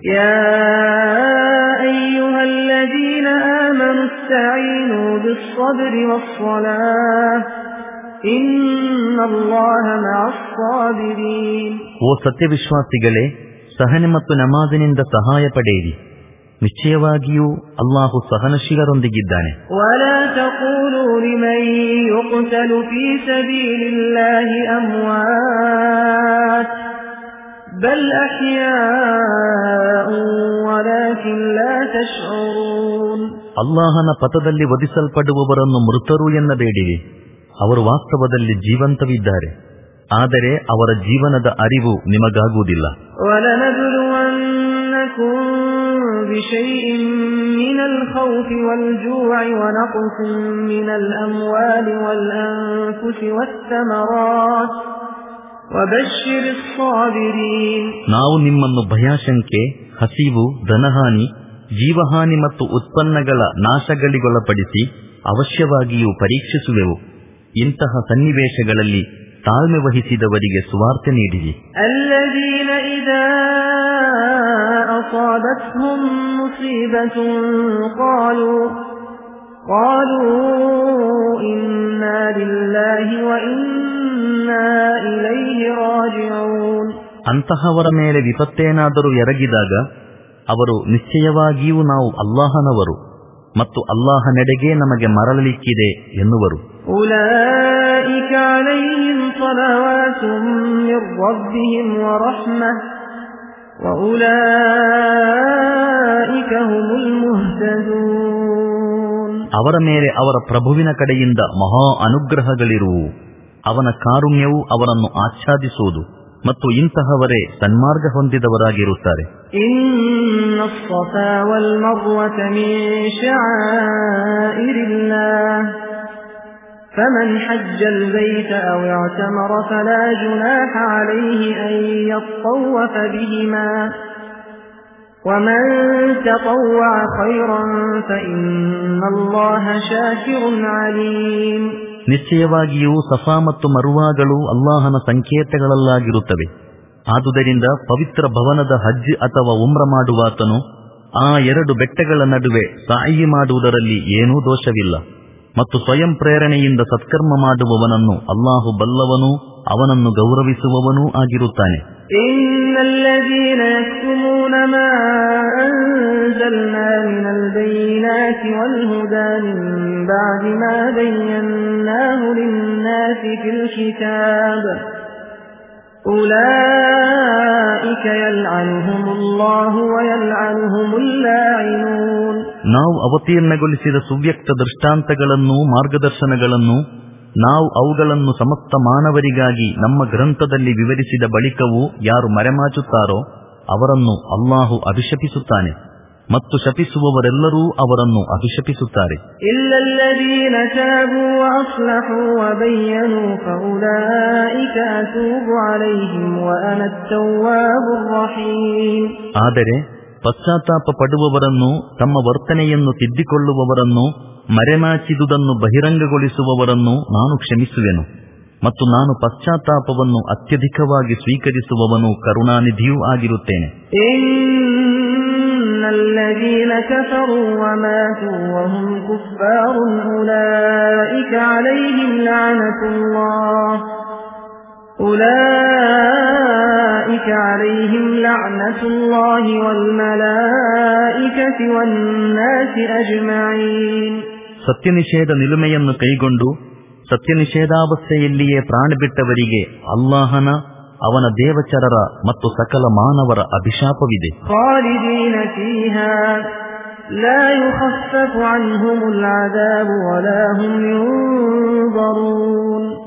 يا أيها الذين آمنوا استعينوا بالصبر والصلاة إن الله مع الصابرين ಓ ಸತ್ಯವಿಶ್ವಾಸಿಗಳೇ ಸಹನೆ ಮತ್ತು ನಮಾಜಿನಿಂದ ಸಹಾಯ ಪಡೆಯಿರಿ ನಿಶ್ಚಯವಾಗಿಯೂ ಅಲ್ಲಾಹು ಸಹನಶೀಲರೊಂದಿಗಿದ್ದಾನೆ ولا بل أحياء ولكن لا تشعرون ಅಲ್ಲಾಹನ ಪಥದಲ್ಲಿ ವಧಿಸಲ್ಪಡುವವರನ್ನು ಮೃತರು ಎನ್ನಬೇಡಿರಿ ಅವರು ವಾಸ್ತವದಲ್ಲಿ ಜೀವಂತವಿದ್ದಾರೆ ಆದರೆ ಅವರ ಜೀವನದ ಅರಿವು ನಿಮಗಾಗುವುದಿಲ್ಲ ولنبلونكم بشيء من الخوف والجوع ونقص من الأموال والأنفس والثمرات وبشر الصابرين ನಾವು ನಿಮ್ಮನ್ನು ಭಯಾಶಂಕೆ ಹಸಿವು ಧನಹಾನಿ ಜೀವಹಾನಿ ಮತ್ತು ಉತ್ಪನ್ನಗಳ ನಾಶಗಳಿಗೊಳಪಡಿಸಿ ಅವಶ್ಯವಾಗಿಯೂ ಪರೀಕ್ಷಿಸುವೆವು. ಇಂತಹ ಸನ್ನಿವೇಶಗಳಲ್ಲಿ ತಾಳ್ಮೆ ವಹಿಸಿದವರಿಗೆ ಸುವಾರ್ತೆ ನೀಡಿರಿ. ಅಲ್ಲದೀನ قالوا قالوا إنا لله وإنا إليه راجعون ಅಂತಹವರ ಮೇಲೆ ವಿಪತ್ತೇನಾದರೂ ಎರಗಿದಾಗ ಅವರು ನಿಶ್ಚಯವಾಗಿಯೂ ನಾವು ಅಲ್ಲಾಹನವರು ಮತ್ತು ಅಲ್ಲಾಹನೆಡೆಗೆ ನಮಗೆ ಮರಳಲಿಕ್ಕಿದೆ ಎನ್ನುವರು ಅವರ ಮೇಲೆ ಅವರ ಪ್ರಭುವಿನ ಕಡೆಯಿಂದ ಮಹಾ ಅನುಗ್ರಹಗಳಿರುವು ಅವನ ಕಾರುಣ್ಯವು ಅವರನ್ನು ಆಚ್ಛಾದಿಸುವುದು ಮತ್ತು ಇಂತಹವರೇ ಸನ್ಮಾರ್ಗ ಹೊಂದಿದವರಾಗಿರುತ್ತಾರೆ إن الصفا والمروة من شعائر الله فمن حج البيت أو اعتمر فلا جناح عليه أن يطوف بهما ومن تطوع خيرا فإن الله شاكر عليم ನಿಶ್ಚಯವಾಗಿಯೂ ಸಫಾ ಮತ್ತು ಮರುವಾಗಳು ಅಲ್ಲಾಹನ ಸಂಕೇತಗಳಲ್ಲಾಗಿರುತ್ತವೆ ಆದುದರಿಂದ ಪವಿತ್ರ ಭವನದ ಹಜ್ ಅಥವಾ ಉಮ್ರ ಮಾಡುವಾತನು ಆ ಎರಡು ಬೆಟ್ಟಗಳ ನಡುವೆ ಸಾಯಿ ಮಾಡುವುದರಲ್ಲಿ ಏನೂ ದೋಷವಿಲ್ಲ ಮತ್ತು ಸ್ವಯಂ ಪ್ರೇರಣೆಯಿಂದ ಸತ್ಕರ್ಮ ಮಾಡುವವನನ್ನು ಅಲ್ಲಾಹು ಬಲ್ಲವನೂ ಅವನನ್ನು ಗೌರವಿಸುವವನೂ ಆಗಿರುತ್ತಾನೆ إن الذين يكتمون ما أنزلنا من البينات والهدى من بعد ما بيناه للناس في الكتاب أولئك يلعنهم الله ويلعنهم اللاعنون ನಾವು ಅವತೀರ್ಣಗೊಳಿಸಿದ ಸುವ್ಯಕ್ತ ದೃಷ್ಟಾಂತಗಳನ್ನು ಮಾರ್ಗದರ್ಶನಗಳನ್ನು ನಾವು ಅವುಗಳನ್ನು ಸಮಸ್ತ ಮಾನವರಿಗಾಗಿ ನಮ್ಮ ಗ್ರಂಥದಲ್ಲಿ ವಿವರಿಸಿದ ಬಳಿಕವೂ ಯಾರು ಮರೆಮಾಚುತ್ತಾರೋ ಅವರನ್ನು ಅಲ್ಲಾಹು ಅಭಿಶಪಿಸುತ್ತಾನೆ ಮತ್ತು ಶಪಿಸುವವರೆಲ್ಲರೂ ಅವರನ್ನು ಅಭಿಶಪಿಸುತ್ತಾರೆ. ಆದರೆ ಪಶ್ಚಾತ್ತಾಪ ಪಡುವವರನ್ನು ತಮ್ಮ ವರ್ತನೆಯನ್ನು ತಿದ್ದಿಕೊಳ್ಳುವವರನ್ನು ಮರೆಮಾಚಿದುದನ್ನು ಬಹಿರಂಗಗೊಳಿಸುವವರನ್ನು ನಾನು ಕ್ಷಮಿಸುವೆನು ಮತ್ತು ನಾನು ಪಶ್ಚಾತ್ತಾಪವನ್ನು ಅತ್ಯಧಿಕವಾಗಿ ಸ್ವೀಕರಿಸುವವನು ಕರುಣಾನಿಧಿಯೂ ಆಗಿರುತ್ತೇನೆ إن الذين كفروا وماتوا وهم كفار أولئك عليهم لعنة الله أولئك عليهم لعنة الله والملائكة والناس أجمعين ಸತ್ಯ ನಿಷೇಧ ನಿಲುಮೆಯನ್ನು ಕೈಗೊಂಡು ಸತ್ಯನಿಷೇಧಾವಸ್ಥೆಯಲ್ಲಿಯೇ ಪ್ರಾಣ ಬಿಟ್ಟವರಿಗೆ ಅಲ್ಲಾಹನ ಅವನ ದೇವಚರರ ಮತ್ತು ಸಕಲ ಮಾನವರ ಅಭಿಶಾಪವಿದೆ.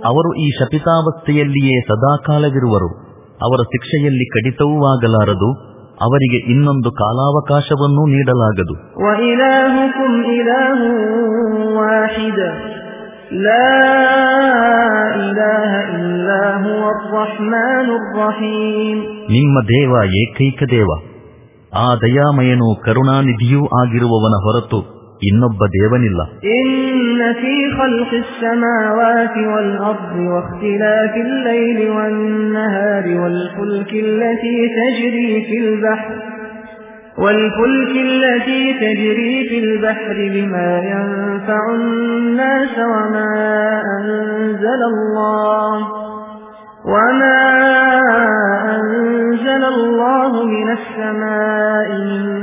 ಅವರು ಈ ಶಪಿತಾವಸ್ಥೆಯಲ್ಲಿಯೇ ಸದಾಕಾಲವಿರುವರು. ಅವರ ಶಿಕ್ಷೆಯಲ್ಲಿ ಕಡಿತವೂ ಆಗಲಾರದು. ಅವರಿಗೆ ಇನ್ನೊಂದು ಕಾಲಾವಕಾಶವನ್ನೂ ನೀಡಲಾಗದು. ನಿಮ್ಮ ದೇವ ಏಕೈಕ ದೇವ. ಆ ದಯಾಮಯನು ಕರುಣಾನಿಧಿಯೂ ಆಗಿರುವವನ ಹೊರತು ಇನ್ನೊಬ್ಬ ದೇವನಿಲ್ಲ إن في خلق السماوات والأرض واختلاف الليل والنهار والفلك التي تجري في البحر والفلك التي تجري في البحر بما ينفع الناس وما أنزل الله وما أنزل الله من السماء من ماء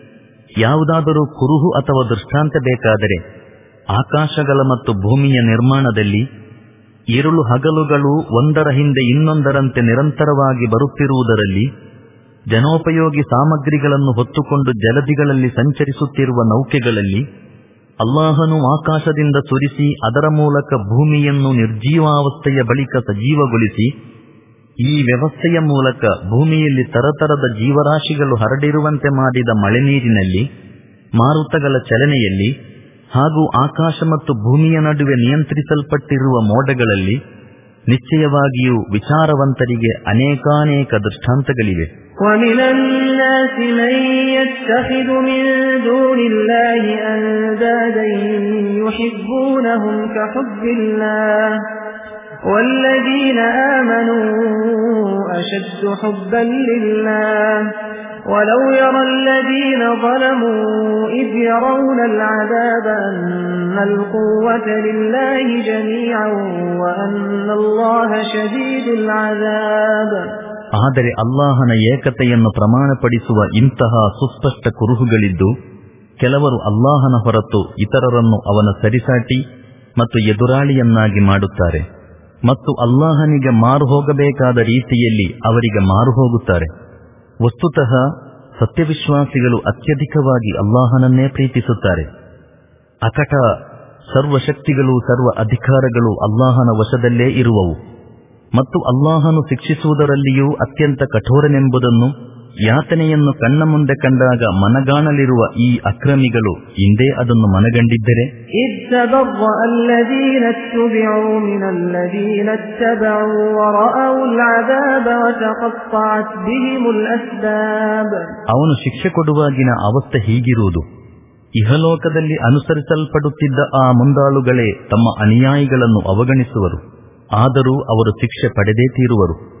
ಯಾವುದಾದರೂ ಕುರುಹು ಅಥವಾ ದೃಷ್ಟಾಂತ ಬೇಕಾದರೆ ಆಕಾಶಗಳ ಮತ್ತು ಭೂಮಿಯ ನಿರ್ಮಾಣದಲ್ಲಿ ಇರುಳು ಹಗಲುಗಳು ಒಂದರ ಹಿಂದೆ ಇನ್ನೊಂದರಂತೆ ನಿರಂತರವಾಗಿ ಬರುತ್ತಿರುವುದರಲ್ಲಿ ಜನೋಪಯೋಗಿ ಸಾಮಗ್ರಿಗಳನ್ನು ಹೊತ್ತುಕೊಂಡು ಜಲದಿಗಳಲ್ಲಿ ಸಂಚರಿಸುತ್ತಿರುವ ನೌಕೆಗಳಲ್ಲಿ ಅಲ್ಲಾಹನು ಆಕಾಶದಿಂದ ಸುರಿಸಿ ಅದರ ಮೂಲಕ ಭೂಮಿಯನ್ನು ನಿರ್ಜೀವಾವಸ್ಥೆಯ ಬಳಿಕ ಸಜೀವಗೊಳಿಸಿ ಈ ವ್ಯವಸ್ಥೆಯ ಮೂಲಕ ಭೂಮಿಯಲ್ಲಿ ತರತರದ ಜೀವರಾಶಿಗಳು ಹರಡಿರುವಂತೆ ಮಾಡಿದ ಮಳೆ ನೀರಿನಲ್ಲಿ ಮಾರುತಗಳ ಚಲನೆಯಲ್ಲಿ, ಹಾಗೂ ಆಕಾಶ ಮತ್ತು ಭೂಮಿಯ ನಡುವೆ ನಿಯಂತ್ರಿಸಲ್ಪಟ್ಟಿರುವ ಮೋಡಗಳಲ್ಲಿ ನಿಶ್ಚಯವಾಗಿಯೂ ವಿಚಾರವಂತರಿಗೆ ಅನೇಕಾನೇಕ ದೃಷ್ಟಾಂತಗಳಿವೆ. ಮಿನ್ والذين آمنوا أشد حبا لله ولو يرى الذين ظلموا إذ يرون العذاب أن القوة لله جميعا وأن الله شديد العذاب ಆದರೆ ಅಲ್ಲಾಹನ ಏಕತೆಯನ್ನು ಪ್ರಮಾಣಪಡಿಸುವ ಇಂತಹ ಸುಸ್ಪಷ್ಟ ಕುರುಹುಗಳಿದ್ದು ಕೆಲವರು ಅಲ್ಲಾಹನ ಹೊರತು ಇತರರನ್ನು ಅವನ ಸರಿಸಾಟಿ ಮತ್ತು ಎದುರಾಳಿಯನ್ನಾಗಿ ಮಾಡುತ್ತಾರೆ ಮತ್ತು ಅಲ್ಲಾಹನಿಗೆ ಮಾರು ಹೋಗಬೇಕಾದ ರೀತಿಯಲ್ಲಿ ಅವರಿಗೆ ಮಾರು ಹೋಗುತ್ತಾರೆ. ವಸ್ತುತಃ ಸತ್ಯವಿಶ್ವಾಸಿಗಳು ಅತ್ಯಧಿಕವಾಗಿ ಅಲ್ಲಾಹನನ್ನೇ ಪ್ರೀತಿಸುತ್ತಾರೆ. ಅಕಟ ಸರ್ವಶಕ್ತಿಗಳು ಸರ್ವ ಅಧಿಕಾರಗಳು ಅಲ್ಲಾಹನ ವಶದಲ್ಲೇ ಇರುವವು. ಮತ್ತು ಅಲ್ಲಾಹನು ಶಿಕ್ಷಿಸುವುದರಲ್ಲಿಯೂ ಅತ್ಯಂತ ಕಠೋರನೆಂಬುದನ್ನು ಯಾತನೆಯನ್ನು ಕಣ್ಣ ಮುಂದೆ ಕಂಡಾಗ ಮನಗಾಣಲಿರುವ ಈ ಅಕ್ರಮಿಗಳು ಹಿಂದೆ ಅದನ್ನು ಮನಗಂಡಿದ್ದರೆ? ಅವನು ಶಿಕ್ಷೆ ಕೊಡುವಾಗಿನ ಅವಸ್ಥೆ ಹೀಗಿರುವುದು. ಇಹಲೋಕದಲ್ಲಿ ಅನುಸರಿಸಲ್ಪಡುತ್ತಿದ್ದ ಆ ಮುಂದಾಳುಗಳೇ ತಮ್ಮ ಅನುಯಾಯಿಗಳನ್ನು ಅವಗಣಿಸುವರು. ಆದರೂ ಅವರು ಶಿಕ್ಷೆ ಪಡೆದೇ ತೀರುವರು.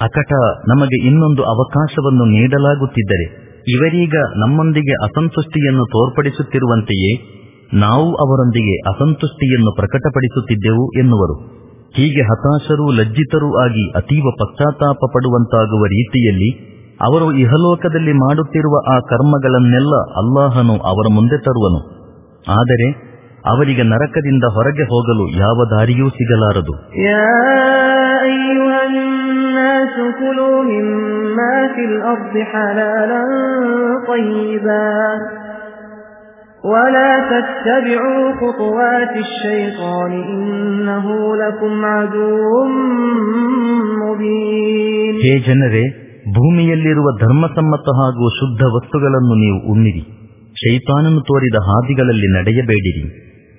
ಅಕಟ ನಮಗೆ ಇನ್ನೊಂದು ಅವಕಾಶವನ್ನು ನೀಡಲಾಗುತ್ತಿದ್ದರೆ, ಇವರೀಗ ನಮ್ಮೊಂದಿಗೆ ಅಸಂತುಷ್ಟಿಯನ್ನು ತೋರ್ಪಡಿಸುತ್ತಿರುವಂತೆಯೇ ನಾವು ಅವರೊಂದಿಗೆ ಅಸಂತುಷ್ಟಿಯನ್ನು ಪ್ರಕಟಪಡಿಸುತ್ತಿದ್ದೆವು ಎನ್ನುವರು. ಹೀಗೆ ಹತಾಶರೂ ಲಜ್ಜಿತರೂ ಆಗಿ ಅತೀವ ಪಶ್ಚಾತ್ತಾಪ ಪಡುವಂತಾಗುವ ರೀತಿಯಲ್ಲಿ ಅವರು ಇಹಲೋಕದಲ್ಲಿ ಮಾಡುತ್ತಿರುವ ಆ ಕರ್ಮಗಳನ್ನೆಲ್ಲ ಅಲ್ಲಾಹನು ಅವರ ಮುಂದೆ ತರುವನು. ಆದರೆ ಅವರಿಗೆ ನರಕದಿಂದ ಹೊರಗೆ ಹೋಗಲು ಯಾವ ದಾರಿಯೂ ಸಿಗಲಾರದು. كلوا مما في الأرض حلالا طيبا ولا تتبعوا خطوات الشيطان إنه لكم عدو مبين ಹೇ ಜನರೇ ಭೂಮಿಯಲ್ಲಿರುವ ಧರ್ಮಸಮ್ಮತ ಹಾಗೂ ಶುದ್ಧ ವಸ್ತುಗಳನ್ನು ನೀವು ಉಣ್ಣಿರಿ ಶೈತಾನನು ತೋರಿದ ಹಾದಿಗಳಲ್ಲಿ ನಡೆಯಬೇಡಿರಿ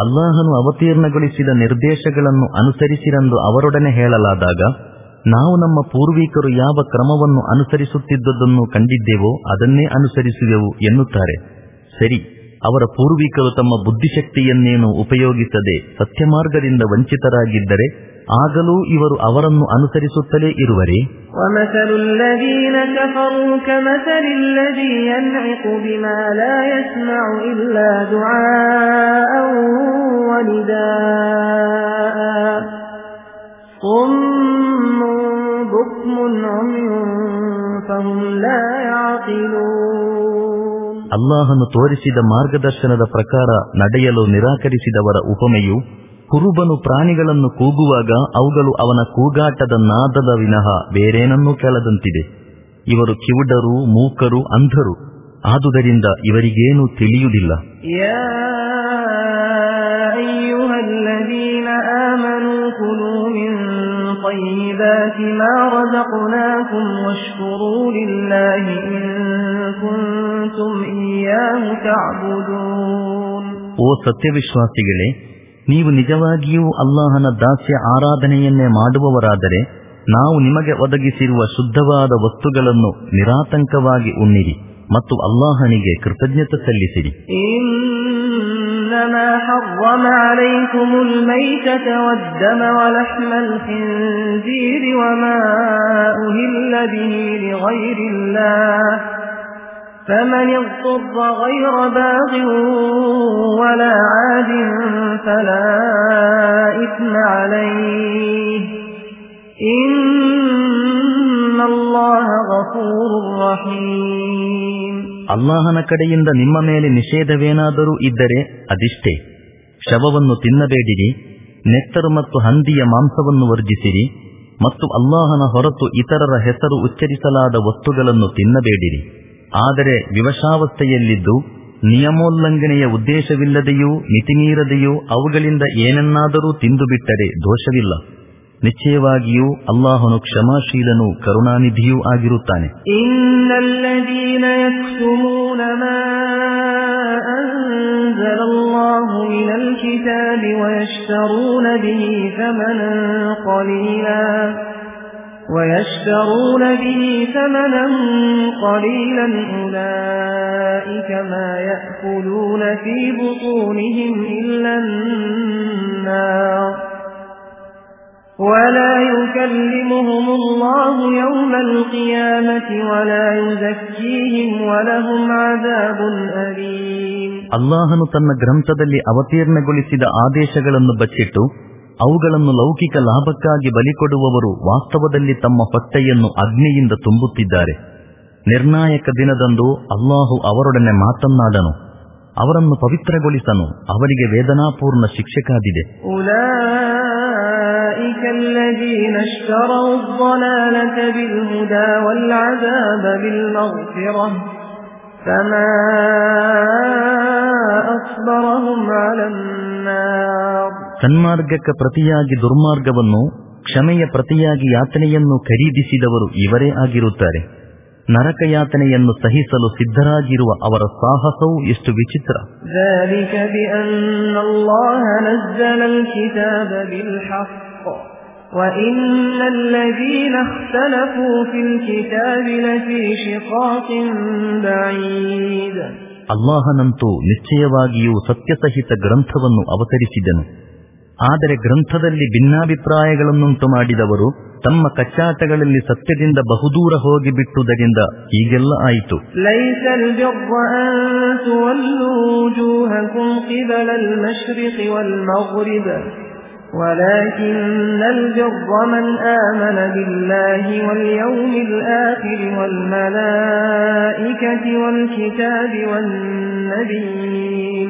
ಅಲ್ಲಾಹನು ಅವತೀರ್ಣಗೊಳಿಸಿದ ನಿರ್ದೇಶಗಳನ್ನು ಅನುಸರಿಸಿರೆಂದು ಅವರೊಡನೆ ಹೇಳಲಾದಾಗ, ನಾವು ನಮ್ಮ ಪೂರ್ವಿಕರು ಯಾವ ಕ್ರಮವನ್ನು ಅನುಸರಿಸುತ್ತಿದ್ದುದನ್ನು ಕಂಡಿದ್ದೇವೋ ಅದನ್ನೇ ಅನುಸರಿಸುವೆವು ಎನ್ನುತ್ತಾರೆ. ಸರಿ, ಅವರ ಪೂರ್ವಿಕರು ತಮ್ಮ ಬುದ್ಧಿಶಕ್ತಿಯನ್ನೇನು ಉಪಯೋಗಿಸದೆ ಸತ್ಯಮಾರ್ಗದಿಂದ ವಂಚಿತರಾಗಿದ್ದರೆ ಆಗಲೂ ಇವರು ಅವರನ್ನು ಅನುಸರಿಸುತ್ತಲೇ ಇರುವರೆ? ಅಲ್ಲಾಹನು ತೋರಿಸಿದ ಮಾರ್ಗದರ್ಶನದ ಪ್ರಕಾರ ನಡೆಯಲು ನಿರಾಕರಿಸಿದವರ ಉಪಮೆಯು ಕುರುಬನು ಪ್ರಾಣಿಗಳನ್ನು ಕೂಗುವಾಗ ಅವುಗಳು ಅವನ ಕೂಗಾಟದ ನಾದದ ವಿನಃ ಬೇರೇನನ್ನೂ ಕೇಳದಂತಿದೆ. ಇವರು ಕಿವುಡರು ಮೂಕರು ಅಂಧರು. ಆದುದರಿಂದ ಇವರಿಗೇನು ತಿಳಿಯುವುದಿಲ್ಲ. ಓ ಸತ್ಯವಿಶ್ವಾಸಿಗಳೇ ನೀವು ನಿಜವಾಗಿಯೂ ಅಲ್ಲಾಹನ ದಾಸ್ಯ ಆರಾಧನೆಯನ್ನೇ ಮಾಡುವವರಾದರೆ ನಾವು ನಿಮಗೆ ಒದಗಿಸಿರುವ ಶುದ್ಧವಾದ ವಸ್ತುಗಳನ್ನು ನಿರಾತಂಕವಾಗಿ ಉಣ್ಣಿರಿ ಮತ್ತು ಅಲ್ಲಾಹನಿಗೆ ಕೃತಜ್ಞತೆ ಸಲ್ಲಿಸಿರಿ إنما حرم عليكم الميتة والدم ولحم الخنزير وما أهل به لغير الله فمن اضطر غير باغ ولا عاد فلا إثم عليه إن الله غفور رحيم ಅಲ್ಲಾಹನ ಕಡೆಯಿಂದ ನಿಮ್ಮ ಮೇಲೆ ನಿಷೇಧವೇನಾದರೂ ಇದ್ದರೆ ಅದಿಷ್ಟೇ ಶವವನ್ನು ತಿನ್ನಬೇಡಿರಿ ನೆತ್ತರು ಮತ್ತು ಹಂದಿಯ ಮಾಂಸವನ್ನು ವರ್ಜಿಸಿರಿ ಮತ್ತು ಅಲ್ಲಾಹನ ಹೊರತು ಇತರರ ಹೆಸರು ಉಚ್ಚರಿಸಲಾದ ವಸ್ತುಗಳನ್ನು ತಿನ್ನಬೇಡಿರಿ ಆದರೆ ವಿವಶಾವಸ್ಥೆಯಲ್ಲಿದ್ದು ನಿಯಮೋಲ್ಲಂಘನೆಯ ಉದ್ದೇಶವಿಲ್ಲದೆಯೂ ಮಿತಿಮೀರದೆಯೂ ಅವುಗಳಿಂದ ಏನನ್ನಾದರೂ ತಿಂದುಬಿಟ್ಟರೆ ದೋಷವಿಲ್ಲ. ನಿಶ್ಚಯವಾಗಿಯೂ ಅಲ್ಲಾಹನು ಕ್ಷಮಾಶೀಲನು ಕರುಣಾನಿಧಿಯೂ ಆಗಿರುತ್ತಾನೆ. إن ويشترون به ثمنا قليلا ويشترون به ثمنا قليلا أولئك ما يأكلون في بطونهم إلا النار ولا يكلمهم الله يوم القيامة ولا يزكيهم ولهم عذاب أليم ಅಲ್ಲಾಹನು ತನ್ನ ಗ್ರಂಥದಲ್ಲಿ ಅವತೀರ್ಣಗೊಳಿಸಿದ ಆದೇಶಗಳನ್ನು ಬಚ್ಚಿಟ್ಟು ಅವುಗಳನ್ನು ಲೌಕಿಕ ಲಾಭಕ್ಕಾಗಿ ಬಲಿಕೊಡುವವರು ವಾಸ್ತವದಲ್ಲಿ ತಮ್ಮ ಹೊಟ್ಟೆಯನ್ನು ಅಗ್ನಿಯಿಂದ ತುಂಬುತ್ತಿದ್ದಾರೆ ನಿರ್ಣಾಯಕ ದಿನದಂದು ಅಲ್ಲಾಹು ಅವರೊಡನೆ ಮಾತನ್ನಾಡನು ಅವರನ್ನು ಪವಿತ್ರಗೊಳಿಸನು ಅವರಿಗೆ ವೇದನಾಪೂರ್ಣ ಶಿಕ್ಷೆ ಕಾದಿದೆ أولئك الذين اشتروا الضلالة بالهدى والعذاب بالمغفرة فما أصبرهم على النار ಸನ್ಮಾರ್ಗಕ್ಕೆ ಪ್ರತಿಯಾಗಿ ದುರ್ಮಾರ್ಗವನ್ನು ಕ್ಷಮೆಯ ಪ್ರತಿಯಾಗಿ ಯಾತನೆಯನ್ನು ಖರೀದಿಸಿದವರು ಇವರೇ ಆಗಿರುತ್ತಾರೆ. ನರಕ ಯಾತನೆಯನ್ನು ಸಹಿಸಲು ಸಿದ್ಧರಾಗಿರುವ ಅವರ ಸಾಹಸವು ಎಷ್ಟು ವಿಚಿತ್ರ. ಅಲ್ಲಾಹನಂತೂ ನಿಶ್ಚಯವಾಗಿಯೂ ಸತ್ಯಸಹಿತ ಗ್ರಂಥವನ್ನು ಅವತರಿಸಿದನು. ಆದರೆ ಗ್ರಂಥದಲ್ಲಿ ಭಿನ್ನಾಭಿಪ್ರಾಯಗಳನ್ನುಂಟು ಮಾಡಿದವರು ತಮ್ಮ ಕಚ್ಚಾಟಗಳಲ್ಲಿ ಸತ್ಯದಿಂದ ಬಹುದೂರ ಹೋಗಿಬಿಟ್ಟುದರಿಂದ ಹೀಗೆಲ್ಲ ಆಯಿತು ليس البر أن تولوا وجوهكم قبل المشرق والمغرب ولكن البر من آمن بالله واليوم الآخر والملائكة والكتاب والنبيين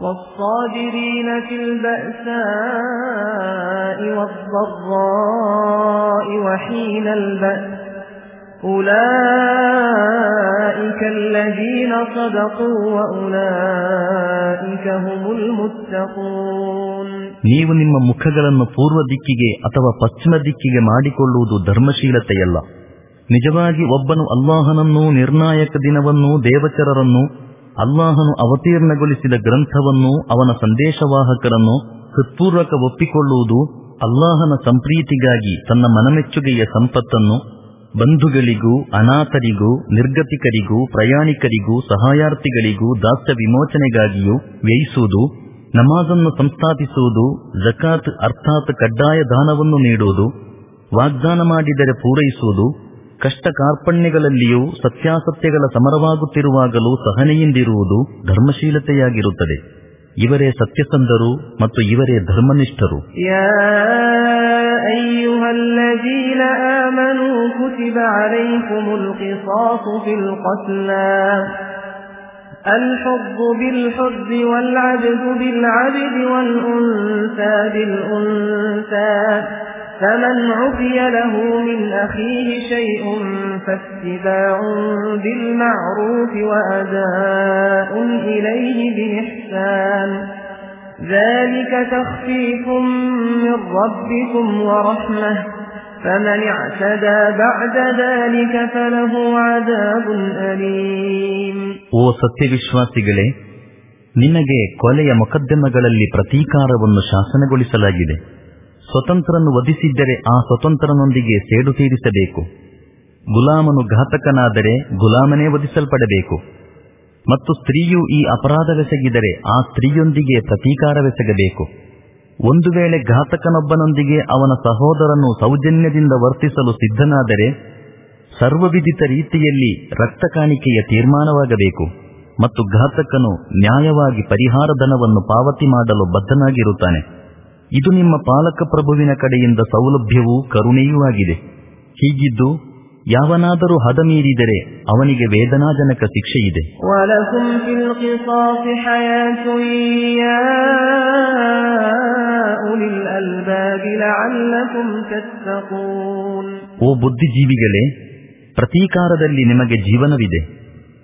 والصابرين في البأساء والضراء وحين البأس أولئك الذين صدقوا وأولئك هم المتقون ನೀವು ನಿಮ್ಮ ಮುಖಗಳನ್ನು ಪೂರ್ವ ದಿಕ್ಕಿಗೆ ಅಥವಾ ಪಶ್ಚಿಮ ದಿಕ್ಕಿಗೆ ಮಾಡಿಕೊಳ್ಳುವುದು ಧರ್ಮಶೀಲತೆಯಲ್ಲ ನಿಜವಾಗಿ ಒಬ್ಬನು ಅಲ್ಲಾಹನನ್ನು ನಿರ್ಣಾಯಕ ದಿನವನ್ನು ದೇವಚರರನ್ನು ಅಲ್ಲಾಹನು ಅವತೀರ್ಣಗೊಳಿಸಿದ ಗ್ರಂಥವನ್ನು, ಅವನ ಸಂದೇಶವಾಹಕರನ್ನು ಹೃತ್ಪೂರ್ವಕ ಒಪ್ಪಿಕೊಳ್ಳುವುದು ಅಲ್ಲಾಹನ ಸಂಪ್ರೀತಿಗಾಗಿ ತನ್ನ ಮನಮೆಚ್ಚುಗೆಯ ಸಂಪತ್ತನ್ನು ಬಂಧುಗಳಿಗೂ, ಅನಾಥರಿಗೂ, ನಿರ್ಗತಿಕರಿಗೂ, ಪ್ರಯಾಣಿಕರಿಗೂ, ಸಹಾಯಾರ್ಥಿಗಳಿಗೂ ದಾಸ್ಯ ವಿಮೋಚನೆಗಾಗಿಯೂ ವ್ಯಯಿಸುವುದು, ನಮಾಜನ್ನು ಸಂಸ್ಥಾಪಿಸುವುದು, ಜಕಾತ್ ಅರ್ಥಾತ್ ಕಡ್ಡಾಯ ದಾನವನ್ನು ನೀಡುವುದು, ವಾಗ್ದಾನ ಮಾಡಿದರೆ ಪೂರೈಸುವುದು ಕಷ್ಟ ಕಾರ್ಪಣ್ಯಗಳಲ್ಲಿಯೂ ಸತ್ಯಾಸತ್ಯಗಳ ಸಮರವಾಗುತ್ತಿರುವಾಗಲೂ ಸಹನೆಯಿಂದಿರುವುದು ಧರ್ಮಶೀಲತೆಯಾಗಿರುತ್ತದೆ ಇವರೇ ಸತ್ಯಸಂಧರು ಮತ್ತು ಇವರೇ ಧರ್ಮನಿಷ್ಠರು يا أيها الذين آمنوا كتب عليكم القصاص في القتلى الحب بالحب والعبد بالعبد والأنثى بالأنثى فمن عفي له من أخيه شيء فاتباع بالمعروف وأداء إليه بإحسان ذلك تخفيف من ربكم ورحمة فمن اعتدى بعد ذلك فله عذاب أليم ಓ ಸತ್ಯವಿಶ್ವಾಸಿಗಳೇ ನಿನಗೆ ಕೊಲೆಯ ಮೊಕದ್ದಮೆಗಳಲ್ಲಿ ಪ್ರತೀಕಾರವನ್ನು ಶಾಸನಗೊಳಿಸಲಾಗಿದೆ ಸ್ವತಂತ್ರನು ವಧಿಸಿದ್ದರೆ ಆ ಸ್ವತಂತ್ರನೊಂದಿಗೆ ಸೇಡು ತೀರಿಸಬೇಕು. ಗುಲಾಮನು ಘಾತಕನಾದರೆ ಗುಲಾಮನೇ ವಧಿಸಲ್ಪಡಬೇಕು. ಮತ್ತು ಸ್ತ್ರೀಯು ಈ ಅಪರಾಧವೆಸಗಿದರೆ ಆ ಸ್ತ್ರೀಯೊಂದಿಗೆ ಪ್ರತೀಕಾರವೆಸಗಬೇಕು. ಒಂದು ವೇಳೆ ಘಾತಕನೊಬ್ಬನೊಂದಿಗೆ ಅವನ ಸಹೋದರನು ಸೌಜನ್ಯದಿಂದ ವರ್ತಿಸಲು ಸಿದ್ಧನಾದರೆ ಸರ್ವವಿದಿತ ರೀತಿಯಲ್ಲಿ ರಕ್ತ ಕಾಣಿಕೆಯ ತೀರ್ಮಾನವಾಗಬೇಕು ಮತ್ತು ಘಾತಕನು ನ್ಯಾಯವಾಗಿ ಪರಿಹಾರ ಧನವನ್ನು ಪಾವತಿ ಮಾಡಲು ಬದ್ಧನಾಗಿರುತ್ತಾನೆ. ಇದು ನಿಮ್ಮ ಪಾಲಕ ಪ್ರಭುವಿನ ಕಡೆಯಿಂದ ಸೌಲಭ್ಯವೂ ಕರುಣೆಯೂ ಆಗಿದೆ. ಹೀಗಿದ್ದು ಯಾವನಾದರೂ ಹದ ಮೀರಿದರೆ ಅವನಿಗೆ ವೇದನಾಜನಕ ಶಿಕ್ಷೆಯಿದೆ. ಓ ಬುದ್ಧಿಜೀವಿಗಳೇ ಪ್ರತೀಕಾರದಲ್ಲಿ ನಿಮಗೆ ಜೀವನವಿದೆ.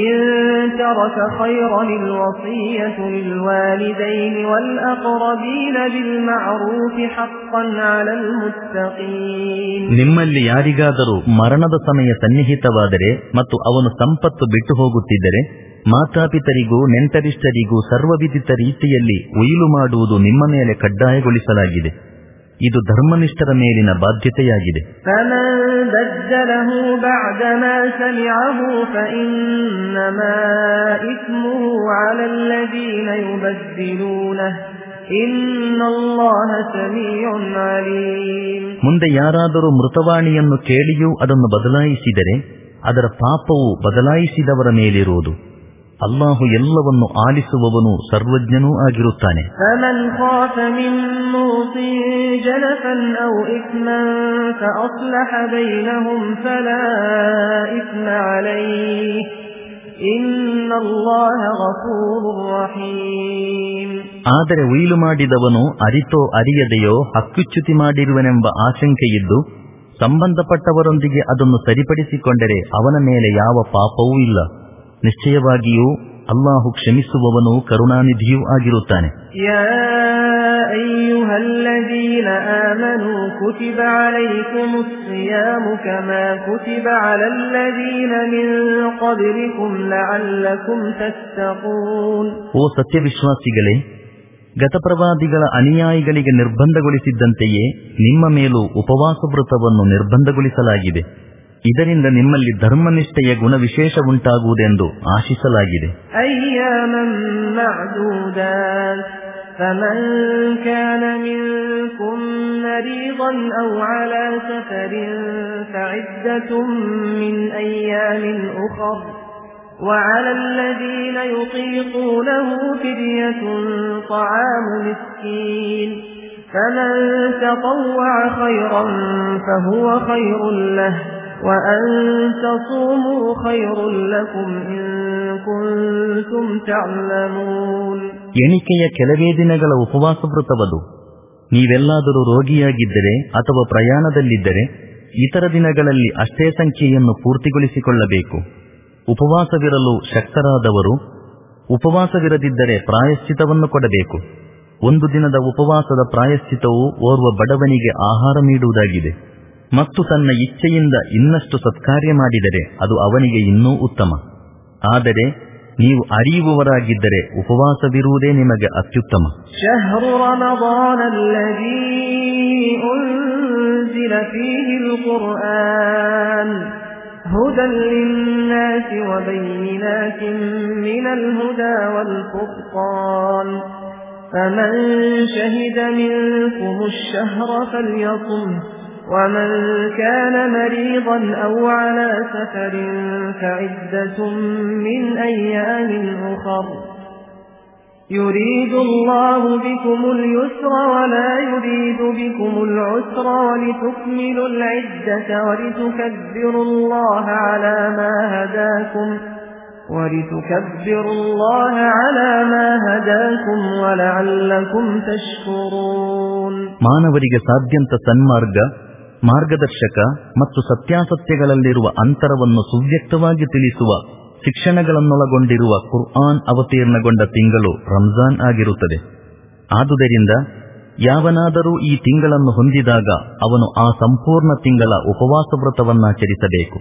إن ترك خيرا الوصية للوالدين والأقربين بالمعروف حقا على المتقين ನಿಮ್ಮಲ್ಲಿ ಯಾರಿಗಾದರೂ ಮರಣದ ಸಮಯ ಸನ್ನಿಹಿತವಾದರೆ ಮತ್ತು ಅವನು ಸಂಪತ್ತು ಬಿಟ್ಟು ಹೋಗುತ್ತಿದ್ದರೆ ಮಾತಾಪಿತರಿಗೂ ನೆಂಟರಿಷ್ಟರಿಗೂ ಸರ್ವವಿದಿತ ರೀತಿಯಲ್ಲಿ ಉಯಿಲು ಮಾಡುವುದು ನಿಮ್ಮ ಮೇಲೆ ಕಡ್ಡಾಯಗೊಳಿಸಲಾಗಿದೆ ಇದು ಧರ್ಮನಿಷ್ಠರ ಮೇಲಿನ ಬಾಧ್ಯತೆಯಾಗಿದೆ. ಮುಂದೆ ಯಾರಾದರೂ ಮೃತವಾಣಿಯನ್ನು ಕೇಳಿಯೂ ಅದನ್ನು ಬದಲಾಯಿಸಿದರೆ ಅದರ ಪಾಪವು ಬದಲಾಯಿಸಿದವರ ಮೇಲಿರುವುದು. ಅಲ್ಲಾಹು ಎಲ್ಲವನ್ನು ಆಲಿಸುವವನು ಸರ್ವಜ್ಞನೂ ಆಗಿರುತ್ತಾನೆ. ಆದರೆ ಉಯಿಲು ಮಾಡಿದವನು ಅರಿತೋ ಅರಿಯದೆಯೋ ಹಕ್ಕುಚ್ಯುತಿ ಮಾಡಿರುವನೆಂಬ ಆಶಂಕೆಯಿದ್ದು ಸಂಬಂಧಪಟ್ಟವರೊಂದಿಗೆ ಅದನ್ನು ಸರಿಪಡಿಸಿಕೊಂಡರೆ ಅವನ ಮೇಲೆ ಯಾವ ಪಾಪವೂ ಇಲ್ಲ. ನಿಶ್ಚಯವಾಗಿಯೂ ಅಲ್ಲಾಹು ಕ್ಷಮಿಸುವವನು ಕರುಣಾನಿಧಿಯೂ ಆಗಿರುತ್ತಾನೆ يا أيها الذين آمنوا كتب عليكم الصيام كما كتب على الذين من قبلكم لعلكم تتقون ಓ ಸತ್ಯವಿಶ್ವಾಸಿಗಳೇ ಗತಪ್ರವಾದಿಗಳ ಅನುಯಾಯಿಗಳಿಗೆ ನಿರ್ಬಂಧಗೊಳಿಸಿದ್ದಂತೆಯೇ ನಿಮ್ಮ ಮೇಲೂ ಉಪವಾಸ ವೃತವನ್ನು ನಿರ್ಬಂಧಗೊಳಿಸಲಾಗಿದೆ ಇದರಿಂದ ನಿಮ್ಮಲ್ಲಿ ಧರ್ಮನಿಷ್ಠೆಯ ಗುಣವಿಶೇಷ ಉಂಟಾಗುವುದೆಂದು ಆಶಿಸಲಾಗಿದೆ أياما معدودات فمن كان منكم مريضا أو على سفر فعدة من أيام أخر وعلى الذين يطيقونه فدية طعام مسكين فمن تطوع خيرا فهو خير له وأن تصوموا خير لكم إن كنتم تعلمون ಎಣಿಕೆಯ ಕೆಲವೇ ದಿನಗಳ ಉಪವಾಸ ವ್ರತವದು ನೀವೆಲ್ಲಾದರೂ ರೋಗಿಯಾಗಿದ್ದರೆ ಅಥವಾ ಪ್ರಯಾಣದಲ್ಲಿದ್ದರೆ ಇತರ ದಿನಗಳಲ್ಲಿ ಅಷ್ಟೇ ಸಂಖ್ಯೆಯನ್ನು ಪೂರ್ತಿಗೊಳಿಸಿಕೊಳ್ಳಬೇಕು ಉಪವಾಸವಿರಲು ಶಕ್ತರಾದವರು ಉಪವಾಸವಿರದಿದ್ದರೆ ಪ್ರಾಯಶ್ಚಿತವನ್ನು ಕೊಡಬೇಕು ಒಂದು ದಿನದ ಉಪವಾಸದ ಪ್ರಾಯಶ್ಚಿತವು ಓರ್ವ ಬಡವನಿಗೆ ಆಹಾರ ನೀಡುವುದಾಗಿದೆ ಮತ್ತು ತನ್ನ ಇಚ್ಛೆಯಿಂದ ಇನ್ನಷ್ಟು ಸತ್ಕಾರ್ಯ ಮಾಡಿದರೆ ಅದು ಅವನಿಗೆ ಇನ್ನೂ ಉತ್ತಮ ಆದರೆ ನೀವು ಅರಿಯುವವರಾಗಿದ್ದರೆ ಉಪವಾಸವಿರುವುದೇ ನಿಮಗೆ ಅತ್ಯುತ್ತಮ شهر رمضان الذي أنزل فيه القرآن هدى للناس وبينات من الهدى والفرقان فمن شهد منكم الشهر فليصمه ومن كان مريضا أو على سفر فعدة من أيام أخر يريد الله بكم اليسر ولا يريد بكم العسر ولتكملوا العدة ولتكبروا الله على ما هداكم ولتكبروا الله على ما هداكم ولعلكم تشكرون ಮಾನವರಿಗೆ ಸಾಧ್ಯಂತ ಸನ್ಮಾರ್ಗ ಮಾರ್ಗದರ್ಶಕ ಮತ್ತು ಸತ್ಯಾಸತ್ಯಗಳಲ್ಲಿರುವ ಅಂತರವನ್ನು ಸುವ್ಯಕ್ತವಾಗಿ ತಿಳಿಸುವ, ಶಿಕ್ಷಣಗಳನ್ನೊಳಗೊಂಡಿರುವ ಕುರ್ಆನ್ ಅವತೀರ್ಣಗೊಂಡ ತಿಂಗಳು ರಂಜಾನ್ ಆಗಿರುತ್ತದೆ. ಆದುದರಿಂದ, ಯಾವನಾದರೂ ಈ ತಿಂಗಳನ್ನು ಹೊಂದಿದಾಗ ಅವನು ಆ ಸಂಪೂರ್ಣ ತಿಂಗಳ ಉಪವಾಸ ವ್ರತವನ್ನಾಚರಿಸಬೇಕು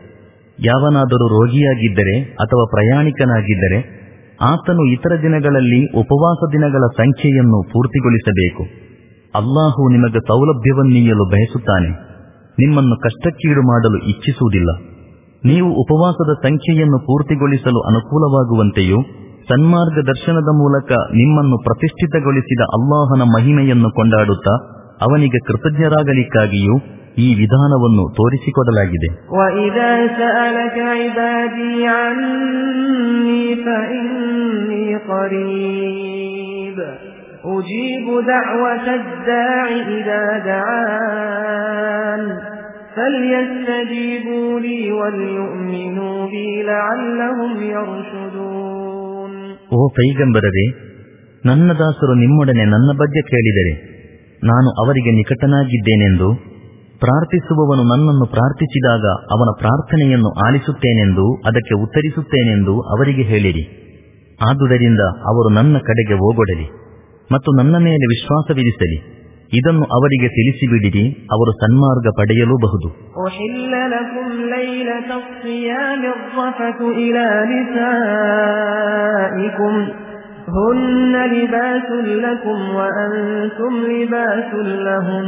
ಯಾವನಾದರೂ ರೋಗಿಯಾಗಿದ್ದರೆ ಅಥವಾ ಪ್ರಯಾಣಿಕನಾಗಿದ್ದರೆ, ಆತನು ಇತರ ದಿನಗಳಲ್ಲಿ ಉಪವಾಸ ದಿನಗಳ ಸಂಖ್ಯೆಯನ್ನು ಪೂರ್ತಿಗೊಳಿಸಬೇಕು. ಅಲ್ಲಾಹು ನಿಮಗೆ ಸೌಲಭ್ಯವನ್ನೀಯಲು ಬಯಸುತ್ತಾನೆ. ನಿಮ್ಮನ್ನು ಕಷ್ಟಕ್ಕೀಡು ಮಾಡಲು ಇಚ್ಛಿಸುವುದಿಲ್ಲ. ನೀವು ಉಪವಾಸದ ಸಂಖ್ಯೆಯನ್ನು ಪೂರ್ತಿಗೊಳಿಸಲು ಅನುಕೂಲವಾಗುವಂತೆಯೂ ಸನ್ಮಾರ್ಗದರ್ಶನದ ಮೂಲಕ ನಿಮ್ಮನ್ನು ಪ್ರತಿಷ್ಠಿತಗೊಳಿಸಿದ ಅಲ್ಲಾಹನ ಮಹಿಮೆಯನ್ನು ಕೊಂಡಾಡುತ್ತಾ, ಅವನಿಗೆ ಕೃತಜ್ಞರಾಗಲಿಕ್ಕಾಗಿಯೂ ಈ ವಿಧಾನವನ್ನು ತೋರಿಸಿಕೊಡಲಾಗಿದೆ. وإذا سألك عبادي عني فإني قريب أجيب دعوة الداع إذا دعان فليستجيبوا لي وليؤمنوا بي لعلهم يرشدون ಓ ಪೈಗಂಬರರೇ ನನ್ನ ದಾಸರು ನಿಮ್ಮೊಡನೆ ನನ್ನ ಬಗ್ಗೆ ಕೇಳಿದರೆ ನಾನು ಅವರಿಗೆ ನಿಕಟನಾಗಿದ್ದೇನೆಂದು ಪ್ರಾರ್ಥಿಸುವವನು ನನ್ನನ್ನು ಪ್ರಾರ್ಥಿಸಿದಾಗ ಅವನ ಪ್ರಾರ್ಥನೆಯನ್ನು ಆಲಿಸುತ್ತೇನೆಂದು ಅದಕ್ಕೆ ಉತ್ತರಿಸುತ್ತೇನೆಂದು ಅವರಿಗೆ ಹೇಳಿರಿ ಆದುದರಿಂದ ಅವರು ನನ್ನ ಕಡೆಗೆ ಹೋಗೊಡಲಿ ಮತ್ತು ನನ್ನ ಮೇಲೆ ವಿಶ್ವಾಸವಿರಿಸಲಿ ಇದನ್ನು ಅವರಿಗೆ ತಿಳಿಸಿಬಿಡಿರಿ ಅವರು ಸನ್ಮಾರ್ಗ ಪಡೆಯಲೂಬಹುದು أحل لكم ليلة الصيام الرفث إلى نسائكم هن لباس لكم وأنتم لباس لهن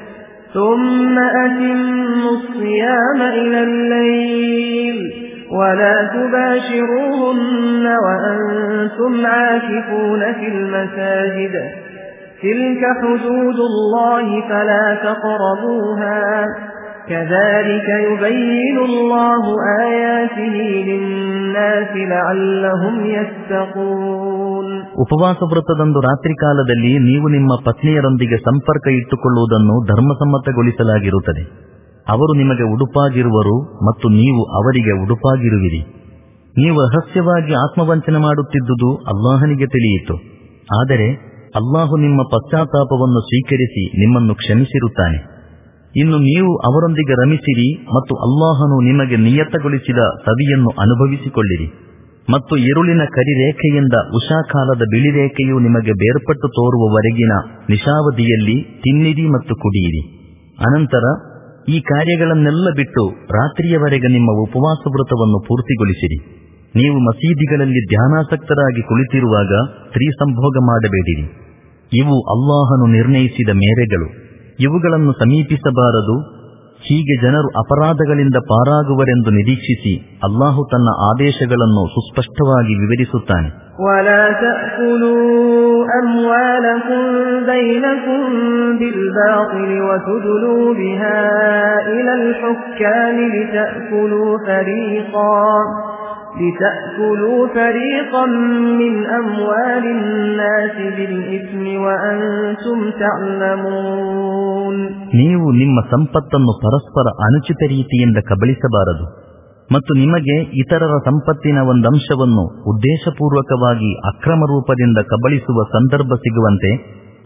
ثم أتموا الصيام إلى الليل ولا تباشروهن وأنتم عاكفون في المساجد تلك حدود الله فلا تقربوها كذلك يبين الله آياته للناس لعلهم يتقون ಉಪವಾಸ ವ್ರತದಂದು ರಾತ್ರಿ ಕಾಲದಲ್ಲಿ ನೀವು ನಿಮ್ಮ ಪತ್ನಿಯರೊಂದಿಗೆ ಸಂಪರ್ಕ ಇಟ್ಟುಕೊಳ್ಳುವುದನ್ನು ಧರ್ಮಸಮ್ಮತಗೊಳಿಸಲಾಗಿರುತ್ತದೆ ಅವರು ನಿಮಗೆ ಉಡುಪಾಗಿರುವರು ಮತ್ತು ನೀವು ಅವರಿಗೆ ಉಡುಪಾಗಿರುವಿರಿ ನೀವು ರಹಸ್ಯವಾಗಿ ಆತ್ಮವಂಚನೆ ಮಾಡುತ್ತಿದ್ದುದು ಅಲ್ಲಾಹನಿಗೆ ತಿಳಿಯಿತು ಆದರೆ ಅಲ್ಲಾಹು ನಿಮ್ಮ ಪಶ್ಚಾತ್ತಾಪವನ್ನು ಸ್ವೀಕರಿಸಿ ನಿಮ್ಮನ್ನು ಕ್ಷಮಿಸಿರುತ್ತಾನೆ ಇನ್ನು ನೀವು ಅವರೊಂದಿಗೆ ರಮಿಸಿರಿ ಮತ್ತು ಅಲ್ಲಾಹನು ನಿಮಗೆ ನಿಯತಗೊಳಿಸಿದ ಸವಿಯನ್ನು ಅನುಭವಿಸಿಕೊಳ್ಳಿರಿ. ಮತ್ತು ಇರುಳಿನ ಕರಿರೇಖೆಯಿಂದ ಉಷಾಕಾಲದ ಬಿಳಿರೇಖೆಯು ನಿಮಗೆ ಬೇರ್ಪಟ್ಟು ತೋರುವವರೆಗಿನ ನಿಶಾವಧಿಯಲ್ಲಿ ತಿನ್ನಿರಿ ಮತ್ತು ಕುಡಿಯಿರಿ. ಅನಂತರ ಈ ಕಾರ್ಯಗಳನ್ನೆಲ್ಲ ಬಿಟ್ಟು ರಾತ್ರಿಯವರೆಗೆ ನಿಮ್ಮ ಉಪವಾಸ ವೃತವನ್ನು ಪೂರ್ತಿಗೊಳಿಸಿರಿ. ನೀವು ಮಸೀದಿಗಳಲ್ಲಿ ಧ್ಯಾನಾಸಕ್ತರಾಗಿ ಕುಳಿತಿರುವಾಗ ಸ್ತ್ರೀ ಸಂಭೋಗ ಮಾಡಬೇಡಿರಿ. ಇವು ಅಲ್ಲಾಹನು ನಿರ್ಣಯಿಸಿದ ಮೇರೆಗಳು. ಇವುಗಳನ್ನು ಸಮೀಪಿಸಬಾರದು. ಹೀಗೆ ಜನರು ಅಪರಾಧಗಳಿಂದ ಪಾರಾಗುವರೆಂದು ನಿರೀಕ್ಷಿಸಿ ಅಲ್ಲಾಹು ತನ್ನ ಆದೇಶಗಳನ್ನು ಸುಸ್ಪಷ್ಟವಾಗಿ ವಿವರಿಸುತ್ತಾನೆ. ಒಲ تأكلوا أموالكم بينكم بالباطل وتدلوا بها إلى الحكام لتأكلوا فريقا لتأكلوا فريقا من أموال الناس بالإثم وأنتم تعلمون ನೀವು ನಿಮ್ಮ ಸಂಪತ್ತನ್ನು ಪರಸ್ಪರ ಅನುಚಿತ ರೀತಿಯಿಂದ ಕಬಳಿಸಬಾರದು ಮತ್ತು ನಿಮಗೆ ಇತರರ ಸಂಪತ್ತಿನ ಒಂದಂಶವನ್ನು ಉದ್ದೇಶಪೂರ್ವಕವಾಗಿ ಅಕ್ರಮ ರೂಪದಿಂದ ಕಬಳಿಸುವ ಸಂದರ್ಭ ಸಿಗುವಂತೆ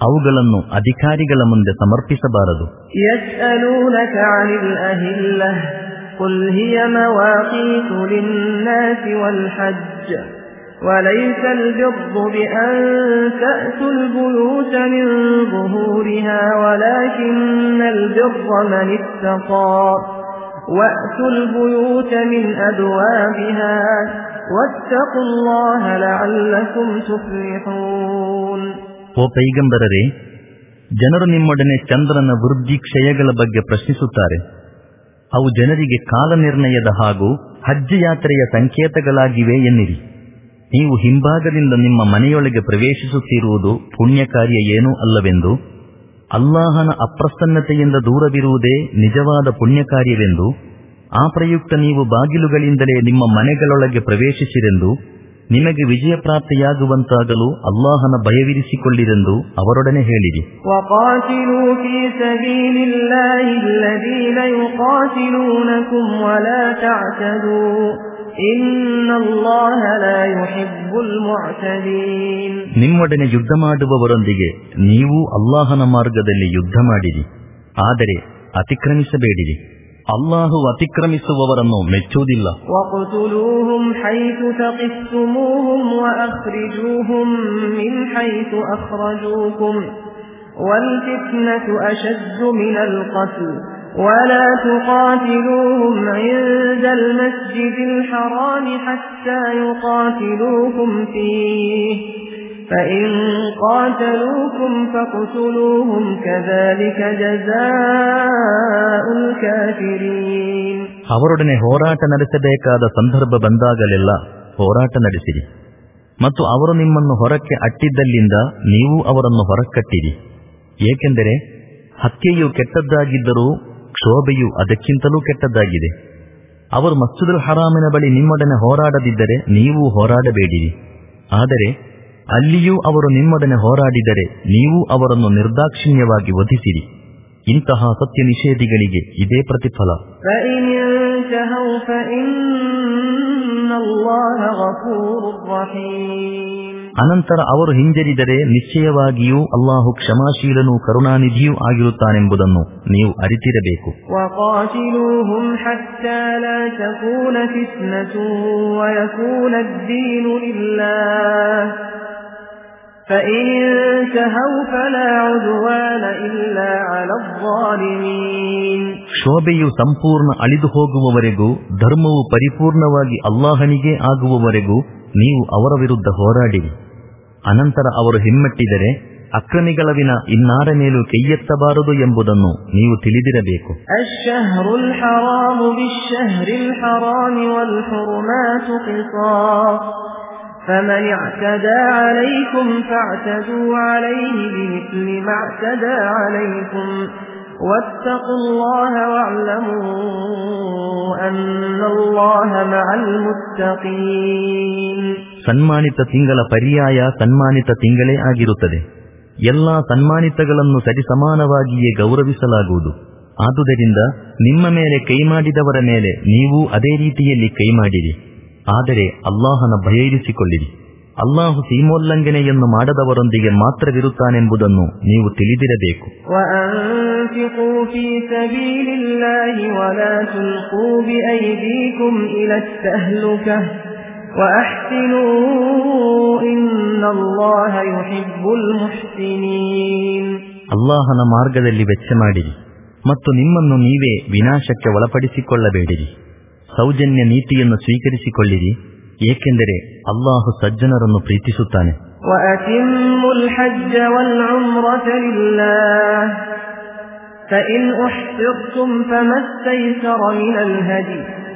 ಅವುಗಳನ್ನು ಅಧಿಕಾರಿಗಳ ಮುಂದೆ ಸಮರ್ಪಿಸಬಾರದು يسألونك عن الأهلة قل هي مواقيت للناس والحج وليس البر بأن تأتوا البيوت من ظهورها ولكن البر من اتقى وأتوا البيوت من أبوابها واتقوا الله لعلكم تفلحون ಓ ಪೈಗಂಬರರೇ ಜನರು ನಿಮ್ಮೊಡನೆ ಚಂದ್ರನ ವೃದ್ಧಿ ಕ್ಷಯಗಳ ಬಗ್ಗೆ ಪ್ರಶ್ನಿಸುತ್ತಾರೆ ಅವು ಜನರಿಗೆ ಕಾಲ ನಿರ್ಣಯದ ಹಾಗೂ ಹಜ್ ಯಾತ್ರೆಯ ಸಂಕೇತಗಳಾಗಿವೆ ಎನ್ನಿರಿ. ನೀವು ಹಿಂಭಾಗದಿಂದ ನಿಮ್ಮ ಮನೆಯೊಳಗೆ ಪ್ರವೇಶಿಸುತ್ತಿರುವುದು ಪುಣ್ಯ ಕಾರ್ಯ ಏನೂ ಅಲ್ಲವೆಂದು, ಅಲ್ಲಾಹನ ಅಪ್ರಸನ್ನತೆಯಿಂದ ದೂರವಿರುವುದೇ ನಿಜವಾದ ಪುಣ್ಯ ಕಾರ್ಯವೆಂದು, ಆ ಪ್ರಯುಕ್ತ ನೀವು ಬಾಗಿಲುಗಳಿಂದಲೇ ನಿಮ್ಮ ಮನೆಗಳೊಳಗೆ ಪ್ರವೇಶಿಸಿರೆಂದು ನಿಮಗೆ ವಿಜಯ ಪ್ರಾಪ್ತಿಯಾಗುವಂತಾಗಲು ಅಲ್ಲಾಹನ ಭಯವಿರಿಸಿಕೊಳ್ಳಿರೆಂದು ಅವರೊಡನೆ ಹೇಳಿರಿ. ನಿಮ್ಮೊಡನೆ ಯುದ್ಧ ಮಾಡುವವರೊಂದಿಗೆ ನೀವು ಅಲ್ಲಾಹನ ಮಾರ್ಗದಲ್ಲಿ ಯುದ್ಧ ಮಾಡಿರಿ. ಆದರೆ ಅತಿಕ್ರಮಿಸಬೇಡಿರಿ. ಅಲ್ಲಾಹು ಅತಿಕ್ರಮಿಸುವವರನ್ನು ಮೆಚ್ಚುವುದಿಲ್ಲ واقتلوهم حيث ثقفتموهم وأخرجوهم من حيث أخرجوكم والفتنة أشد من القتل ولا تقاتلوهم عند المسجد الحرام حتى يقاتلوكم فيه فإن قاتلوكم فاقتلوهم كذلك جزاء الكافرين ಅವರೊಡನೆ ಹೋರಾಟ ನಡೆಸಬೇಕಾದ ಸಂದರ್ಭ ಬಂದಾಗಲೆಲ್ಲ ಹೋರಾಟ ನಡೆಸಿರಿ ಮತ್ತು ಅವರು ನಿಮ್ಮನ್ನು ಹೊರಕ್ಕೆ ಅಟ್ಟಿದ್ದಲ್ಲಿಂದ ನೀವು ಅವರನ್ನು ಹೊರಕಟ್ಟಿರಿ ಏಕೆಂದರೆ ಹತ್ಯೆಯು ಕೆಟ್ಟದ್ದಾಗಿದ್ದರೂ ಕ್ಷೋಭೆಯು ಅದಕ್ಕಿಂತಲೂ ಕೆಟ್ಟದ್ದಾಗಿದೆ ಅವರು ಮಸ್ಜಿದುಲ್ ಹರಾಮಿನ ಬಳಿ ನಿಮ್ಮೊಡನೆ ಹೋರಾಡದಿದ್ದರೆ ನೀವು ಹೋರಾಡಬೇಡಿರಿ ಆದರೆ ಅಲ್ಲಿಯೂ ಅವರು ನಿಮ್ಮೊಡನೆ ಹೋರಾಡಿದರೆ ನೀವು ಅವರನ್ನು ನಿರ್ದಾಕ್ಷಿಣ್ಯವಾಗಿ ವಧಿಸಿರಿ. ಇಂತಹ ಸತ್ಯ ನಿಷೇಧಿಗಳಿಗೆ ಇದೇ ಪ್ರತಿಫಲ. ಅನಂತರ ಅವರು ಹಿಂಜರಿದರೆ ನಿಶ್ಚಯವಾಗಿಯೂ ಅಲ್ಲಾಹು ಕ್ಷಮಾಶೀಲನೂ ಕರುಣಾನಿಧಿಯೂ ಆಗಿರುತ್ತಾನೆಂಬುದನ್ನು ನೀವು ಅರಿತಿರಬೇಕು. ಶೋಭೆಯು ಸಂಪೂರ್ಣ ಅಳಿದು ಹೋಗುವವರೆಗೂ ಧರ್ಮವು ಪರಿಪೂರ್ಣವಾಗಿ ಅಲ್ಲಾಹನಿಗೆ ಆಗುವವರೆಗೂ ನೀವು ಅವರ ವಿರುದ್ಧ ಹೋರಾಡಿರಿ. ಅನಂತರ ಅವರು ಹಿಮ್ಮೆಟ್ಟಿದರೆ ಅಕ್ರಮಿಗಳ ವಿನ ಇನ್ನಾರ ಮೇಲೂ ಕೈಯೆತ್ತಬಾರದು ಎಂಬುದನ್ನು ನೀವು ತಿಳಿದಿರಬೇಕು الشهر الحرام بالشهر الحرام والحرمات قصاص فمن اعتدى عليكم فاعتدوا عليه بمثل ما اعتدى عليكم واتقوا الله واعلموا أن الله مع المتقين ಸನ್ಮಾನಿತ ತಿಂಗಳ ಪರ್ಯಾಯ ಸನ್ಮಾನಿತ ತಿಂಗಳೇ ಆಗಿರುತ್ತದೆ ಎಲ್ಲಾ ಸನ್ಮಾನಿತಗಳನ್ನು ಸರಿಸಮಾನವಾಗಿಯೇ ಗೌರವಿಸಲಾಗುವುದು ಆದುದರಿಂದ ನಿಮ್ಮ ಮೇಲೆ ಕೈ ಮಾಡಿದವರ ಮೇಲೆ ನೀವು ಅದೇ ರೀತಿಯಲ್ಲಿ ಕೈ ಮಾಡಿರಿ ಆದರೆ ಅಲ್ಲಾಹನ ಭಯ ಇರಿಸಿಕೊಳ್ಳಿರಿ ಅಲ್ಲಾಹು ಸೀಮೋಲ್ಲಂಘನೆಯನ್ನು ಮಾಡದವರೊಂದಿಗೆ ಮಾತ್ರವಿರುತ್ತಾನೆಂಬುದನ್ನು ನೀವು ತಿಳಿದಿರಬೇಕು وأنفقوا ಅಲ್ಲಾಹನ ಮಾರ್ಗದಲ್ಲಿ ವೆಚ್ಚ ಮಾಡಿರಿ ಮತ್ತು ನಿಮ್ಮನ್ನು ನೀವೇ ವಿನಾಶಕ್ಕೆ ಒಳಪಡಿಸಿಕೊಳ್ಳಬೇಡಿರಿ ಸೌಜನ್ಯ ನೀತಿಯನ್ನು ಸ್ವೀಕರಿಸಿಕೊಳ್ಳಿರಿ ಏಕೆಂದರೆ ಅಲ್ಲಾಹು ಸಜ್ಜನರನ್ನು ಪ್ರೀತಿಸುತ್ತಾನೆ وأتموا الحج والعمرة لله فإن أحفظتم فما استيسر من الهدي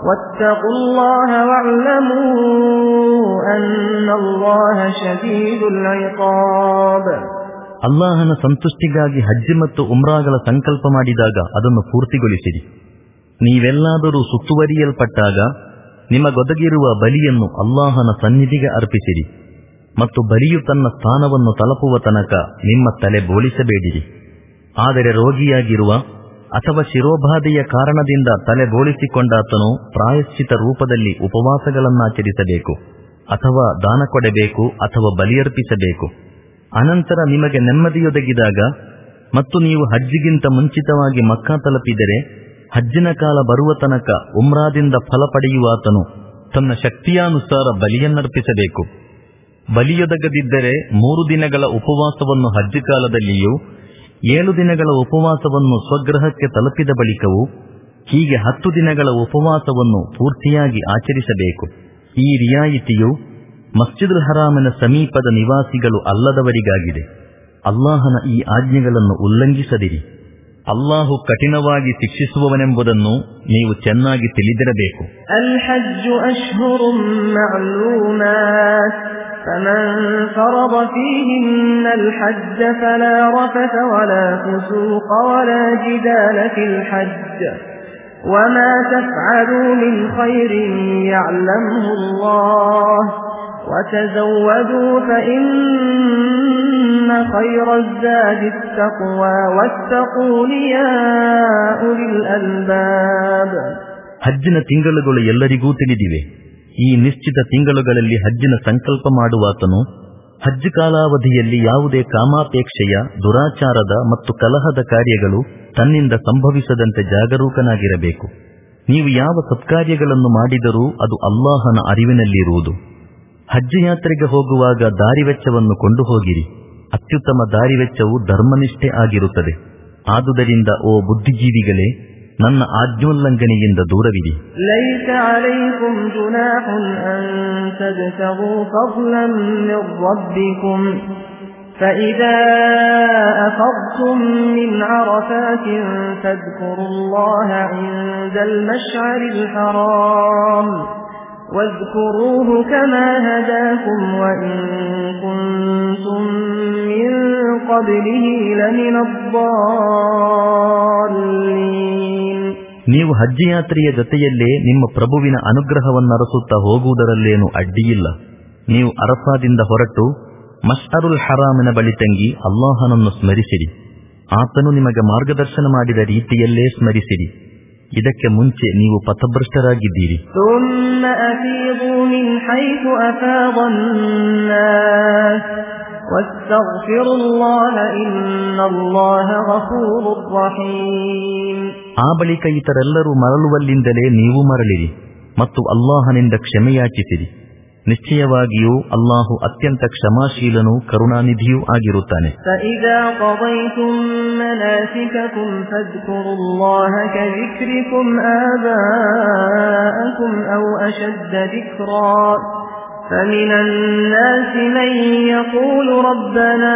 واتقوا الله واعلموا أن الله شديد العقاب ಅಲ್ಲಾಹನ ಸಂತುಷ್ಟಿಗಾಗಿ ಹಜ್ಜಿ ಮತ್ತು ಉಮ್ರಾಗಳ ಸಂಕಲ್ಪ ಮಾಡಿದಾಗ ಅದನ್ನು ಪೂರ್ತಿಗೊಳಿಸಿರಿ ನೀವೆಲ್ಲಾದರೂ ಸುತ್ತುವರಿಯಲ್ಪಟ್ಟಾಗ ನಿಮಗೊದಗಿರುವ ಬಲಿಯನ್ನು ಅಲ್ಲಾಹನ ಸನ್ನಿಧಿಗೆ ಅರ್ಪಿಸಿರಿ ಮತ್ತು ಬಲಿಯು ತನ್ನ ಸ್ಥಾನವನ್ನು ತಲುಪುವ ತನಕ ನಿಮ್ಮ ತಲೆ ಬೋಳಿಸಬೇಡಿರಿ ಆದರೆ ರೋಗಿಯಾಗಿರುವ ಅಥವಾ ಶಿರೋಬಾಧೆಯ ಕಾರಣದಿಂದ ತಲೆ ಪ್ರಾಯಶ್ಚಿತ ರೂಪದಲ್ಲಿ ಉಪವಾಸಗಳನ್ನಾಚರಿಸಬೇಕು, ಅಥವಾ ದಾನ ಕೊಡಬೇಕು, ಅಥವಾ ಬಲಿಯರ್ಪಿಸಬೇಕು ಅನಂತರ ನಿಮಗೆ ನೆಮ್ಮದಿಯೊದಗಿದಾಗ, ಮತ್ತು ನೀವು ಹಜ್ಜಿಗಿಂತ ಮುಂಚಿತವಾಗಿ ಮಕ್ಕಾ ತಲುಪಿದರೆ, ಹಜ್ಜಿನ ಕಾಲ ಬರುವ ತನಕ ಉಮ್ರಾದಿಂದ ಫಲ ಪಡೆಯುವಾತನು ತನ್ನ ಶಕ್ತಿಯಾನುಸಾರ ಬಲಿಯನ್ನರ್ಪಿಸಬೇಕು. ಬಲಿಯೊದಗದಿದ್ದರೆ ಮೂರು ದಿನಗಳ ಉಪವಾಸವನ್ನು ಹಜ್ಜಿ ಕಾಲದಲ್ಲಿಯೂ ಏಳು ದಿನಗಳ ಉಪವಾಸವನ್ನು ಸ್ವಗ್ರಹಕ್ಕೆ ತಲುಪಿದ ಬಳಿಕವೂ ಹೀಗೆ ಹತ್ತು ದಿನಗಳ ಉಪವಾಸವನ್ನು ಪೂರ್ತಿಯಾಗಿ ಆಚರಿಸಬೇಕು. ಈ ರಿಯಾಯಿತಿಯು ಮಸ್ಜಿದುಲ್ ಹರಾಮನ ಸಮೀಪದ ನಿವಾಸಿಗಳು ಅಲ್ಲದವರಿಗಾಗಿದೆ. ಅಲ್ಲಾಹನ ಈ ಆಜ್ಞೆಗಳನ್ನು ಉಲ್ಲಂಘಿಸದಿರಿ. ಅಲ್ಲಾಹು ಕಠಿಣವಾಗಿ ಶಿಕ್ಷಿಸುವವನೆಂಬುದನ್ನು ನೀವು ಚೆನ್ನಾಗಿ ತಿಳಿದಿರಬೇಕು. فمن فرض فيهن الحج فلا رفث ولا فسوق ولا جدال في الحج وما تفعلوا من خير يعلمه الله وتزودوا فإن خير الزاد التقوى واتقون يا أولي الألباب ಹಜ್ಜಿನ ತಿಂಗಳುಗಳು ಎಲ್ಲರಿಗೂ ತಿಳಿದಿವೆ ಈ ನಿಶ್ಚಿತ ತಿಂಗಳುಗಳಲ್ಲಿ ಹಜ್ಜಿನ ಸಂಕಲ್ಪ ಮಾಡುವಾತನು, ಹಜ್ ಕಾಲಾವಧಿಯಲ್ಲಿ ಯಾವುದೇ ಕಾಮಾಪೇಕ್ಷೆಯ, ದುರಾಚಾರದ ಮತ್ತು ಕಲಹದ ಕಾರ್ಯಗಳು ತನ್ನಿಂದ ಸಂಭವಿಸದಂತೆ ಜಾಗರೂಕನಾಗಿರಬೇಕು. ನೀವು ಯಾವ ಸತ್ಕಾರ್ಯಗಳನ್ನು ಮಾಡಿದರೂ ಅದು ಅಲ್ಲಾಹನ ಅರಿವಿನಲ್ಲಿರುವುದು. ಹಜ್ ಯಾತ್ರೆಗೆ ಹೋಗುವಾಗ ದಾರಿವೆಚ್ಚವನ್ನು ಕೊಂಡು ಹೋಗಿರಿ. ಅತ್ಯುತ್ತಮ ದಾರಿವೆಚ್ಚವು ಧರ್ಮನಿಷ್ಠೆ ಆಗಿರುತ್ತದೆ. ಆದುದರಿಂದ, ಓ ಬುದ್ಧಿಜೀವಿಗಳೇ ನನ್ನ ಆಜ್ಞೋಲ್ಲಂಘನೆಯಿಂದ ದೂರವಿರಿ ليس عليكم جناح أن تبتغوا فضلا من ربكم فإذا أفضتم من عرفات فاذكروا الله عند المشعر الحرام واذكروه كما هداكم وإن كنتم من قبله لمن الضالين ನೀವು ಹಜ್ ಯಾತ್ರೆಯ ಜೊತೆಯಲ್ಲೇ ನಿಮ್ಮ ಪ್ರಭುವಿನ ಅನುಗ್ರಹವನ್ನರಸುತ್ತಾ ಹೋಗುವುದರಲ್ಲೇನು ಅಡ್ಡಿಯಿಲ್ಲ ನೀವು ಅರಫಾದಿಂದ ಹೊರಟು ಮಶ್ಅರುಲ್ ಹರಾಮಿನ ಬಳಿ ತಂಗಿ ಅಲ್ಲಾಹನನ್ನು ಸ್ಮರಿಸಿರಿ ಆತನು ನಿಮಗೆ ಮಾರ್ಗದರ್ಶನ ಮಾಡಿದ ರೀತಿಯಲ್ಲೇ ಸ್ಮರಿಸಿರಿ ಇದಕ್ಕೆ ಮುಂಚೆ ನೀವು ಪಥಭ್ರಷ್ಟರಾಗಿದ್ದೀರಿ. ಆ ಬಳಿಕ ಇತರೆಲ್ಲರೂ ಮರಳುವಲ್ಲಿಂದಲೇ ನೀವು ಮರಳಿರಿ ಮತ್ತು ಅಲ್ಲಾಹನಿಂದ ಕ್ಷಮೆಯಾಚಿಸಿರಿ. ನಿಶ್ಚಯವಾಗಿಯೂ ಅಲ್ಲಾಹು ಅತ್ಯಂತ ಕ್ಷಮಾಶೀಲನೂ ಕರುಣಾನಿಧಿಯೂ ಆಗಿರುತ್ತಾನೆ فإذا قضيتم مناسككم فاذكروا الله كذكركم آباءكم أو أشد ذكرا فمن الناس من يقول ربنا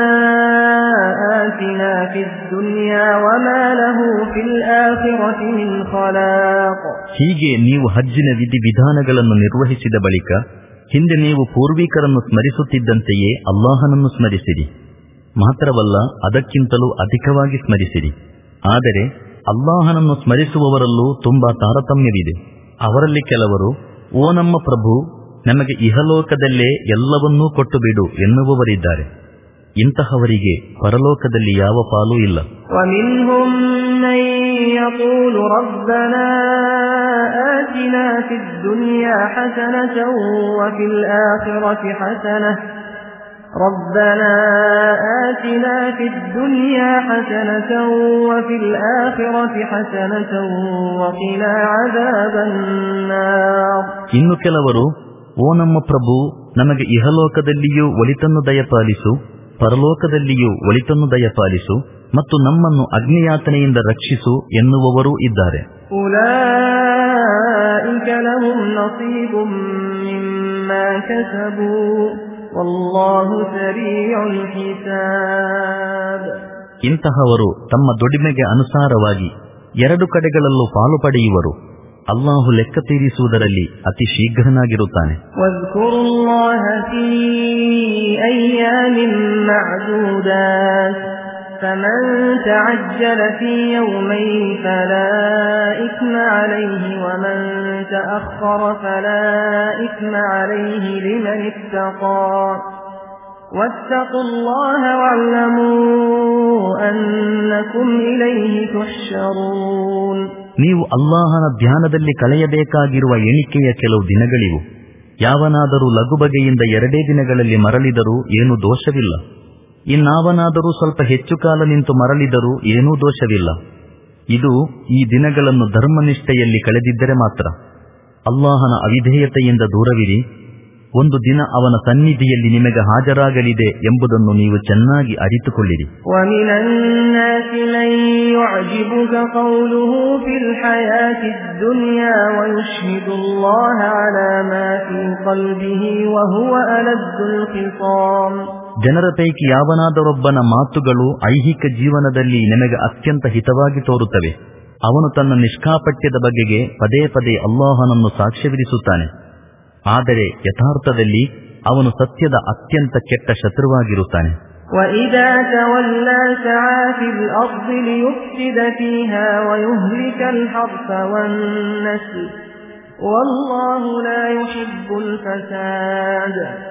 آتنا في الدنيا وما له في الآخرة من خلاق ಹೀಗೆ ನೀವು ಹಜ್ಜಿನ ವಿಧಿವಿಧಾನಗಳನ್ನು ನಿರ್ವಹಿಸಿದ ಬಳಿಕ ಹಿಂದೆ ನೀವು ಪೂರ್ವಿಕರನ್ನು ಸ್ಮರಿಸುತ್ತಿದ್ದಂತೆಯೇ ಅಲ್ಲಾಹನನ್ನು ಸ್ಮರಿಸಿರಿ. ಮಾತ್ರವಲ್ಲ, ಅದಕ್ಕಿಂತಲೂ ಅಧಿಕವಾಗಿ ಸ್ಮರಿಸಿರಿ. ಆದರೆ, ಅಲ್ಲಾಹನನ್ನು ಸ್ಮರಿಸುವವರಲ್ಲೂ ತುಂಬಾ ತಾರತಮ್ಯವಿದೆ. ಅವರಲ್ಲಿ ಕೆಲವರು, ಓ ನಮ್ಮ ಪ್ರಭು, ನಮಗೆ ಇಹಲೋಕದಲ್ಲೇ ಎಲ್ಲವನ್ನೂ ಕೊಟ್ಟು ಬಿಡು ಎನ್ನುವವರಿದ್ದಾರೆ. ಇಂತಹವರಿಗೆ ಪರಲೋಕದಲ್ಲಿ ಯಾವ ಪಾಲೂ ಇಲ್ಲ ومنهم من يقول ربنا آتنا في الدنيا حسنة وفي الآخرة حسنة ربنا آتنا في الدنيا حسنة وفي الآخرة حسنة وقنا عذاب النار ಇನ್ನು ಕೆಲವರು ಓ ನಮ್ಮ ಪ್ರಭು ನಮಗೆ ಇಹಲೋಕದಲ್ಲಿಯೂ ಒಳಿತನ್ನು ದಯಪಾಲಿಸು ಪರಲೋಕದಲ್ಲಿಯೂ ಒಳಿತನ್ನು ದಯಪಾಲಿಸು ಮತ್ತು ನಮ್ಮನ್ನು ಅಗ್ನಿಯಾತನೆಯಿಂದ ರಕ್ಷಿಸು ಎನ್ನುವವರೂ ಇದ್ದಾರೆ. ಇಂತಹವರು ತಮ್ಮ ದುಡಿಮೆಗೆ ಅನುಸಾರವಾಗಿ ಎರಡು ಕಡೆಗಳಲ್ಲೂ ಪಾಲು ಪಡೆಯುವರು ಅಲ್ಲಾಹು ಲೆಕ್ಕ ತೀರಿಸುವುದರಲ್ಲಿ ಅತಿ ಶೀಘ್ರನಾಗಿರುತ್ತಾನೆ واذكروا الله في أيام معدودات فمن تعجل في يومين فلا إثم عليه ومن تأخر فلا إثم عليه لمن اتقى واتقوا الله واعلموا أنكم إليه تحشرون ನೀವು ಅಲ್ಲಾಹನ ಧ್ಯಾನದಲ್ಲಿ ಕಳೆಯಬೇಕಾಗಿರುವ ಎಣಿಕೆಯ ಕೆಲವು ದಿನಗಳಿವು. ಯಾವನಾದರೂ ಲಘು ಬಗೆಯಿಂದ ಎರಡೇ ದಿನಗಳಲ್ಲಿ ಮರಳಿದರೂ ಏನೂ ದೋಷವಿಲ್ಲ. ಇನ್ನಾವನಾದರೂ ಸ್ವಲ್ಪ ಹೆಚ್ಚು ಕಾಲ ನಿಂತು ಮರಳಿದರೂ ಏನೂ ದೋಷವಿಲ್ಲ. ಇದು ಈ ದಿನಗಳನ್ನು ಧರ್ಮನಿಷ್ಠೆಯಲ್ಲಿ ಕಳೆದಿದ್ದರೆ ಮಾತ್ರ. ಅಲ್ಲಾಹನ ಅವಿಧೇಯತೆಯಿಂದ ದೂರವಿರಿ. ಒಂದು ದಿನ ಅವನ ಸನ್ನಿಧಿಯಲ್ಲಿ ನಿಮಗೆ ಹಾಜರಾಗಲಿದೆ ಎಂಬುದನ್ನು ನೀವು ಚೆನ್ನಾಗಿ ಅರಿತುಕೊಳ್ಳಿರಿ. ಜನರ ಪೈಕಿ ಯಾವನಾದರೊಬ್ಬನ ಮಾತುಗಳು ಐಹಿಕ ಜೀವನದಲ್ಲಿ ನಿಮಗೆ ಅತ್ಯಂತ ಹಿತವಾಗಿ ತೋರುತ್ತವೆ. ಅವನು ತನ್ನ ನಿಷ್ಕಾಪಟ್ಯದ ಬಗೆಗೆ ಪದೇ ಪದೇ ಅಲ್ಲಾಹನನ್ನು ಸಾಕ್ಷ್ಯವಿಧಿಸುತ್ತಾನೆ ಆದರೆ ಯಥಾರ್ಥದಲ್ಲಿ ಅವನು ಸತ್ಯದ ಅತ್ಯಂತ ಕೆಟ್ಟ ಶತ್ರುವಾಗಿರುತ್ತಾನೆ.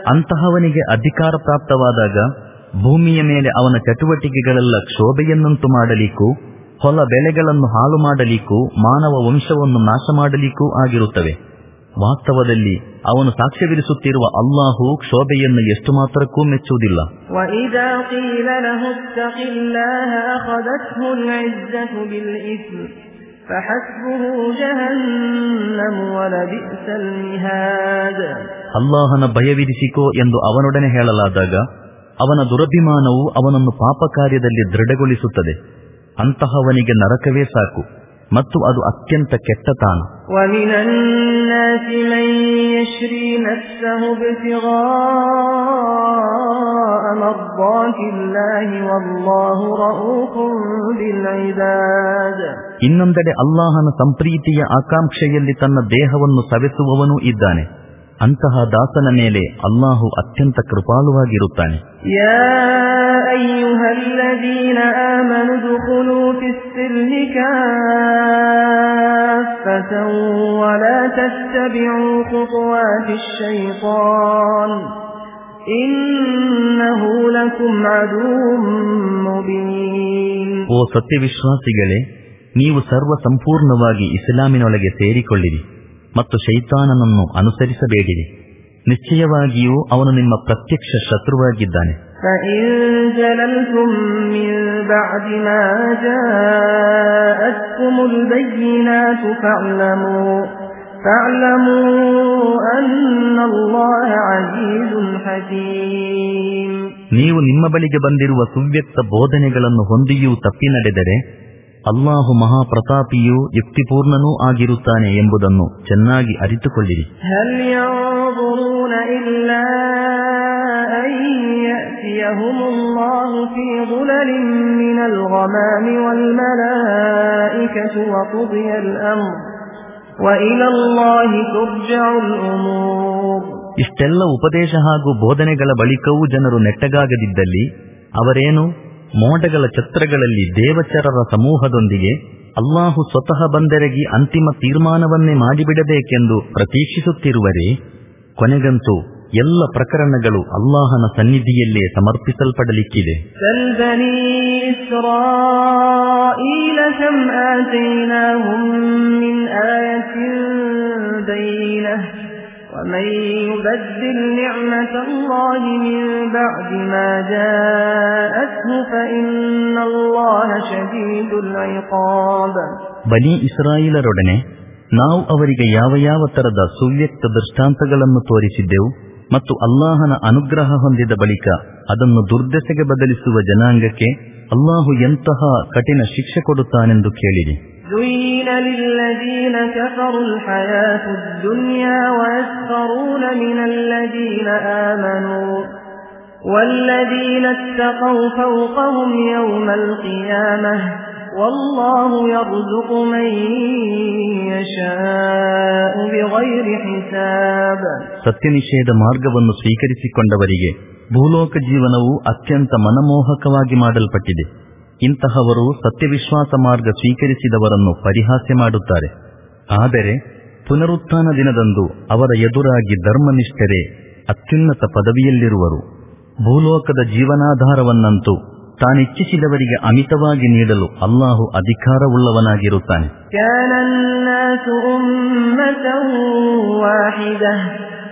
ಅಂತಹವನಿಗೆ ಅಧಿಕಾರ ಪ್ರಾಪ್ತವಾದಾಗ ಭೂಮಿಯ ಮೇಲೆ ಅವನ ಚಟುವಟಿಕೆಗಳೆಲ್ಲ ಕ್ಷೋಭೆಯನ್ನುಂಟು ಮಾಡಲಿಕ್ಕೂ ಹೊಲ ಬೆಳೆಗಳನ್ನು ಹಾಳು ಮಾಡಲಿಕ್ಕೂ ಮಾನವ ವಂಶವನ್ನು ನಾಶ ಮಾಡಲಿಕ್ಕೂ ಆಗಿರುತ್ತವೆ. ವಾಸ್ತವದಲ್ಲಿ ಅವನು ಸಾಕ್ಷ್ಯವಿರಿಸುತ್ತಿರುವ ಅಲ್ಲಾಹು ಕ್ಷೋಭೆಯನ್ನು ಎಷ್ಟು ಮಾತ್ರಕ್ಕೂ ಮೆಚ್ಚುವುದಿಲ್ಲ. ಅಲ್ಲಾಹನ ಭಯವಿರಿಸಿಕೋ ಎಂದು ಅವನೊಡನೆ ಹೇಳಲಾದಾಗ ಅವನ ದುರಭಿಮಾನವು ಅವನನ್ನು ಪಾಪ ಕಾರ್ಯದಲ್ಲಿ ದೃಢಗೊಳಿಸುತ್ತದೆ. ಅಂತಹವನಿಗೆ ನರಕವೇ ಸಾಕು. ಮತ್ತು ಅದು ಅತ್ಯಂತ ಕೆಟ್ಟ ತಾಣ ಇನ್ನೊಂದೆಡೆ ಅಲ್ಲಾಹನ ಸಂಪ್ರೀತಿಯ ಆಕಾಂಕ್ಷೆಯಲ್ಲಿ ತನ್ನ ದೇಹವನ್ನು ಸವೆಸುವವನೂ ಇದ್ದಾನೆ. ಅಂತಹ ದಾಸನ ಮೇಲೆ ಅಲ್ಲಾಹು ಅತ್ಯಂತ ಕೃಪಾಲುವಾಗಿರುತ್ತಾನೆ ಓ ಸತ್ಯವಿಶ್ವಾಸಿಗಳೇ ನೀವು ಸರ್ವ ಸಂಪೂರ್ಣವಾಗಿ ಇಸ್ಲಾಮಿನೊಳಗೆ ಸೇರಿಕೊಳ್ಳಿರಿ. ಮತ್ತು ಶೈತಾನನನ್ನು ಅನುಸರಿಸಬೇಡಿರಿ. ನಿಶ್ಚಯವಾಗಿಯೂ ಅವನು ನಿಮ್ಮ ಪ್ರತ್ಯಕ್ಷ ಶತ್ರುವಾಗಿದ್ದಾನೆ. ನೀವು ನಿಮ್ಮ ಬಳಿಗೆ ಬಂದಿರುವ ಸುವ್ಯಕ್ತ ಬೋಧನೆಗಳನ್ನು ಹೊಂದಿಯೂ ತಪ್ಪಿ ನಡೆದರೆ ಅಲ್ಲಾಹು ಮಹಾಪ್ರತಾಪಿಯೂ ಯುಕ್ತಿಪೂರ್ಣನೂ ಆಗಿರುತ್ತಾನೆ ಎಂಬುದನ್ನು ಚೆನ್ನಾಗಿ ಅರಿತುಕೊಳ್ಳಿರಿ هل ينظرون إلا أن يأتيهم الله في ظلل من الغمام والملائكة وقضي الأمر وإلى الله ترجع الأمور ಇಷ್ಟೆಲ್ಲ ಉಪದೇಶ ಹಾಗೂ ಬೋಧನೆಗಳ ಬಳಿಕವೂ ಜನರು ನೆಟ್ಟಗಾಗದಿದ್ದಲ್ಲಿ ಅವರೇನು ಮೋಡಗಳ ಛತ್ರಗಳಲ್ಲಿ ದೇವಚರರ ಸಮೂಹದೊಂದಿಗೆ ಅಲ್ಲಾಹು ಸ್ವತಃ ಬಂದೆರಗಿ ಅಂತಿಮ ತೀರ್ಮಾನವನ್ನೇ ಮಾಡಿಬಿಡಬೇಕೆಂದು ಪ್ರತೀಕ್ಷಿಸುತ್ತಿರುವರೆ, ಕೊನೆಗಂತೂ ಎಲ್ಲ ಪ್ರಕರಣಗಳು ಅಲ್ಲಾಹನ ಸನ್ನಿಧಿಯಲ್ಲೇ ಸಮರ್ಪಿಸಲ್ಪಡಲಿಕ್ಕಿದೆ سل ومن يبدل نعمة الله من بعد ما جاءته فإن الله شديد العقاب ಬನಿ ಇಸ್ರಾಯಿಲರೊಡನೆ ನಾವು ಅವರಿಗೆ ಯಾವ ಯಾವ ತರದ ಸುವ್ಯಕ್ತ ದೃಷ್ಟಾಂತಗಳನ್ನು ತೋರಿಸಿದ್ದೆವು ಮತ್ತು ಅಲ್ಲಾಹನ ಅನುಗ್ರಹ ಹೊಂದಿದ ಬಳಿಕ ಅದನ್ನು ದುರ್ದೆಸೆಗೆ ಬದಲಿಸುವ ಜನಾಂಗಕ್ಕೆ ಅಲ್ಲಾಹು ಎಂತಹ ಕಠಿಣ ಶಿಕ್ಷೆ ಕೊಡುತ್ತಾನೆಂದು ಕೇಳಿರಿ زين للذين كفروا الحياة الدنيا ويسخرون من الذين آمنوا والذين اتقوا فوقهم يوم القيامة والله يرزق من يشاء بغير حساب ಸತ್ಯನಿಷೇಧ ಮಾರ್ಗವನ್ನು ಸ್ವೀಕರಿಸಿಕೊಂಡವರಿಗೆ ಭೂಲೋಕ ಜೀವನವು ಅತ್ಯಂತ ಮನಮೋಹಕವಾಗಿ ಮಾಡಲ್ಪಟ್ಟಿದೆ ಇಂತಹವರು ಸತ್ಯವಿಶ್ವಾಸ ಮಾರ್ಗ ಸ್ವೀಕರಿಸಿದವರನ್ನು ಪರಿಹಾಸ್ಯ ಮಾಡುತ್ತಾರೆ. ಆದರೆ ಪುನರುತ್ಥಾನ ದಿನದಂದು ಅವರ ಎದುರಾಗಿ ಧರ್ಮನಿಷ್ಠರೇ ಅತ್ಯುನ್ನತ ಪದವಿಯಲ್ಲಿರುವರು. ಭೂಲೋಕದ ಜೀವನಾಧಾರವನ್ನಂತೂ ತಾನಿಚ್ಛಿಸಿದವರಿಗೆ ಅಮಿತವಾಗಿ ನೀಡಲು ಅಲ್ಲಾಹು ಅಧಿಕಾರವುಳ್ಳವನಾಗಿರುತ್ತಾನೆ.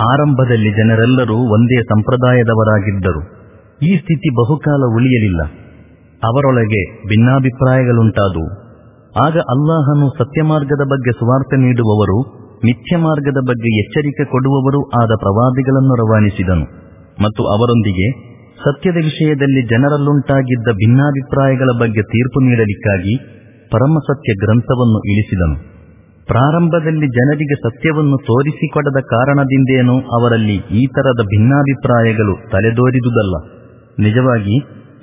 ಆರಂಭದಲ್ಲಿ ಜನರೆಲ್ಲರೂ ಒಂದೇ ಸಂಪ್ರದಾಯದವರಾಗಿದ್ದರು. ಈ ಸ್ಥಿತಿ ಬಹುಕಾಲ ಉಳಿಯಲಿಲ್ಲ. ಅವರೊಳಗೆ ಭಿನ್ನಾಭಿಪ್ರಾಯಗಳುಂಟಾದವು. ಆಗ ಅಲ್ಲಾಹನು ಸತ್ಯಮಾರ್ಗದ ಬಗ್ಗೆ ಸುವಾರ್ತೆ ನೀಡುವವರು, ಮಿಥ್ಯ ಮಾರ್ಗದ ಬಗ್ಗೆ ಎಚ್ಚರಿಕೆ ಕೊಡುವವರೂ ಆದ ಪ್ರವಾದಿಗಳನ್ನು ರವಾನಿಸಿದನು. ಮತ್ತು ಅವರೊಂದಿಗೆ ಸತ್ಯದ ವಿಷಯದಲ್ಲಿ ಜನರಲ್ಲುಂಟಾಗಿದ್ದ ಭಿನ್ನಾಭಿಪ್ರಾಯಗಳ ಬಗ್ಗೆ ತೀರ್ಪು ನೀಡಲಿಕ್ಕಾಗಿ ಪರಮಸತ್ಯ ಗ್ರಂಥವನ್ನು ಇಳಿಸಿದನು. ಪ್ರಾರಂಭದಲ್ಲಿ ಜನರಿಗೆ ಸತ್ಯವನ್ನು ತೋರಿಸಿಕೊಡದ ಕಾರಣದಿಂದೇನು ಅವರಲ್ಲಿ ಈ ತರದ ಭಿನ್ನಾಭಿಪ್ರಾಯಗಳು ತಲೆದೋರಿದುದಲ್ಲ. ನಿಜವಾಗಿ,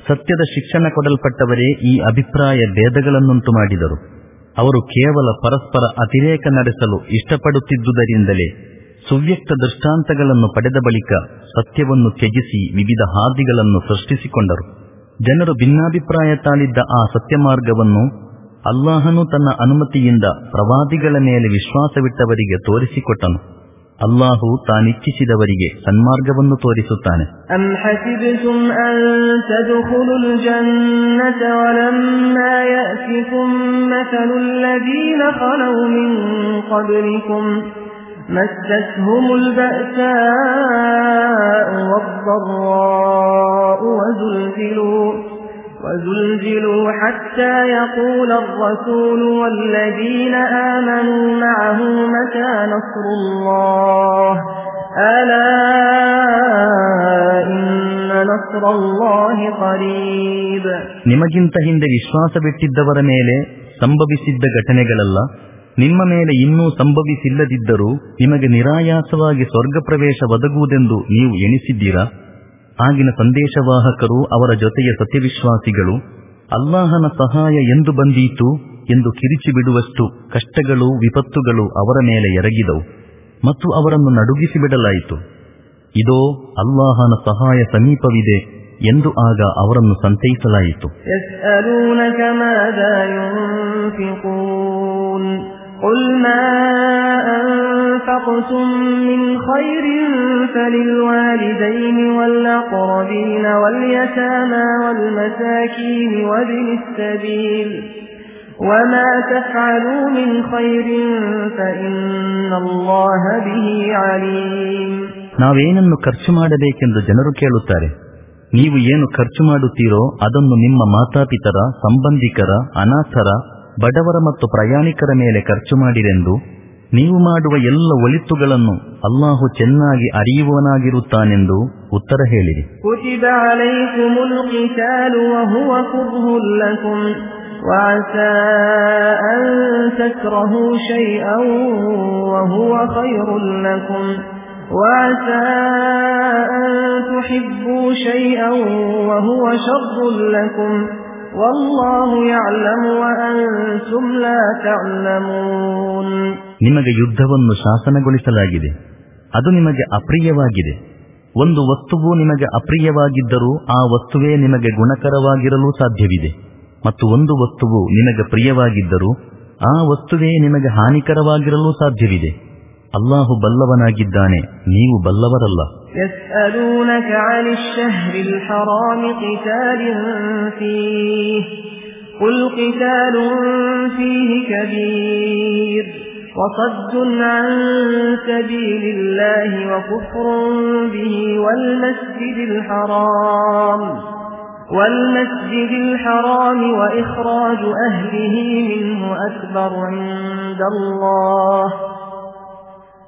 ಸತ್ಯದ ಶಿಕ್ಷಣ ಕೊಡಲ್ಪಟ್ಟವರೇ ಈ ಅಭಿಪ್ರಾಯ ಭೇದಗಳನ್ನುಂಟು ಮಾಡಿದರು. ಅವರು ಕೇವಲ ಪರಸ್ಪರ ಅತಿರೇಕ ನಡೆಸಲು ಇಷ್ಟಪಡುತ್ತಿದ್ದುದರಿಂದಲೇ ಸುವ್ಯಕ್ತ ದೃಷ್ಟಾಂತಗಳನ್ನು ಪಡೆದ ಬಳಿಕ ಸತ್ಯವನ್ನು ತ್ಯಜಿಸಿ ವಿವಿಧ ಹಾದಿಗಳನ್ನು ಸೃಷ್ಟಿಸಿಕೊಂಡರು. ಜನರು ಭಿನ್ನಾಭಿಪ್ರಾಯ ತಾಳಿದ್ದ ಆ ಸತ್ಯಮಾರ್ಗವನ್ನು ಅಲ್ಲಾಹನು ತನ್ನ ಅನುಮತಿಯಿಂದ ಪ್ರವಾದಿಗಳ ಮೇಲೆ ವಿಶ್ವಾಸವಿಟ್ಟವರಿಗೆ ತೋರಿಸಿಕೊಟ್ಟನು ಅಲ್ಲಾಹು ತಾನಿಚ್ಛಿಸಿದವರಿಗೆ ಸನ್ಮಾರ್ಗವನ್ನು ತೋರಿಸುತ್ತಾನೆ أم حسبتم أن تدخلوا الجنة ولما يأتكم مثل الذين خلوا من قبلكم مستهم البأساء والضراء وزلزلوا وزلزلوا حتى يقول الرسول والذين آمنوا معه متى نصر الله ألا إن نصر الله قريب ನಿಮಗಿಂತ ಹಿಂದೆ ವಿಶ್ವಾಸ ಬಿಟ್ಟಿದ್ದವರ ಮೇಲೆ ಸಂಭವಿಸಿದ್ದ ಘಟನೆಗಳಲ್ಲ ನಿಮ್ಮ ಮೇಲೆ ಇನ್ನೂ ಸಂಭವಿಸಿಲ್ಲದಿದ್ದರೂ ನಿಮಗೆ ನಿರಾಯಾಸವಾಗಿ ಸ್ವರ್ಗ ಪ್ರವೇಶ ಒದಗುವುದೆಂದು ನೀವು ಎಣಿಸಿದ್ದೀರಾ ಆಗಿನ ಸಂದೇಶವಾಹಕರು ಅವರ ಜೊತೆಯ ಸತ್ಯವಿಶ್ವಾಸಿಗಳು, ಅಲ್ಲಾಹನ ಸಹಾಯ ಎಂದು ಬಂದೀತು ಎಂದು ಕಿರಿಚಿ ಬಿಡುವಷ್ಟು ಕಷ್ಟಗಳು, ವಿಪತ್ತುಗಳು ಅವರ ಮೇಲೆ ಎರಗಿದವು ಮತ್ತು ಅವರನ್ನು ನಡುಗಿಸಿ ಬಿಡಲಾಯಿತು. ಇದೋ, ಅಲ್ಲಾಹನ ಸಹಾಯ ಸಮೀಪವಿದೆ ಎಂದು ಆಗ ಅವರನ್ನು ಸಂತೈಸಲಾಯಿತು. قل ما أنفقتم من خير فللوالدين والأقربين واليتامى والمساكين وابن السبيل وما تفعلوا من خير فإن الله به عليم ನಾವೇನನ್ನು ಖರ್ಚು ಮಾಡಬೇಕೆಂದು ಜನರು ಕೇಳುತ್ತಾರೆ ನೀವು ಏನು ಖರ್ಚು ಮಾಡುತ್ತೀರೋ ಅದನ್ನು ನಿಮ್ಮ ಮಾತಾಪಿತರ ಸಂಬಂಧಿಕರ ಅನಾಥರ ಬಡವರ ಮತ್ತು ಪ್ರಯಾಣಿಕರ ಮೇಲೆ ಖರ್ಚು ಮಾಡಿರೆಂದು ನೀವು ಮಾಡುವ ಎಲ್ಲ ಒಳಿತುಗಳನ್ನು ಅಲ್ಲಾಹು ಚೆನ್ನಾಗಿ ಅರಿಯುವವನಾಗಿರುತ್ತಾನೆಂದು ಉತ್ತರ ಹೇಳಿರಿ كتب عليكم القتال وهو كره لكم وعسى أن تكرهوا شيئا وهو خير لكم وعسى أن تحبوا شيئا وهو شر لكم ನಿಮಗೆ ಯುದ್ಧವನ್ನು ಶಾಸನಗೊಳಿಸಲಾಗಿದೆ. ಅದು ನಿಮಗೆ ಅಪ್ರಿಯವಾಗಿದೆ. ಒಂದು ವಸ್ತುವು ನಿಮಗೆ ಅಪ್ರಿಯವಾಗಿದ್ದರೂ ಆ ವಸ್ತುವೇ ನಿಮಗೆ ಗುಣಕರವಾಗಿರಲು ಸಾಧ್ಯವಿದೆ. ಮತ್ತು ಒಂದು ವಸ್ತುವು ನಿಮಗೆ ಪ್ರಿಯವಾಗಿದ್ದರೂ ಆ ವಸ್ತುವೇ ನಿಮಗೆ ಹಾನಿಕರವಾಗಿರಲು ಸಾಧ್ಯವಿದೆ. ಅಲ್ಲಾಹು ಬಲ್ಲವನಾಗಿದ್ದಾನೆ ನೀವು ಬಲ್ಲವರಲ್ಲ يسألونك عن الشهر الحرام قتال فيه قل قتال فيه كبير وصد عن سبيل الله وكفر به والمسجد الحرام والمسجد الحرام وإخراج أهله منه أكبر عند الله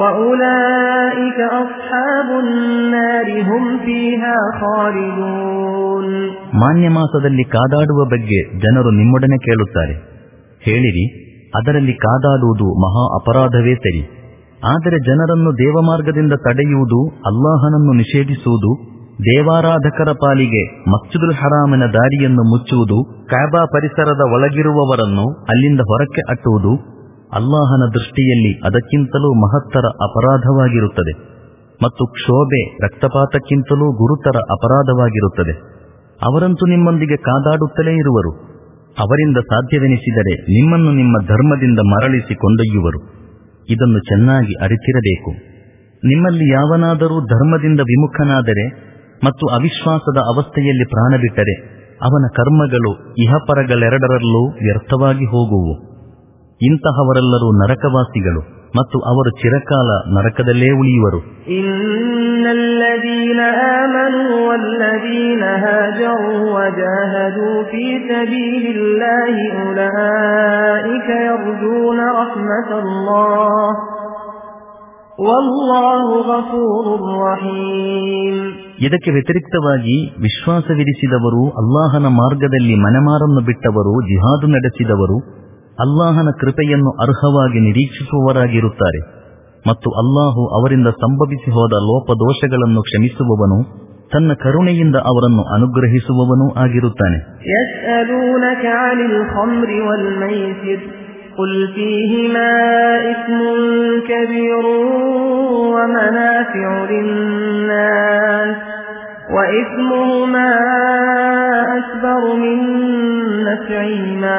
وأولئك أصحاب النار هم فيها خالدون ಮಾನ್ಯ ಮಾಸದಲ್ಲಿ ಕಾದಾಡುವ ಬಗ್ಗೆ ಜನರು ನಿಮ್ಮೊಡನೆ ಕೇಳುತ್ತಾರೆ ಹೇಳಿರಿ ಅದರಲ್ಲಿ ಕಾದಾಡುವುದು ಮಹಾ ಅಪರಾಧವೇ ಸರಿ ಆದರೆ ಜನರನ್ನು ದೇವಮಾರ್ಗದಿಂದ ತಡೆಯುವುದು ಅಲ್ಲಾಹನನ್ನು ನಿಷೇಧಿಸುವುದು ದೇವಾರಾಧಕರ ಪಾಲಿಗೆ ಮಸ್ಜಿದುಲ್ ಹರಾಮನ ದಾರಿಯನ್ನು ಮುಚ್ಚುವುದು ಕಾಬಾ ಪರಿಸರದ ಒಳಗಿರುವವರನ್ನು ಅಲ್ಲಿಂದ ಹೊರಕ್ಕೆ ಅಟ್ಟುವುದು ಅಲ್ಲಾಹನ ದೃಷ್ಟಿಯಲ್ಲಿ ಅದಕ್ಕಿಂತಲೂ ಮಹತ್ತರ ಅಪರಾಧವಾಗಿರುತ್ತದೆ ಮತ್ತು ಕ್ಷೋಭೆ ರಕ್ತಪಾತಕ್ಕಿಂತಲೂ ಗುರುತರ ಅಪರಾಧವಾಗಿರುತ್ತದೆ. ಅವರಂತೂ ನಿಮ್ಮೊಂದಿಗೆ ಕಾದಾಡುತ್ತಲೇ ಇರುವರು. ಅವರಿಂದ ಸಾಧ್ಯವೆನಿಸಿದರೆ ನಿಮ್ಮನ್ನು ನಿಮ್ಮ ಧರ್ಮದಿಂದ ಮರಳಿಸಿ ಕೊಂಡೊಯ್ಯುವರು ಇದನ್ನು ಚೆನ್ನಾಗಿ ಅರಿತಿರಬೇಕು. ನಿಮ್ಮಲ್ಲಿ ಯಾವನಾದರೂ ಧರ್ಮದಿಂದ ವಿಮುಖನಾದರೆ ಮತ್ತು ಅವಿಶ್ವಾಸದ ಅವಸ್ಥೆಯಲ್ಲಿ ಪ್ರಾಣ ಬಿಟ್ಟರೆ ಅವನ ಕರ್ಮಗಳು ಇಹಪರಗಳೆರಡರಲ್ಲೂ ವ್ಯರ್ಥವಾಗಿ ಹೋಗುವು. ಇಂತಹವರೆಲ್ಲರೂ ನರಕವಾಸಿಗಳು ಮತ್ತು ಅವರು ಚಿರಕಾಲ ನರಕದಲ್ಲೇ ಉಳಿಯುವರು إن الذين آمنوا والذين هاجروا وجاهدوا في سبيل الله أولئك يرجون رحمة الله والله غفور رحيم ಇದಕ್ಕೆ ವ್ಯತಿರಿಕ್ತವಾಗಿ ವಿಶ್ವಾಸವಿರಿಸಿದವರು ಅಲ್ಲಾಹನ ಮಾರ್ಗದಲ್ಲಿ ಮನೆಮಾರನ್ನು ಬಿಟ್ಟವರು ಜಿಹಾದು ನಡೆಸಿದವರು ಅಲ್ಲಾಹನ ಕೃಪೆಯನ್ನು ಅರ್ಹವಾಗಿ ನಿರೀಕ್ಷಿಸುವವರಾಗಿರುತ್ತಾರೆ ಮತ್ತು ಅಲ್ಲಾಹು ಅವರಿಂದ ಸಂಭವಿಸಿ ಹೋದ ಲೋಪದೋಷಗಳನ್ನು ಕ್ಷಮಿಸುವವನು ತನ್ನ ಕರುಣೆಯಿಂದ ಅವರನ್ನು ಅನುಗ್ರಹಿಸುವವನೂ ಆಗಿರುತ್ತಾನೆ يسألونك عن الخمر والميسر قل فيهما إثم كبير ومنافع للناس وإثمهما أكبر من نفعهما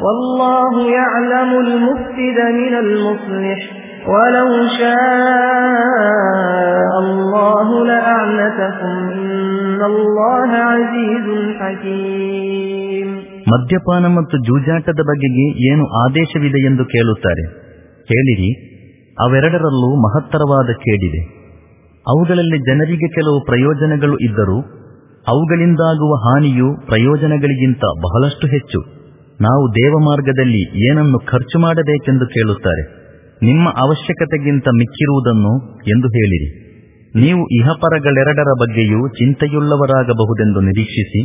والله يعلم المفسد من المصلح ولو شاء الله لأعنتكم إن الله عزيز حكيم ಮದ್ಯಪಾನ ಮತ್ತು ಜೂಜಾಟದ ಬಗೆಗೆ ಏನು ಆದೇಶವಿದೆ ಎಂದು ಕೇಳುತ್ತಾರೆ ಹೇಳಿರಿ ಅವೆರಡರಲ್ಲೂ ಮಹತ್ತರವಾದ ಕೇಡಿದೆ ಅವುಗಳಲ್ಲಿ ಜನರಿಗೆ ಕೆಲವು ಪ್ರಯೋಜನಗಳು ಇದ್ದರೂ ಅವುಗಳಿಂದಾಗುವ ಹಾನಿಯು ಪ್ರಯೋಜನಗಳಿಗಿಂತ ಬಹಳಷ್ಟು ಹೆಚ್ಚು ನಾವು ದೇವಮಾರ್ಗದಲ್ಲಿ ಏನನ್ನು ಖರ್ಚು ಮಾಡಬೇಕೆಂದು ಕೇಳುತ್ತಾರೆ, ನಿಮ್ಮ ಅವಶ್ಯಕತೆಗಿಂತ ಮಿಕ್ಕಿರುವುದನ್ನು ಎಂದು ಹೇಳಿರಿ. ನೀವು ಇಹಪರಗಳೆರಡರ ಬಗ್ಗೆಯೂ ಚಿಂತೆಯುಳ್ಳವರಾಗಬಹುದೆಂದು ನಿರೀಕ್ಷಿಸಿ,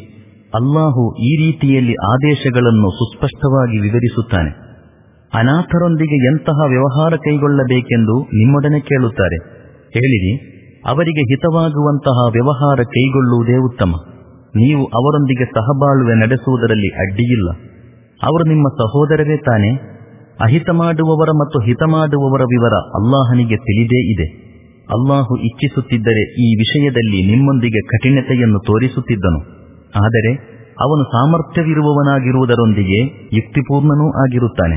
ಅಲ್ಲಾಹು ಈ ರೀತಿಯಲ್ಲಿ ಆದೇಶಗಳನ್ನು ಸುಸ್ಪಷ್ಟವಾಗಿ ವಿವರಿಸುತ್ತಾನೆ. ಅನಾಥರೊಂದಿಗೆ ಎಂತಹ ವ್ಯವಹಾರ ಕೈಗೊಳ್ಳಬೇಕೆಂದು ನಿಮ್ಮೊಡನೆ ಕೇಳುತ್ತಾರೆ. ಹೇಳಿರಿ, ಅವರಿಗೆ ಹಿತವಾಗುವಂತಹ ವ್ಯವಹಾರ ಕೈಗೊಳ್ಳುವುದೇ ಉತ್ತಮ. ನೀವು ಅವರೊಂದಿಗೆ ಸಹಬಾಳ್ವೆ ನಡೆಸುವುದರಲ್ಲಿ ಅಡ್ಡಿಯಿಲ್ಲ. ಅವರು ನಿಮ್ಮ ಸಹೋದರರೇ ತಾನೆ. ಅಹಿತ ಮಾಡುವವರ ಮತ್ತು ಹಿತ ಮಾಡುವವರ ವಿವರ ಅಲ್ಲಾಹನಿಗೆ ತಿಳಿದೇ ಇದೆ. ಅಲ್ಲಾಹು ಇಚ್ಛಿಸುತ್ತಿದ್ದರೆ ಈ ವಿಷಯದಲ್ಲಿ ನಿಮ್ಮೊಂದಿಗೆ ಕಠಿಣತೆಯನ್ನು ತೋರಿಸುತ್ತಿದ್ದನು. ಆದರೆ ಅವನು ಸಾಮರ್ಥ್ಯವಿರುವವನಾಗಿರುವುದರೊಂದಿಗೆ ಯುಕ್ತಿಪೂರ್ಣನೂ ಆಗಿರುತ್ತಾನೆ.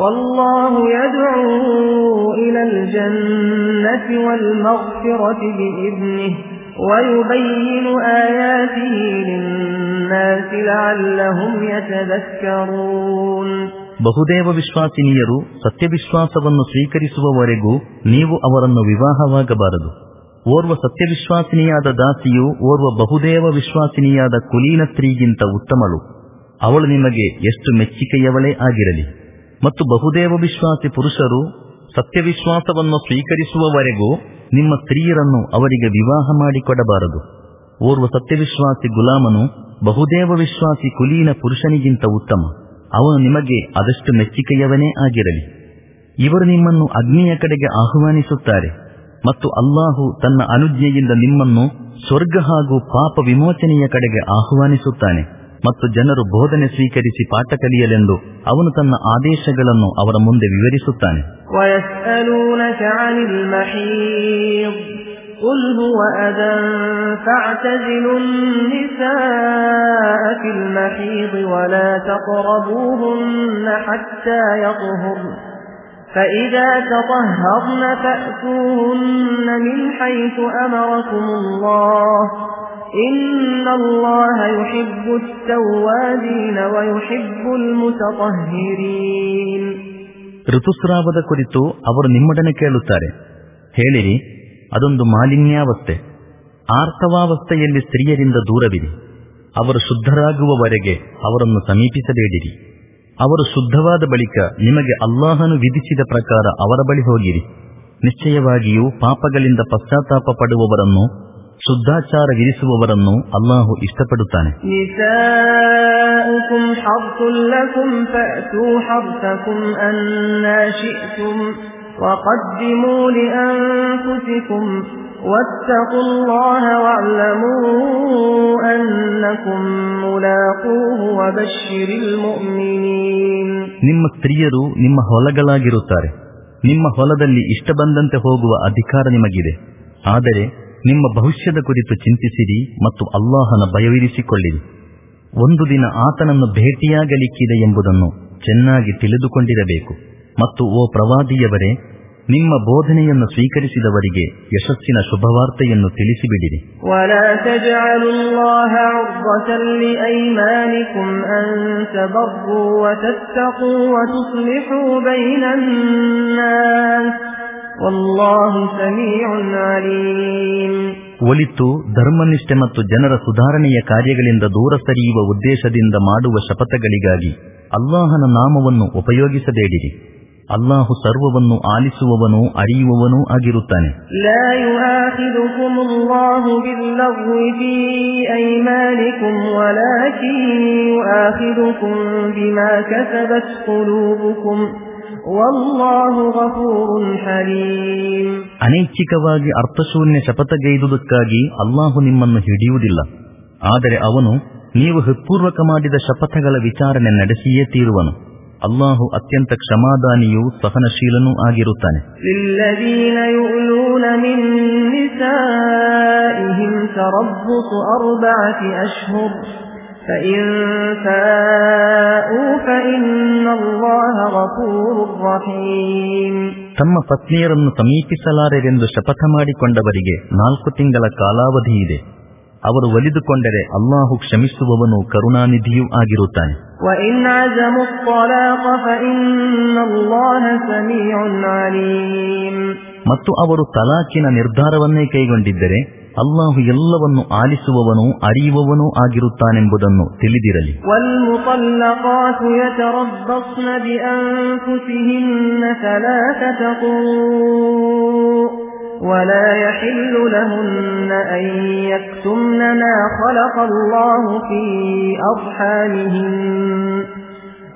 والله يدعو إلى الجنة والمغفرة بإذنه ويبين آياته للناس لعلهم يتذكرون ಬಹುದೇವ ವಿಶ್ವಾಸಿನಿಯರು ಸತ್ಯವಿಶ್ವಾಸವನ್ನು ಸ್ವೀಕರಿಸುವವರೆಗೂ ನೀವು ಅವರನ್ನು ವಿವಾಹವಾಗಬಾರದು ಓರ್ವ ಸತ್ಯವಿಶ್ವಾಸಿನಿಯಾದ ದಾಸಿಯು ಓರ್ವ ಬಹುದೇವ ವಿಶ್ವಾಸಿನಿಯಾದ ಕುಲೀನ ಸ್ತ್ರೀಗಿಂತ ಉತ್ತಮಳು ಅವಳು ನಿಮಗೆ ಎಷ್ಟು ಮೆಚ್ಚಿಕೆಯವಳೇ ಆಗಿರಲಿ ಮತ್ತು ಬಹುದೇವ ವಿಶ್ವಾಸಿ ಪುರುಷರು ಸತ್ಯವಿಶ್ವಾಸವನ್ನು ಸ್ವೀಕರಿಸುವವರೆಗೂ ನಿಮ್ಮ ಸ್ತ್ರೀಯರನ್ನು ಅವರಿಗೆ ವಿವಾಹ ಮಾಡಿಕೊಡಬಾರದು. ಓರ್ವ ಸತ್ಯವಿಶ್ವಾಸಿ ಗುಲಾಮನು ಬಹುದೇವ ವಿಶ್ವಾಸಿ ಕುಲೀನ ಪುರುಷನಿಗಿಂತ ಉತ್ತಮ. ಅವನು ನಿಮಗೆ ಅದಷ್ಟು ಮೆಚ್ಚಿಕೆಯವನೇ ಆಗಿರಲಿ. ಇವರು ನಿಮ್ಮನ್ನು ಅಗ್ನಿಯ ಕಡೆಗೆ ಆಹ್ವಾನಿಸುತ್ತಾರೆ ಮತ್ತು ಅಲ್ಲಾಹು ತನ್ನ ಅನುಜ್ಞೆಯಿಂದ ನಿಮ್ಮನ್ನು ಸ್ವರ್ಗ ಹಾಗೂ ಪಾಪ ವಿಮೋಚನೆಯ ಕಡೆಗೆ ಆಹ್ವಾನಿಸುತ್ತಾನೆ. ಮತ್ತು ಜನರು ಬೋಧನೆ ಸ್ವೀಕರಿಸಿ ಪಾಠ ಕಲಿಯಲೆಂದು ಅವನು ತನ್ನ ಆದೇಶಗಳನ್ನು ಅವರ ಮುಂದೆ ವಿವರಿಸುತ್ತಾನೆ ويسألونك عن المحيض قل هو أذى فاعتزلوا النساء في المحيض ولا تقربوهن حتى يطهرن فإذا تطهرن فأتوهن من حيث أمركم الله إن الله يحب التوابين ويحب المتطهرين ಋತುಸ್ರಾವದ ಕುರಿತು ಅವರು ನಿಮ್ಮೊಡನೆ ಕೇಳುತ್ತಾರೆ ಹೇಳಿರಿ ಅದೊಂದು ಮಾಲಿನ್ಯಾವಸ್ಥೆ ಆರ್ತವಾವಸ್ಥೆಯಲ್ಲಿ ಸ್ತ್ರೀಯರಿಂದ ದೂರವಿರಿ ಅವರು ಶುದ್ಧರಾಗುವವರೆಗೆ ಅವರನ್ನು ಸಮೀಪಿಸಬೇಡಿರಿ ಅವರು ಶುದ್ಧವಾದ ಬಳಿಕ ನಿಮಗೆ ಅಲ್ಲಾಹನು ವಿಧಿಸಿದ ಪ್ರಕಾರ ಅವರ ಬಳಿ ಹೋಗಿರಿ ನಿಶ್ಚಯವಾಗಿಯೂ ಪಾಪಗಳಿಂದ ಪಶ್ಚಾತ್ತಾಪ ಪಡುವವರನ್ನು ಶುದ್ಧಾಚಾರ ಇರಿಸುವವರನ್ನು ಅಲ್ಲಾಹು ಇಷ್ಟಪಡುತ್ತಾನೆ. ನಿಮ್ಮ ಸ್ತ್ರೀಯರು ನಿಮ್ಮ ಹೊಲಗಳಾಗಿರುತ್ತಾರೆ. ನಿಮ್ಮ ಹೊಲದಲ್ಲಿ ಇಷ್ಟ ಬಂದಂತೆ ಹೋಗುವ ಅಧಿಕಾರ ನಿಮಗಿದೆ. ಆದರೆ ನಿಮ್ಮ ಭವಿಷ್ಯದ ಕುರಿತು ಚಿಂತಿಸಿರಿ ಮತ್ತು ಅಲ್ಲಾಹನ ಭಯವಿರಿಸಿಕೊಳ್ಳಿರಿ. ಒಂದು ದಿನ ಆತನನ್ನು ಭೇಟಿಯಾಗಲಿಕ್ಕಿದೆ ಎಂಬುದನ್ನು ಚೆನ್ನಾಗಿ ತಿಳಿದುಕೊಂಡಿರಬೇಕು. ಮತ್ತು ಓ ಪ್ರವಾದಿಯವರೇ, ನಿಮ್ಮ ಬೋಧನೆಯನ್ನು ಸ್ವೀಕರಿಸಿದವರಿಗೆ ಯಶಸ್ಸಿನ ಶುಭವಾರ್ತೆಯನ್ನು ತಿಳಿಸಿಬಿಡಿರಿ. ಒಲಿತು ಧರ್ಮನಿಷ್ಠೆ ಮತ್ತು ಜನರ ಸುಧಾರಣೆಯ ಕಾರ್ಯಗಳಿಂದ ದೂರ ಸರಿಯುವ ಉದ್ದೇಶದಿಂದ ಮಾಡುವ ಶಪಥಗಳಿಗಾಗಿ ಅಲ್ಲಾಹನ ನಾಮವನ್ನು ಉಪಯೋಗಿಸಬೇಡಿರಿ. ಅಲ್ಲಾಹು ಸರ್ವವನ್ನು ಆಲಿಸುವವನೂ ಅರಿಯುವವನೂ ಆಗಿರುತ್ತಾನೆ. ಅನೈಚ್ಛಿಕವಾಗಿ ಅರ್ಥಶೂನ್ಯ ಶಪಥಗೈದುದಕ್ಕಾಗಿ ಅಲ್ಲಾಹು ನಿಮ್ಮನ್ನು ಹಿಡಿಯುವುದಿಲ್ಲ. ಆದರೆ ಅವನು ನೀವು ಹೃತ್ಪೂರ್ವಕ ಮಾಡಿದ ಶಪಥಗಳ ವಿಚಾರಣೆ ನಡೆಸಿಯೇ ತೀರುವನು. ಅಲ್ಲಾಹು ಅತ್ಯಂತ ಕ್ಷಮಾದಾನಿಯೂ ಸಹನಶೀಲನೂ ಆಗಿರುತ್ತಾನೆ. للذين يؤلون تربص أربعة أشهر فإن فاءوا فإن الله غفور رحيم ತಮ್ಮ ಪತ್ನಿಯರನ್ನು ಸಮೀಪಿಸಲಾರೆರೆಂದು ಶಪಥ ಮಾಡಿಕೊಂಡವರಿಗೆ ನಾಲ್ಕು ತಿಂಗಳ ಕಾಲಾವಧಿ ಇದೆ ಅವರು ಒಲಿದುಕೊಂಡರೆ ಅಲ್ಲಾಹು ಕ್ಷಮಿಸುವವನು ಕರುಣಾನಿಧಿಯೂ ಆಗಿರುತ್ತಾನೆ وإن عزموا الطلاق فإن الله سميع عليم ಮತ್ತು ಅವರು ತಲಾಕಿನ ನಿರ್ಧಾರವನ್ನೇ ಕೈಗೊಂಡಿದ್ದರೆ ಅಲ್ಲಾಹು ಎಲ್ಲವನ್ನು ಆಲಿಸುವವನು ಅರಿಯುವವನೂ ಆಗಿರುತ್ತಾನೆಂಬುದನ್ನು ತಿಳಿದಿರಲಿ والمطلقات يتربصن بأنفسهن ثلاثة قروء ولا يحل لهن أن يكتمن ما خلق الله في أرحامهن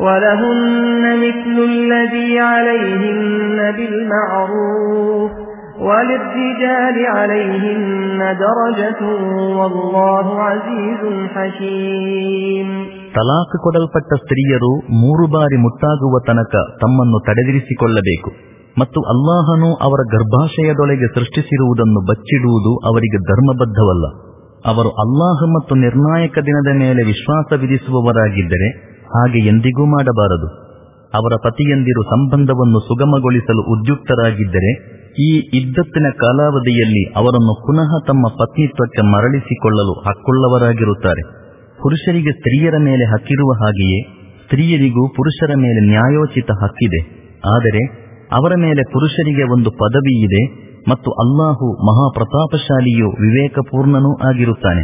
ولهن مثل الذي عليهن بالمعروف وللرجال عليهن درجة والله عزيز حكيم ತಲಾಖ್ ಕೊಡಲ್ಪಟ್ಟ ಸ್ತ್ರೀಯರು ಮೂರು ಬಾರಿ ಮುಟ್ಟಾಗುವ ತನಕ ತಮ್ಮನ್ನು ತಡೆದಿರಿಸಿಕೊಳ್ಳಬೇಕು ಮತ್ತು ಅಲ್ಲಾಹನು ಅವರ ಗರ್ಭಾಶಯದೊಳಗೆ ಸೃಷ್ಟಿಸಿರುವುದನ್ನು ಬಚ್ಚಿಡುವುದು ಅವರಿಗೆ ಧರ್ಮಬದ್ಧವಲ್ಲ ಅವರು ಅಲ್ಲಾಹ ಮತ್ತು ನಿರ್ಣಾಯಕ ದಿನದ ಮೇಲೆ ವಿಶ್ವಾಸ ವಿಧಿಸುವವರಾಗಿದ್ದರೆ ಹಾಗೆ ಎಂದಿಗೂ ಮಾಡಬಾರದು. ಅವರ ಪತಿಯಂದಿರು ಸಂಬಂಧವನ್ನು ಸುಗಮಗೊಳಿಸಲು ಉದ್ಯುಕ್ತರಾಗಿದ್ದರೆ, ಈ ಇದ್ದತ್ತಿನ ಕಾಲಾವಧಿಯಲ್ಲಿ ಅವರನ್ನು ಪುನಃ ತಮ್ಮ ಪತ್ನಿತ್ವಕ್ಕೆ ಮರಳಿಸಿಕೊಳ್ಳಲು ಹಕ್ಕುಳ್ಳವರಾಗಿರುತ್ತಾರೆ. ಪುರುಷರಿಗೆ ಸ್ತ್ರೀಯರ ಮೇಲೆ ಹಕ್ಕಿರುವ ಹಾಗೆಯೇ ಸ್ತ್ರೀಯರಿಗೂ ಪುರುಷರ ಮೇಲೆ ನ್ಯಾಯೋಚಿತ ಹಕ್ಕಿದೆ. ಆದರೆ, ಅವರ ಮೇಲೆ ಪುರುಷರಿಗೆ ಒಂದು ಪದವಿ ಇದೆ ಮತ್ತು ಅಲ್ಲಾಹು ಮಹಾಪ್ರತಾಪಶಾಲಿಯೂ ವಿವೇಕಪೂರ್ಣನೂ ಆಗಿರುತ್ತಾನೆ.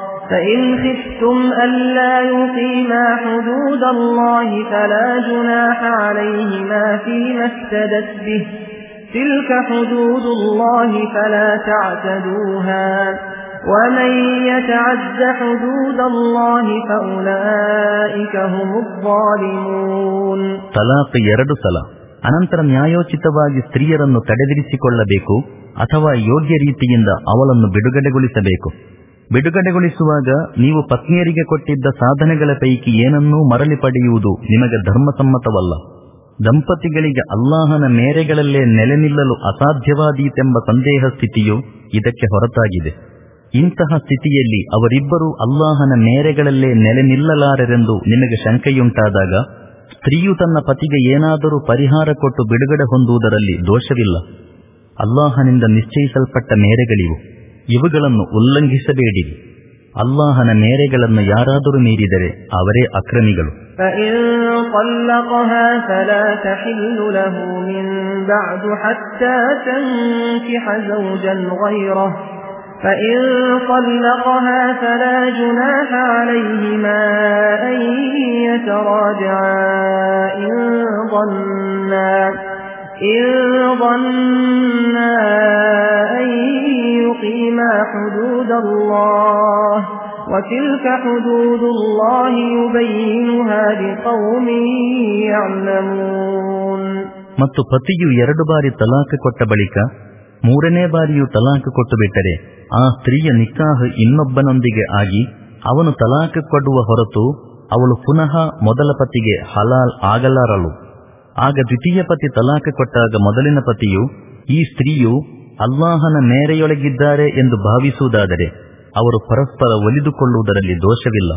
فإن خفتم ألا يقيما حدود الله فلا جناح عليهما فيما افتدت به تلك حدود الله فلا تعتدوها ومن يتعد حدود الله فأولئك هم الظالمون ತಲಾಕ್ ಎರಡು ಸಲ ಅನಂತರ ನ್ಯಾಯೋಚಿತವಾಗಿ ಸ್ತ್ರೀಯರನ್ನು ತಡೆದಿರಿಸಿಕೊಳ್ಳಬೇಕು ಅಥವಾ ಯೋಗ್ಯ ರೀತಿಯಿಂದ ಅವಳನ್ನು ಬಿಡುಗಡೆಗೊಳಿಸಬೇಕು ಬಿಡುಗಡೆಗೊಳಿಸುವಾಗ ನೀವು ಪತ್ನಿಯರಿಗೆ ಕೊಟ್ಟಿದ್ದ ಸಾಧನೆಗಳ ಪೈಕಿ ಏನನ್ನೂ ಮರಳಿ ಪಡೆಯುವುದು ನಿಮಗೆ ಧರ್ಮಸಮ್ಮತವಲ್ಲ. ದಂಪತಿಗಳಿಗೆ ಅಲ್ಲಾಹನ ಮೇರೆಗಳಲ್ಲೇ ನೆಲೆ ನಿಲ್ಲಲು ಅಸಾಧ್ಯವಾದೀತೆಂಬ ಸಂದೇಹ ಸ್ಥಿತಿಯು ಇದಕ್ಕೆ ಹೊರತಾಗಿದೆ. ಇಂತಹ ಸ್ಥಿತಿಯಲ್ಲಿ ಅವರಿಬ್ಬರೂ ಅಲ್ಲಾಹನ ಮೇರೆಗಳಲ್ಲೇ ನೆಲೆ ನಿಲ್ಲಲಾರರೆಂದು ನಿಮಗೆ ಶಂಕೆಯುಂಟಾದಾಗ ಸ್ತ್ರೀಯು ತನ್ನ ಪತಿಗೆ ಏನಾದರೂ ಪರಿಹಾರ ಕೊಟ್ಟು ಬಿಡುಗಡೆ ಹೊಂದುವುದರಲ್ಲಿ ದೋಷವಿಲ್ಲ. ಅಲ್ಲಾಹನಿಂದ ನಿಶ್ಚಯಿಸಲ್ಪಟ್ಟ ಮೇರೆಗಳಿವು. ಇವುಗಳನ್ನು ಉಲ್ಲಂಘಿಸಬೇಡಿರಿ ಅಲ್ಲಾಹನ ಮೇರೆಗಳನ್ನು ಯಾರಾದರೂ ಮೀರಿದರೆ ಅವರೇ ಅಕ್ರಮಿಗಳು فإن طلقها فلا تحل له من بعد حتى تنكح زوجا غيره فإن طلقها فلا جناح عليهما أن يتراجعا إن ظنا إن ظنا أن يقيما حدود الله وتلك حدود الله يبينها لقوم يعلمون ಮತ್ತು ಪತಿಯು ಎರಡು ಬಾರಿ ತಲಾಖ್ ಕೊಟ್ಟ ಬಳಿಕ ಮೂರನೇ ಬಾರಿಯೂ ತಲಾಖ್ ಕೊಟ್ಟು ಬಿಟ್ಟರೆ ಆ ಸ್ತ್ರೀಯ ನಿಕ್ಕಾಹ್ ಇನ್ನೊಬ್ಬನೊಂದಿಗೆ ಆಗಿ ಅವನು ತಲಾಖ್ ಕೊಡುವ ಹೊರತು ಅವಳು ಪುನಃ ಮೊದಲ ಪತಿಗೆ ಹಲಾಲ್ ಆಗಲಾರಳು ಆಗ ದ್ವಿತೀಯ ಪತಿ ತಲಾಖ್ ಕೊಟ್ಟಾಗ ಮೊದಲಿನ ಪತಿಯು ಈ ಸ್ತ್ರೀಯು ಅಲ್ಲಾಹನ ಮೇರೆಯೊಳಗಿದ್ದಾರೆ ಎಂದು ಭಾವಿಸುವುದಾದರೆ ಅವರು ಪರಸ್ಪರ ಒಲಿದುಕೊಳ್ಳುವುದರಲ್ಲಿ ದೋಷವಿಲ್ಲ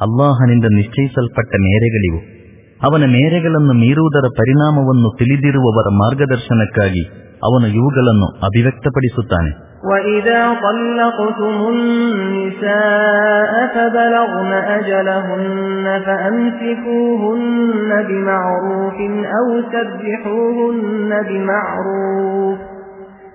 ಅಲ್ಲಾಹನಿಂದ ನಿಶ್ಚಯಿಸಲ್ಪಟ್ಟ ಮೇರೆಗಳಿವು ಅವನ ಮೇರೆಗಳನ್ನು ಮೀರುವುದರ ಪರಿಣಾಮವನ್ನು ತಿಳಿದಿರುವವರ ಮಾರ್ಗದರ್ಶನಕ್ಕಾಗಿ ಅವನು ಇವುಗಳನ್ನು ಅಭಿವ್ಯಕ್ತಪಡಿಸುತ್ತಾನೆ وإذا طلقتم النساء فبلغن أجلهن فأمسكوهن بمعروف أو سبحوهن بمعروف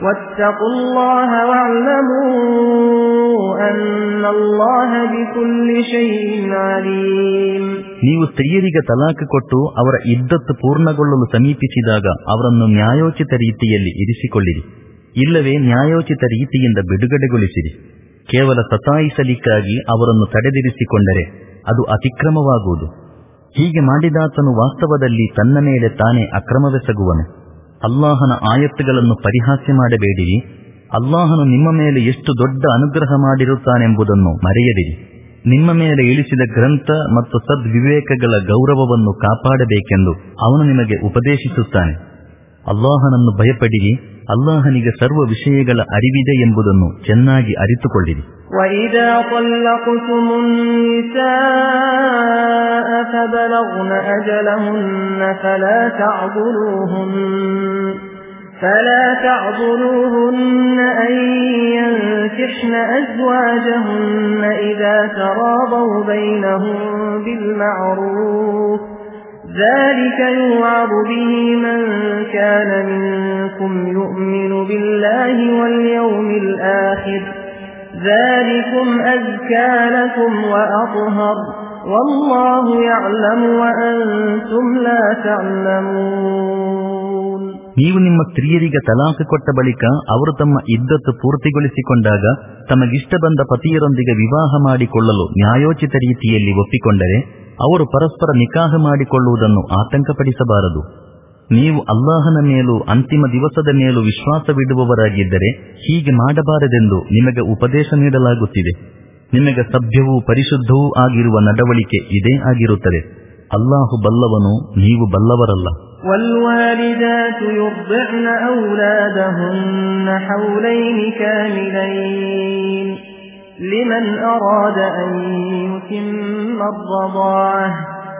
واتقوا الله واعلموا أن الله بكل شيء عليم ನೀವು ಸ್ತ್ರೀಯರಿಗೆ ತಲಾಖ ಕೊಟ್ಟು ಅವರ ಇದ್ದತ್ತು ಪೂರ್ಣಗೊಳ್ಳಲು ಸಮೀಪಿಸಿದಾಗ ಅವರನ್ನು ನ್ಯಾಯೋಚಿತ ರೀತಿಯಲ್ಲಿ ಇರಿಸಿಕೊಳ್ಳಿರಿ ಇಲ್ಲವೇ ನ್ಯಾಯೋಚಿತ ರೀತಿಯಿಂದ ಬಿಡುಗಡೆಗೊಳಿಸಿರಿ ಕೇವಲ ಸತಾಯಿಸಲಿಕ್ಕಾಗಿ ಅವರನ್ನು ತಡೆದಿರಿಸಿಕೊಂಡರೆ ಅದು ಅತಿಕ್ರಮವಾಗುವುದು ಹೀಗೆ ಮಾಡಿದಾತನು ವಾಸ್ತವದಲ್ಲಿ ತನ್ನ ಮೇಲೆ ತಾನೇ ಅಕ್ರಮವೆಸಗುವನು ಅಲ್ಲಾಹನ ಆಯತ್ತುಗಳನ್ನು ಪರಿಹಾಸ್ಯ ಮಾಡಬೇಡಿರಿ ಅಲ್ಲಾಹನು ನಿಮ್ಮ ಮೇಲೆ ಎಷ್ಟು ದೊಡ್ಡ ಅನುಗ್ರಹ ಮಾಡಿರುತ್ತಾನೆಂಬುದನ್ನು ಮರೆಯದಿರಿ. ನಿಮ್ಮ ಮೇಲೆ ಇಳಿಸಿದ ಗ್ರಂಥ ಮತ್ತು ಸದ್ವಿವೇಕಗಳ ಗೌರವವನ್ನು ಕಾಪಾಡಬೇಕೆಂದು ಅವನು ನಿಮಗೆ ಉಪದೇಶಿಸುತ್ತಾನೆ. ಅಲ್ಲಾಹನನ್ನು ಭಯಪಡಿರಿ. ಅಲ್ಲಾಹನಿಗೆ ಸರ್ವ ವಿಷಯಗಳ ಅರಿವಿದೆ ಎಂಬುದನ್ನು ಚೆನ್ನಾಗಿ ಅರಿತುಕೊಳ್ಳಿರಿ. وإذا طلقتم النساء فبلغن أجلهن فلا تعضلوهن فلا تعضلوهن أن ينكحن أزواجهن إذا تراضوا بينهم بالمعروف ذلك يوعظ به من كان منكم يؤمن بالله واليوم الآخر ذلكم أزكى لكم وأطهر والله يعلم وأنتم لا تعلمون ನೀವು ನಿಮ್ಮ ಸ್ತ್ರೀಯರಿಗೆ ತಲಾಖ ಕೊಟ್ಟ ಬಳಿಕ ಅವರು ತಮ್ಮ ಇದ್ದತ್ತು ಪೂರ್ತಿಗೊಳಿಸಿಕೊಂಡಾಗ ತಮಗಿಷ್ಟ ಬಂದ ಪತಿಯರೊಂದಿಗೆ ವಿವಾಹ ಮಾಡಿಕೊಳ್ಳಲು ನ್ಯಾಯೋಚಿತ ರೀತಿಯಲ್ಲಿ ಒಪ್ಪಿಕೊಂಡರೆ ಅವರು ಪರಸ್ಪರ ನಿಕಾಹ ಮಾಡಿಕೊಳ್ಳುವುದನ್ನು ಆತಂಕಪಡಿಸಬಾರದು ನೀವು ಅಲ್ಲಾಹನ ಮೇಲೂ ಅಂತಿಮ ದಿವಸದ ಮೇಲೂ ವಿಶ್ವಾಸವಿಡುವವರಾಗಿದ್ದರೆ ಹೀಗೆ ಮಾಡಬಾರದೆಂದು ನಿಮಗೆ ಉಪದೇಶ ನೀಡಲಾಗುತ್ತಿದೆ ನಿಮಗೆ ಸಭ್ಯವೂ ಪರಿಶುದ್ಧವೂ ಆಗಿರುವ ನಡವಳಿಕೆ ಇದೇ ಆಗಿರುತ್ತದೆ ಅಲ್ಲಾಹು ಬಲ್ಲವನು ನೀವು ಬಲ್ಲವರಲ್ಲ والوالدات يرضعن أولادهن حولين كاملين لمن أراد أن يتم الرضاعة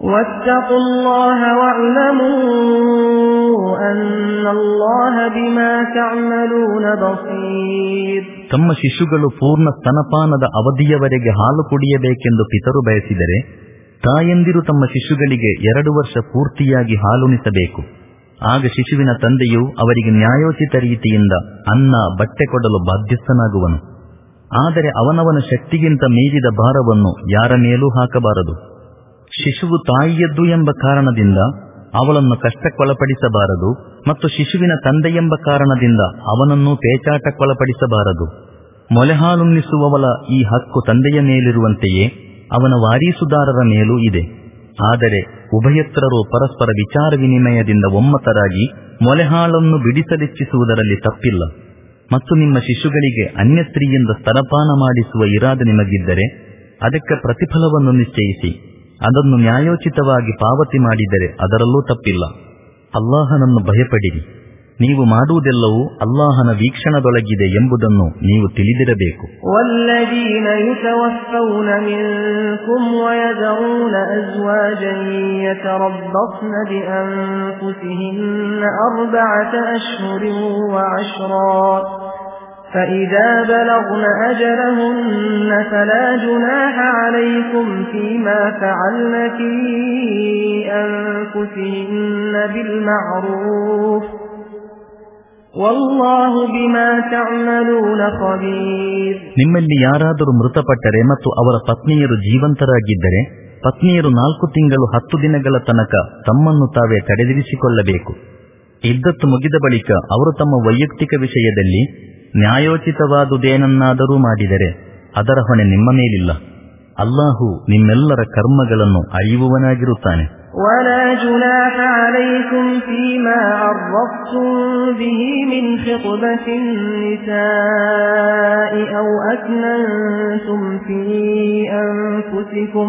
واتقوا الله واعلموا أن الله بما تعملون بصير ತಮ್ಮ ಶಿಶುಗಳು ಪೂರ್ಣ ಸ್ತನಪಾನದ ಅವಧಿಯವರೆಗೆ ಹಾಲು ಕುಡಿಯಬೇಕೆಂದು ಪಿತರು ಬಯಸಿದರೆ ತಾಯಂದಿರು ತಮ್ಮ ಶಿಶುಗಳಿಗೆ ಎರಡು ವರ್ಷ ಪೂರ್ತಿಯಾಗಿ ಹಾಲುಣಿಸಬೇಕು ಆಗ ಶಿಶುವಿನ ತಂದೆಯು ಅವರಿಗೆ ನ್ಯಾಯೋಚಿತ ರೀತಿಯಿಂದ ಅನ್ನ ಬಟ್ಟೆ ಕೊಡಲು ಬಾಧ್ಯಸ್ಥನಾಗುವನು ಆದರೆ ಅವನವನ ಶಕ್ತಿಗಿಂತ ಮೀರಿದ ಭಾರವನ್ನು ಯಾರ ಮೇಲೂ ಹಾಕಬಾರದು ಶಿಶುವು ತಾಯಿಯದ್ದು ಎಂಬ ಕಾರಣದಿಂದ ಅವಳನ್ನು ಕಷ್ಟಕ್ಕೊಳಪಡಿಸಬಾರದು ಮತ್ತು ಶಿಶುವಿನ ತಂದೆ ಎಂಬ ಕಾರಣದಿಂದ ಅವನನ್ನು ಪೇಚಾಟಕ್ಕೊಳಪಡಿಸಬಾರದು. ಮೊಲೆಹಾಲುಣ್ಣಿಸುವವಳ ಈ ಹಕ್ಕು ತಂದೆಯ ಮೇಲಿರುವಂತೆಯೇ ಅವನ ವಾರೀಸುದಾರರ ಮೇಲೂ ಇದೆ. ಆದರೆ ಉಭಯತ್ರರು ಪರಸ್ಪರ ವಿಚಾರ ವಿನಿಮಯದಿಂದ ಒಮ್ಮತರಾಗಿ ಮೊಲೆಹಾಳನ್ನು ಬಿಡಿಸಲಿಚ್ಛಿಸುವುದರಲ್ಲಿ ತಪ್ಪಿಲ್ಲ. ಮತ್ತು ನಿಮ್ಮ ಶಿಶುಗಳಿಗೆ ಅನ್ಯ ಸ್ತ್ರೀಯಿಂದ ಸ್ತನಪಾನ ಮಾಡಿಸುವ ಇರಾದ ನಿಮಗಿದ್ದರೆ ಅದಕ್ಕೆ ಪ್ರತಿಫಲವನ್ನು ನಿಶ್ಚಯಿಸಿ. ಅದನ್ನು ನ್ಯಾಯೋಚಿತವಾಗಿ ಪಾವತಿ ಮಾಡಿದರೆ ಅದರಲ್ಲೂ ತಪ್ಪಿಲ್ಲ ಅಲ್ಲಾಹನನ್ನು ಭಯಪಡಿರಿ ನೀವು ಮಾಡುವುದೆಲ್ಲವೂ ಅಲ್ಲಾಹನ ವೀಕ್ಷಣದೊಳಗಿದೆ ಎಂಬುದನ್ನು ನೀವು ತಿಳಿದಿರಬೇಕು والذين يتوفون منكم ويذرون أزواجا يتربصن بأنفسهن أربعة أشهر وعشرا فإذا بلغن أجلهن فلا جناح عليكم فيما فعلن في أنفسهن بالمعروف والله بما تعملون خبير ನಿಮ್ಮಲ್ಲಿ ಯಾರಾದರೂ ಮೃತಪಟ್ಟರೆ ಮತ್ತು ಅವರ ಪತ್ನಿಯರು ಜೀವಂತರಾಗಿದ್ದರೆ ಪತ್ನಿಯರು ನಾಲ್ಕು ತಿಂಗಳು ಹತ್ತು ದಿನಗಳ ತನಕ ತಮ್ಮನ್ನು ತಾವೇ ತಡೆದಿರಿಸಿಕೊಳ್ಳಬೇಕು ಇದ್ದತ್ತು ಮುಗಿದ ಬಳಿಕ ಅವರು ತಮ್ಮ ವೈಯಕ್ತಿಕ ವಿಷಯದಲ್ಲಿ ನ್ಯಾಯೋಚಿತವಾದುದೇನನ್ನಾದರೂ ಮಾಡಿದರೆ ಅದರ ಹೊಣೆ ನಿಮ್ಮ ಮೇಲಿಲ್ಲ ಅಲ್ಲಾಹು ನಿಮ್ಮೆಲ್ಲರ ಕರ್ಮಗಳನ್ನು ಅರಿಯುವವನಾಗಿರುತ್ತಾನೆ ولا جناح عليكم فيما عرضتم به من خطبة النساء أو أكننتم في أنفسكم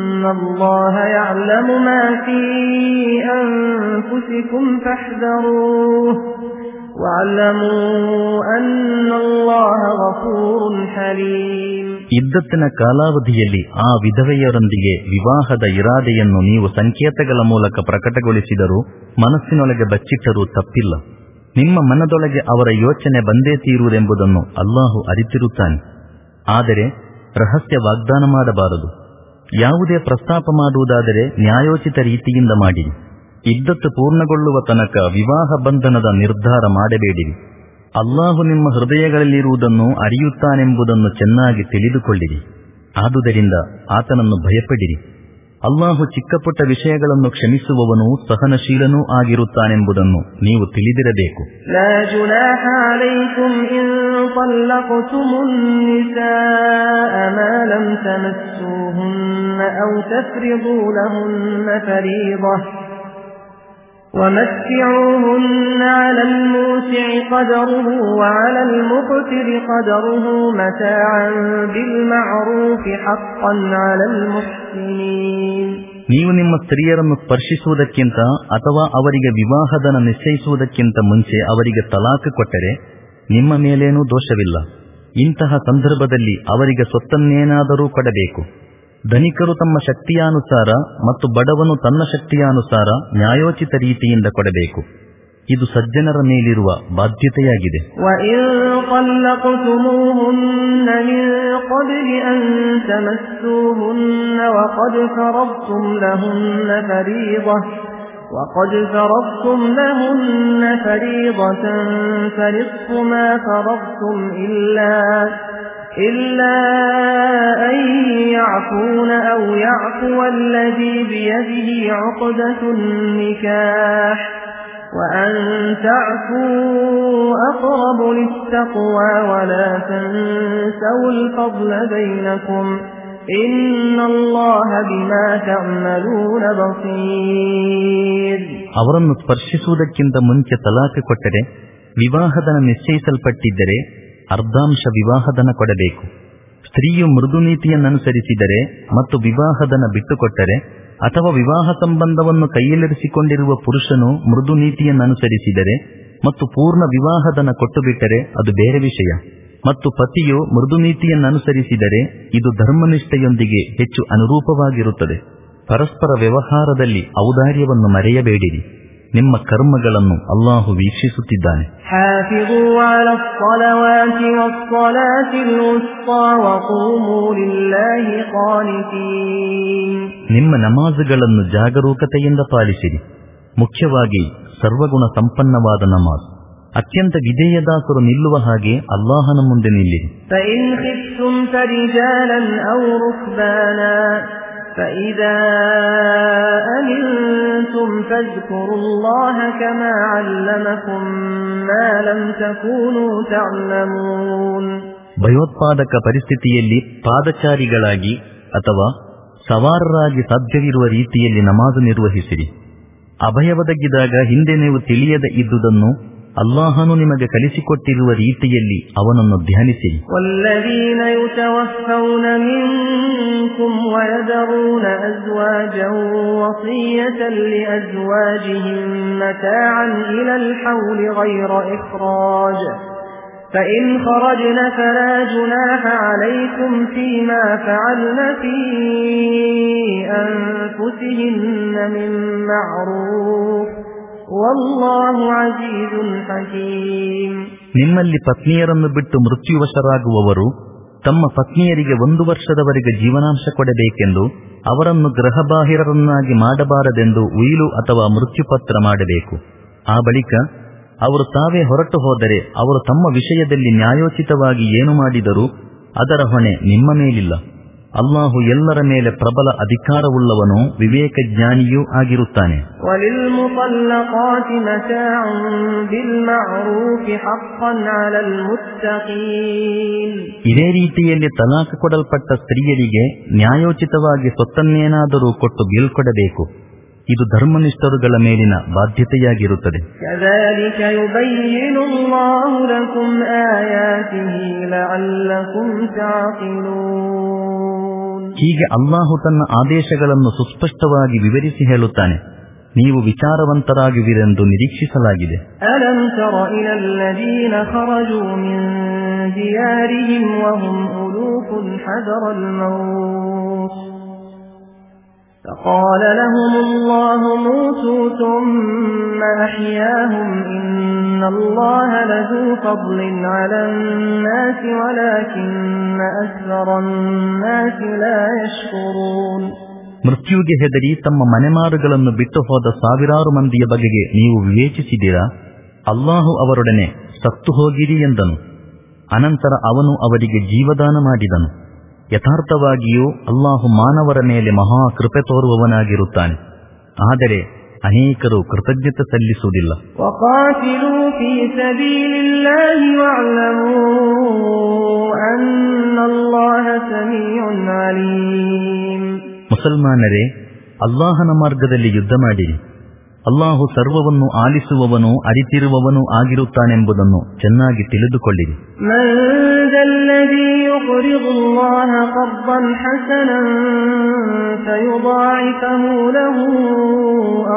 الله يعلم ما في أنفسكم فاحذروه واعلموا أن الله غفور حليم ಇದ್ದತ್ತಿನ ಕಾಲಾವಧಿಯಲ್ಲಿ ಆ ವಿಧವೆಯರೊಂದಿಗೆ ವಿವಾಹದ ಇರಾದೆಯನ್ನು ನೀವು ಸಂಕೇತಗಳ ಮೂಲಕ ಪ್ರಕಟಗೊಳಿಸಿದರೂ ಮನಸ್ಸಿನೊಳಗೆ ಬಚ್ಚಿಟ್ಟರೂ ತಪ್ಪಿಲ್ಲ ನಿಮ್ಮ ಮನದೊಳಗೆ ಅವರ ಯೋಚನೆ ಬಂದೇ ತೀರುವುದೆಂಬುದನ್ನು ಅಲ್ಲಾಹು ಅರಿತಿರುತ್ತಾನೆ ಆದರೆ ರಹಸ್ಯ ವಾಗ್ದಾನ ಮಾಡಬಾರದು ಯಾವುದೇ ಪ್ರಸ್ತಾಪ ಮಾಡುವುದಾದರೆ ನ್ಯಾಯೋಚಿತ ರೀತಿಯಿಂದ ಮಾಡಿರಿ ಇದ್ದತ್ತು ಪೂರ್ಣಗೊಳ್ಳುವ ತನಕ ವಿವಾಹ ಬಂಧನದ ನಿರ್ಧಾರ ಮಾಡಬೇಡಿರಿ ಅಲ್ಲಾಹು ನಿಮ್ಮ ಹೃದಯಗಳಲ್ಲಿರುವುದನ್ನು ಅರಿಯುತ್ತಾನೆಂಬುದನ್ನು ಚೆನ್ನಾಗಿ ತಿಳಿದುಕೊಳ್ಳಿರಿ. ಆದುದರಿಂದ ಆತನನ್ನು ಭಯಪಡಿರಿ. ಅಲ್ಲಾಹು ಚಿಕ್ಕಪುಟ್ಟ ವಿಷಯಗಳನ್ನು ಕ್ಷಮಿಸುವವನೂ ಸಹನಶೀಲನೂ ಆಗಿರುತ್ತಾನೆಂಬುದನ್ನು ನೀವು ತಿಳಿದಿರಬೇಕು لا جناح عليكم إن طلقتم النساء ما لم تمسوهن أو تفرضوا لهن فريضة ومتعوهن على الموسع قدره وعلى المقتر قدره متاعا بالمعروف حقا على المحسنين ನೀವು ನಿಮ್ಮ ಸ್ತ್ರೀಯರನ್ನು ಸ್ಪರ್ಶಿಸುವುದಕ್ಕಿಂತ ಅಥವಾ ಅವರಿಗೆ ವಿವಾಹದನ ನಿಶ್ಚಯಿಸುವುದಕ್ಕಿಂತ ಮುಂಚೆ ಅವರಿಗೆ ತಲಾಖ್ ಕೊಟ್ಟರೆ ನಿಮ್ಮ ಮೇಲೇನೂ ದೋಷವಿಲ್ಲ ಇಂತಹ ಸಂದರ್ಭದಲ್ಲಿ ಅವರಿಗೆ ಸ್ವತ್ತನ್ನೇನಾದರೂ ಕೊಡಬೇಕು ಧನಿಕರು ತಮ್ಮ ಶಕ್ತಿಯಾನುಸಾರ ಮತ್ತು ಬಡವನು ತನ್ನ ಶಕ್ತಿಯಾನುಸಾರ ನ್ಯಾಯೋಚಿತ ರೀತಿಯಿಂದ ಕೊಡಬೇಕು ಇದು ಸಜ್ಜನರ ಮೇಲಿರುವ ಬಾಧ್ಯತೆಯಾಗಿದೆ وإن طلقتموهن من قبل أن تمسوهن وقد فرضتم لهن فريضة وقد فرضتم لهن فريضة فنصف ما فرضتم إلا إلا أن يعفون أو يعفو الذي بيده عقدة النكاح وأن تعفوا أقرب للتقوى ولا تنسوا الفضل بينكم إن الله بما تعملون بصير ಅವರನ್ನು ಸ್ಪರ್ಶಿಸುವುದಕ್ಕಿಂತ ಮುಂಚೆ ತಲಾಖ್ ಕೊಟ್ಟರೆ ವಿವಾಹದನ ನಿಶ್ಚಯಿಸಲ್ಪಟ್ಟಿದ್ದರೆ ಅರ್ಧಾಂಶ ವಿವಾಹದನ ಕೊಡಬೇಕು. ಸ್ತ್ರೀಯು ಮೃದು ನೀತಿಯನ್ನನುಸರಿಸಿದರೆ ಮತ್ತು ವಿವಾಹದನ ಬಿಟ್ಟುಕೊಟ್ಟರೆ ಅಥವಾ ವಿವಾಹ ಸಂಬಂಧವನ್ನು ಕೈಯಲ್ಲಿರಿಸಿಕೊಂಡಿರುವ ಪುರುಷನು ಮೃದು ನೀತಿಯನ್ನನುಸರಿಸಿದರೆ ಮತ್ತು ಪೂರ್ಣ ವಿವಾಹದನ ಕೊಟ್ಟುಬಿಟ್ಟರೆ ಅದು ಬೇರೆ ವಿಷಯ. ಮತ್ತು ಪತಿಯು ಮೃದು ನೀತಿಯನ್ನನುಸರಿಸಿದರೆ ಇದು ಧರ್ಮನಿಷ್ಠೆಯೊಂದಿಗೆ ಹೆಚ್ಚು ಅನುರೂಪವಾಗಿರುತ್ತದೆ. ಪರಸ್ಪರ ವ್ಯವಹಾರದಲ್ಲಿ ಔದಾರ್ಯವನ್ನು ಮರೆಯಬೇಡಿರಿ. ನಿಮ್ಮ ಕರ್ಮಗಳನ್ನು ಅಲ್ಲಾಹು ವೀಕ್ಷಿಸುತ್ತಿದ್ದಾನೆ. ನಿಮ್ಮ ನಮಾಜ್ಗಳನ್ನು ಜಾಗರೂಕತೆಯಿಂದ ಪಾಲಿಸಿರಿ. ಮುಖ್ಯವಾಗಿ ಸರ್ವಗುಣ ಸಂಪನ್ನವಾದ ನಮಾಜ್. ಅತ್ಯಂತ ವಿಧೇಯದಾಸರು ನಿಲ್ಲುವ ಹಾಗೆ ಅಲ್ಲಾಹನ ಮುಂದೆ ನಿಲ್ಲಿರಿ. فإن خفتم فرجالا أو ركبانا فإذا أمنتم فاذكروا الله كما علمكم ما لم تكونوا تعلمون ಭಯೋತ್ಪಾದಕ ಪರಿಸ್ಥಿತಿಯಲ್ಲಿ ಪಾದಚಾರಿಗಳಾಗಿ ಅಥವಾ ಸವಾರರಾಗಿ ಸಾಧ್ಯವಿರುವ ರೀತಿಯಲ್ಲಿ ನಮಾಜು ನಿರ್ವಹಿಸಿರಿ ಅಭಯ ಒದಗಿದಾಗ ಹಿಂದೆ ನೀವು ತಿಳಿಯದ ಇದ್ದುದನ್ನು ಅಲ್ಲಾಹನು ನಿಮಗೆ ಕಲಿಸಿಕೊಟ್ಟಿರುವ ರೀತಿಯಲ್ಲಿ ಅವನನ್ನು ಧ್ಯಾನಿಸಿರಿ والذين يتوفون منكم ويذرون أزواجا وصية لأزواجهم متاعا إلى الحول غير إخراج فإن خرجن فلا جناح عليكم فيما فعلن في أنفسهن من معروف والله عزيز حكيم ನಿಮ್ಮಲ್ಲಿ ಪತ್ನಿಯರನ್ನು ಬಿಟ್ಟು ಮೃತ್ಯುವಶರಾಗುವವರು ತಮ್ಮ ಪತ್ನಿಯರಿಗೆ ಒಂದು ವರ್ಷದವರೆಗೆ ಜೀವನಾಂಶ ಕೊಡಬೇಕೆಂದು ಅವರನ್ನು ಗ್ರಹಬಾಹಿರರನ್ನಾಗಿ ಮಾಡಬಾರದೆಂದು ಉಯಿಲು ಅಥವಾ ಮೃತ್ಯುಪತ್ರ ಮಾಡಬೇಕು. ಆ ಬಳಿಕ ಅವರು ತಾವೇ ಹೊರಟು ಹೋದರೆ ಅವರು ತಮ್ಮ ವಿಷಯದಲ್ಲಿ ನ್ಯಾಯೋಚಿತವಾಗಿ ಏನು ಮಾಡಿದರೂ ಅದರ ಹೊಣೆ ನಿಮ್ಮ ಮೇಲಿಲ್ಲ. ಅಲ್ಲಾಹು ಎಲ್ಲರ ಮೇಲೆ ಪ್ರಬಲ ಅಧಿಕಾರವುಳ್ಳವನು ವಿವೇಕ ಜ್ಞಾನಿಯೂ ಆಗಿರುತ್ತಾನೆ ಇದೇ ರೀತಿಯಲ್ಲಿ ತಲಾಖ್ ಕೊಡಲ್ಪಟ್ಟ ಸ್ತ್ರೀಯರಿಗೆ ನ್ಯಾಯೋಚಿತವಾಗಿ ಸ್ವತ್ತನ್ನೇನಾದರೂ ಕೊಟ್ಟು ಬೀಳ್ಕೊಡಬೇಕು. ಇದು ಧರ್ಮನಿಷ್ಠರುಗಳ ಮೇಲಿನ ಬಾಧ್ಯತೆಯಾಗಿರುತ್ತದೆ. ಹೀಗೆ ಅಲ್ಲಾಹು ತನ್ನ ಆದೇಶಗಳನ್ನು ಸುಸ್ಪಷ್ಟವಾಗಿ ವಿವರಿಸಿ ಹೇಳುತ್ತಾನೆ. ನೀವು ವಿಚಾರವಂತರಾಗುವಿರೆಂದು ನಿರೀಕ್ಷಿಸಲಾಗಿದೆ. ಅಲಂ فقال لهم الله موتوا ثم أحياهم إن الله لذو فضل على الناس ولكن أكثر الناس لا يشكرون ಮೃತ್ಯುವಿಗೆ ಹೆದರಿ ತಮ್ಮ ಮನೆಮಾರುಗಳನ್ನು ಬಿಟ್ಟು ಹೋದ ಸಾವಿರಾರು ಮಂದಿಯ ಬಗೆಗೆ ನೀವು ವಿವೇಚಿಸಿದಿರಾ ಅಲ್ಲಾಹು ಅವರೊಡನೆ ಸತ್ತು ಹೋಗಿರಿ ಎಂದನು ಅನಂತರ ಅವನು ಅವರಿಗೆ ಜೀವದಾನ ಮಾಡಿದನು ಯಥಾರ್ಥವಾಗಿಯೂ ಅಲ್ಲಾಹು ಮಾನವರ ಮೇಲೆ ಮಹಾ ಕೃಪೆ ತೋರುವವನಾಗಿರುತ್ತಾನೆ. ಆದರೆ ಅನೇಕರು ಕೃತಜ್ಞತೆ ಸಲ್ಲಿಸುವುದಿಲ್ಲ. ಮುಸಲ್ಮಾನರೇ ಅಲ್ಲಾಹನ ಮಾರ್ಗದಲ್ಲಿ ಯುದ್ಧ ಮಾಡಿ ಅಲ್ಲಾಹು ಸರ್ವವನ್ನು ಆಲಿಸುವವನು ಅರಿತಿರುವವನು ಆಗಿರುತ್ತಾನೆಂಬುದನ್ನು ಚೆನ್ನಾಗಿ ತಿಳಿದುಕೊಳ್ಳಿರಿ. من ذا الذي يقرض الله قرضا حسنا فيضاعفه له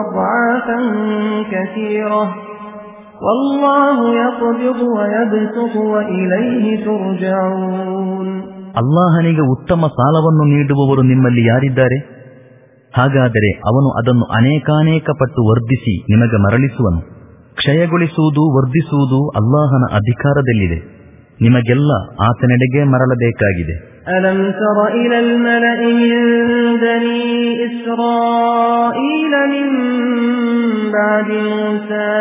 أضعافا كثيرة والله يقبض ويبسط وإليه ترجعون ಅಲ್ಲಾಹನಿಗೆ ಉತ್ತಮ ಸಾಲವನ್ನು ನೀಡುವವರು ನಿಮ್ಮಲ್ಲಿ ಯಾರಿದ್ದಾರೆ ಹಾಗಾದರೆ ಅವನು ಅದನ್ನು ಅನೇಕಾನೇಕ ಪಟ್ಟು ವರ್ಧಿಸಿ ನಿಮಗೆ ಮರಳಿಸುವನು ಕ್ಷಯಗೊಳಿಸುವುದು ವರ್ಧಿಸುವುದು ಅಲ್ಲಾಹನ ಅಧಿಕಾರದಲ್ಲಿದೆ ನಿಮಗೆಲ್ಲ ಆತನೆಡೆಗೆ ಮರಳಬೇಕಾಗಿದೆ ألم تر إلى الملأ من بني إسرائيل من بعد موسى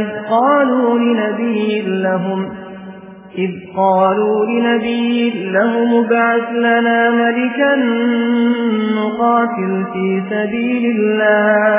إذ قالوا لنبي لهم إذ قالوا لنبي لهم ابعث لنا ملكا نقاتل في سبيل الله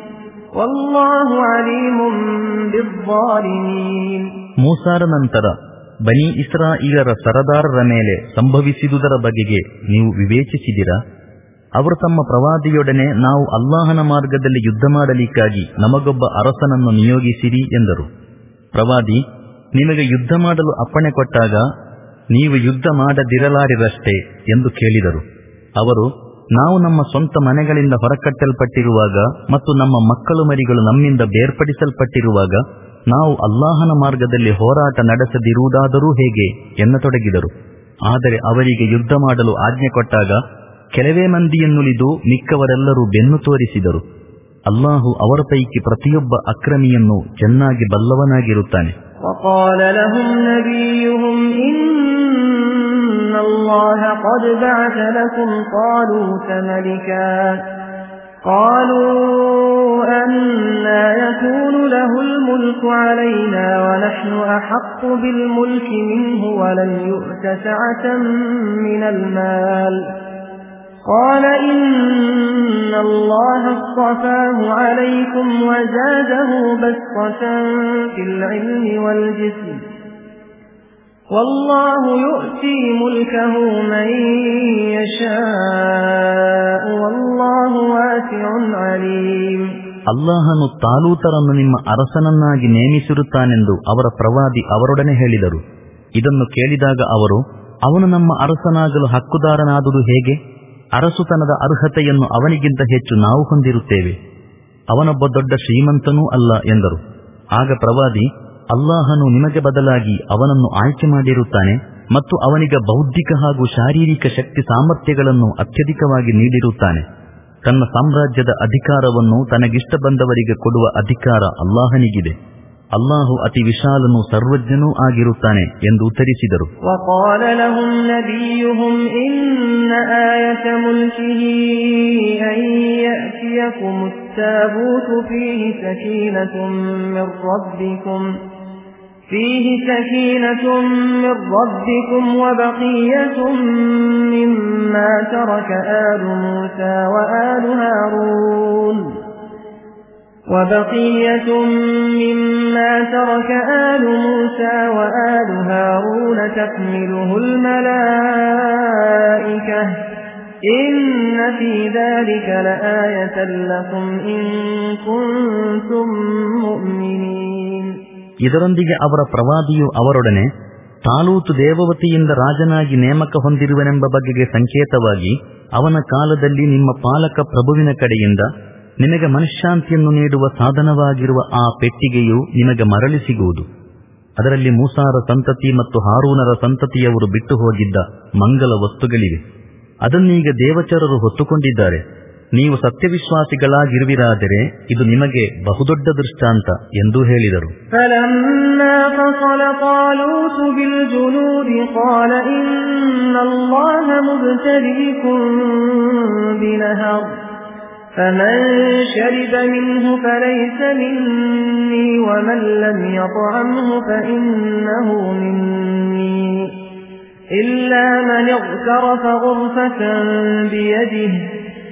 ಮೂಸಾರ ನಂತರ ಬನಿ ಇಸ್ರಾಯಿಲರ ಸರದಾರರ ಮೇಲೆ ಸಂಭವಿಸಿದುದರ ಬಗೆಗೆ ನೀವು ವಿವೇಚಿಸಿದಿರಾ? ಅವರು ತಮ್ಮ ಪ್ರವಾದಿಯೊಡನೆ ನಾವು ಅಲ್ಲಾಹನ ಮಾರ್ಗದಲ್ಲಿ ಯುದ್ಧ ಮಾಡಲಿಕ್ಕಾಗಿ ನಮಗೊಬ್ಬ ಅರಸನನ್ನು ನಿಯೋಗಿಸಿರಿ ಎಂದರು. ಪ್ರವಾದಿ, ನಿಮಗೆ ಯುದ್ಧ ಮಾಡಲು ಅಪ್ಪಣೆ ಕೊಟ್ಟಾಗ ನೀವು ಯುದ್ಧ ಮಾಡದಿರಲಾರಿರಷ್ಟೇ ಎಂದು ಕೇಳಿದರು. ಅವರು ನಾವು ನಮ್ಮ ಸ್ವಂತ ಮನೆಗಳಿಂದ ಹೊರಕಟ್ಟಲ್ಪಟ್ಟಿರುವಾಗ ಮತ್ತು ನಮ್ಮ ಮಕ್ಕಳು ಮರಿಗಳು ನಮ್ಮಿಂದ ಬೇರ್ಪಡಿಸಲ್ಪಟ್ಟಿರುವಾಗ ನಾವು ಅಲ್ಲಾಹನ ಮಾರ್ಗದಲ್ಲಿ ಹೋರಾಟ ನಡೆಸದಿರುವುದಾದರೂ ಹೇಗೆ ಎನ್ನತೊಡಗಿದರು. ಆದರೆ ಅವರಿಗೆ ಯುದ್ಧ ಮಾಡಲು ಆಜ್ಞೆ ಕೊಟ್ಟಾಗ ಕೆಲವೇ ಮಂದಿಯನ್ನುಳಿದು ಮಿಕ್ಕವರೆಲ್ಲರೂ ಬೆನ್ನು ತೋರಿಸಿದರು. ಅಲ್ಲಾಹು ಅವರ ಪೈಕಿ ಪ್ರತಿಯೊಬ್ಬ ಅಕ್ರಮಿಯನ್ನು ಚೆನ್ನಾಗಿ ಬಲ್ಲವನಾಗಿರುತ್ತಾನೆ. إن الله قد بعث لكم طالوت ملكا قالوا أنا يكون له الملك علينا ونحن أحق بالملك منه ولم يؤت سعة من المال قال إن الله اصطفاه عليكم وزاده بسطة في العلم والجسم والله يؤتي ملكه من يشاء والله واسع عليم ಅಲ್ಲಾಹನು ತಾಲೂತರನ್ನು ನಿಮ್ಮ ಅರಸನನ್ನಾಗಿ ನೇಮಿಸಿರುತ್ತಾನೆಂದು ಅವರ ಪ್ರವಾದಿ ಅವರೊಡನೆ ಹೇಳಿದರು ಇದನ್ನು ಕೇಳಿದಾಗ ಅವರು ಅವನು ನಮ್ಮ ಅರಸನಾಗಲು ಹಕ್ಕುದಾರನಾದುದು ಹೇಗೆ ಅರಸುತನದ ಅರ್ಹತೆಯನ್ನು ಅವನಿಗಿಂತ ಹೆಚ್ಚು ನಾವು ಹೊಂದಿರುತ್ತೇವೆ ಅವನೊಬ್ಬ ದೊಡ್ಡ ಶ್ರೀಮಂತನೂ ಅಲ್ಲ ಎಂದರು ಆಗ ಪ್ರವಾದಿ ಅಲ್ಲಾಹನು ನಿಮಗೆ ಬದಲಾಗಿ ಅವನನ್ನು ಆಯ್ಕೆ ಮಾಡಿರುತ್ತಾನೆ ಮತ್ತು ಅವನಿಗೆ ಬೌದ್ಧಿಕ ಹಾಗೂ ಶಾರೀರಿಕ ಶಕ್ತಿ ಸಾಮರ್ಥ್ಯಗಳನ್ನು ಅತ್ಯಧಿಕವಾಗಿ ನೀಡಿರುತ್ತಾನೆ ತನ್ನ ಸಾಮ್ರಾಜ್ಯದ ಅಧಿಕಾರವನ್ನು ತನಗಿಷ್ಟ ಬಂದವರಿಗೆ ಕೊಡುವ ಅಧಿಕಾರ ಅಲ್ಲಾಹನಿಗಿದೆ ಅಲ್ಲಾಹು ಅತಿ ವಿಶಾಲನು ಸರ್ವಜ್ಞನೂ ಆಗಿರುತ್ತಾನೆ ಎಂದು ಉತ್ತರಿಸಿದರು وقال لهم نبيهم إن آية ملكه أن يأتيكم التابوت فيه سكينة من ربكم فيه سكينة من ربكم وبقية مما ترك آل موسى وآل هارون. وبقية مما ترك آل موسى وآل هارون تحمله الملائكة. إن في ذلك لآية لكم إن كنتم مؤمنين. ಇದರೊಂದಿಗೆ ಅವರ ಪ್ರವಾದಿಯು ಅವರೊಡನೆ, ತಾಲೂತು ದೇವವತಿಯಿಂದ ರಾಜನಾಗಿ ನೇಮಕ ಹೊಂದಿರುವನೆಂಬ ಬಗೆಗೆ ಸಂಕೇತವಾಗಿ, ಅವನ ಕಾಲದಲ್ಲಿ ನಿಮ್ಮ ಪಾಲಕ ಪ್ರಭುವಿನ ಕಡೆಯಿಂದ ನಿಮಗೆ ಮನಃಶಾಂತಿಯನ್ನು ನೀಡುವ ಸಾಧನವಾಗಿರುವ ಆ ಪೆಟ್ಟಿಗೆಯು ನಿಮಗೆ ಮರಳಿ ಸಿಗುವುದು. ಅದರಲ್ಲಿ ಮೂಸಾರ ಸಂತತಿ ಮತ್ತು ಹಾರೂನರ ಸಂತತಿಯವರು ಬಿಟ್ಟು ಹೋಗಿದ್ದ ಮಂಗಲ ವಸ್ತುಗಳಿವೆ. ಅದನ್ನೀಗ ದೇವಚರರು ಹೊತ್ತುಕೊಂಡಿದ್ದಾರೆ. ನೀವು ಸತ್ಯವಿಶ್ವಾಸಿಗಳಾಗಿರುವಿರಾದರೆ ಇದು ನಿಮಗೆ ಬಹುದೊಡ್ಡ ದೃಷ್ಟಾಂತ ಎಂದು ಹೇಳಿದರು فلما فصل طالوت بالجنود قال إن الله مبتليكم بنهر فمن شرب منه فليس مني ومن لم يطعمه فإنه مني إلا من اغترف غرفة بيده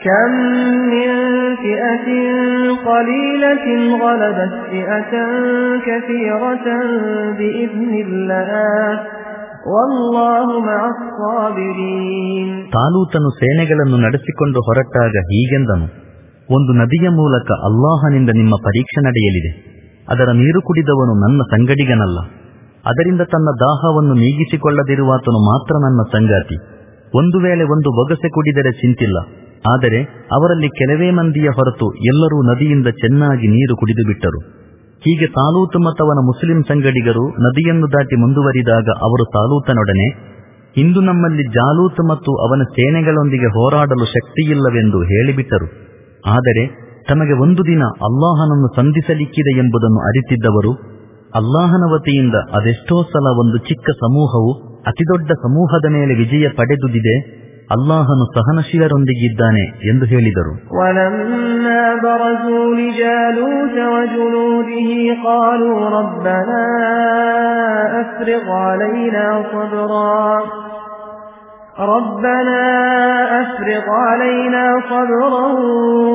كم من فئة قليلة غلبت فئة كثيرة بإذن الله والله مع الصابرين ತಾಲೂತನು ಸೇನೆಗಳನ್ನು ನಡೆಸಿಕೊಂಡು ಹೊರಟಾಗ ಹೀಗೆಂದನು ಒಂದು ನದಿಯ ಮೂಲಕ ಅಲ್ಲಾಹನಿಂದ ನಿಮ್ಮ ಪರೀಕ್ಷೆ ನಡೆಯಲಿದೆ ಅದರ ನೀರು ಕುಡಿದವನು ನನ್ನ ಸಂಗಡಿಗನಲ್ಲ ಅದರಿಂದ ತನ್ನ ದಾಹವನ್ನು ನೀಗಿಸಿಕೊಳ್ಳದಿರುವಾತನು ಮಾತ್ರ ನನ್ನ ಸಂಗಾತಿ ಒಂದು ವೇಳೆ ಒಂದು ಬೊಗಸೆ ಕುಡಿದರೆ ಚಿಂತಿಲ್ಲ ಆದರೆ ಅವರಲ್ಲಿ ಕೆಲವೇ ಮಂದಿಯ ಹೊರತು ಎಲ್ಲರೂ ನದಿಯಿಂದ ಚೆನ್ನಾಗಿ ನೀರು ಕುಡಿದು ಬಿಟ್ಟರು. ಹೀಗೆ ತಾಲೂತು ಮತವನ ಮುಸ್ಲಿಂ ಸಂಗಡಿಗರು ನದಿಯನ್ನು ದಾಟಿ ಮುಂದುವರಿದಾಗ ಅವರು ತಾಲೂತನೊಡನೆ, ಇಂದು ನಮ್ಮಲ್ಲಿ ಜಾಲೂತ್ ಮತ್ತು ಅವನ ಸೇನೆಗಳೊಂದಿಗೆ ಹೋರಾಡಲು ಶಕ್ತಿಯಿಲ್ಲವೆಂದು ಹೇಳಿಬಿಟ್ಟರು. ಆದರೆ ತಮಗೆ ಒಂದು ದಿನ ಅಲ್ಲಾಹನನ್ನು ಸಂಧಿಸಲಿಕ್ಕಿದೆ ಎಂಬುದನ್ನು ಅರಿತಿದ್ದವರು, ಅಲ್ಲಾಹನ ವತಿಯಿಂದ ಅದೆಷ್ಟೋ ಸಲ ಒಂದು ಚಿಕ್ಕ ಸಮೂಹವು, ಅತಿದೊಡ್ಡ ಸಮೂಹದ ಮೇಲೆ ವಿಜಯ ಪಡೆದುದಿದೆ. ಅಲ್ಲಾಹನು ಸಹನಶೀಲರೊಂದಿಗಿದ್ದಾನೆ ಎಂದು ಹೇಳಿದರು ولما برزوا لجالوت وجنوده قالوا ربنا أفرغ علينا صبرا ربنا أفرغ علينا صبرا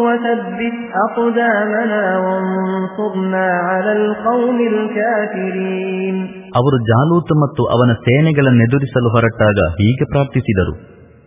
وثبت أقدامنا وانصرنا على القوم الكافرين ಅವರು ಜಾಲೂತ್ ಮತ್ತು ಅವನ ಸೇನೆಗಳನ್ನೆದುರಿಸಲು ಹೊರಟಾಗ ಹೀಗೆ ಪ್ರಾರ್ಥಿಸಿದರು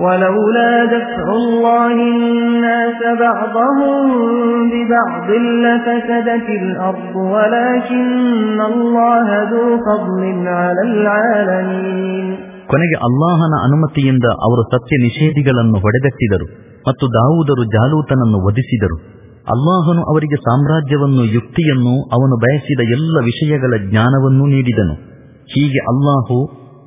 ولولا دفع الله الناس بعضهم ببعض لفسدت الأرض ولكن الله ذو فضل على العالمين ಕೊನೆಗೆ ಅಲ್ಲಾಹನ ಅನುಮತಿಯಿಂದ ಅವರು ಸತ್ಯ ನಿಷೇಧಿಗಳನ್ನು ಹೊಡೆದಟ್ಟಿದರು ಮತ್ತು ದಾವೂದರು ಜಾಲೂತನನ್ನು ವಧಿಸಿದರು ಅಲ್ಲಾಹನು ಅವರಿಗೆ ಸಾಮ್ರಾಜ್ಯವನ್ನು ಯುಕ್ತಿಯನ್ನು ಅವನು ಬಯಸಿದ ಎಲ್ಲ ವಿಷಯಗಳ ಜ್ಞಾನವನ್ನೂ ನೀಡಿದನು ಹೀಗೆ ಅಲ್ಲಾಹು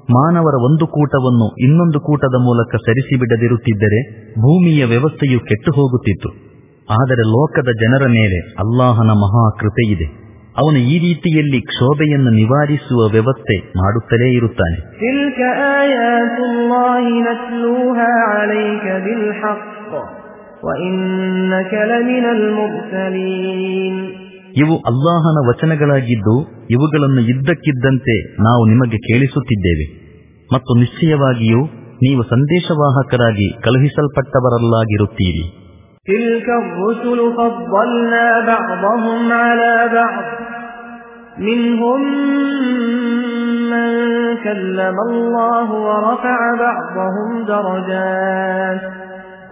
ಮಾನವರ ಒಂದು ಕೂಟವನ್ನು ಇನ್ನೊಂದು ಕೂಟದ ಮೂಲಕ ಸರಿಸಿಬಿಡದಿರುತ್ತಿದ್ದರೆ ಭೂಮಿಯ ವ್ಯವಸ್ಥೆಯು ಕೆಟ್ಟು ಹೋಗುತ್ತಿತ್ತು ಆದರೆ ಲೋಕದ ಜನರ ಮೇಲೆ ಅಲ್ಲಾಹನ ಮಹಾ ಕೃಪೆಯಿದೆ ಅವನು ಈ ರೀತಿಯಲ್ಲಿ ಕ್ಷೋಭೆಯನ್ನು ನಿವಾರಿಸುವ ವ್ಯವಸ್ಥೆ ಮಾಡುತ್ತಲೇ ಇರುತ್ತಾನೆ تلك آيات الله نتلوها عليك بالحق وإنك لمن المرسلين ಇವು ಅಲ್ಲಾಹನ ವಚನಗಳಾಗಿದ್ದು ಇವುಗಳನ್ನು ಇದ್ದಕ್ಕಿದ್ದಂತೆ ನಾವು ನಿಮಗೆ ಕೇಳಿಸುತ್ತಿದ್ದೇವೆ ಮತ್ತು ನಿಶ್ಚಯವಾಗಿಯೂ ನೀವು ಸಂದೇಶವಾಹಕರಾಗಿ ಕಳುಹಿಸಲ್ಪಟ್ಟವರಲ್ಲಾಗಿರುತ್ತೀರಿ تلك الرسل فضلنا بعضهم على بعض منهم من كلم الله ورفع بعضهم درجات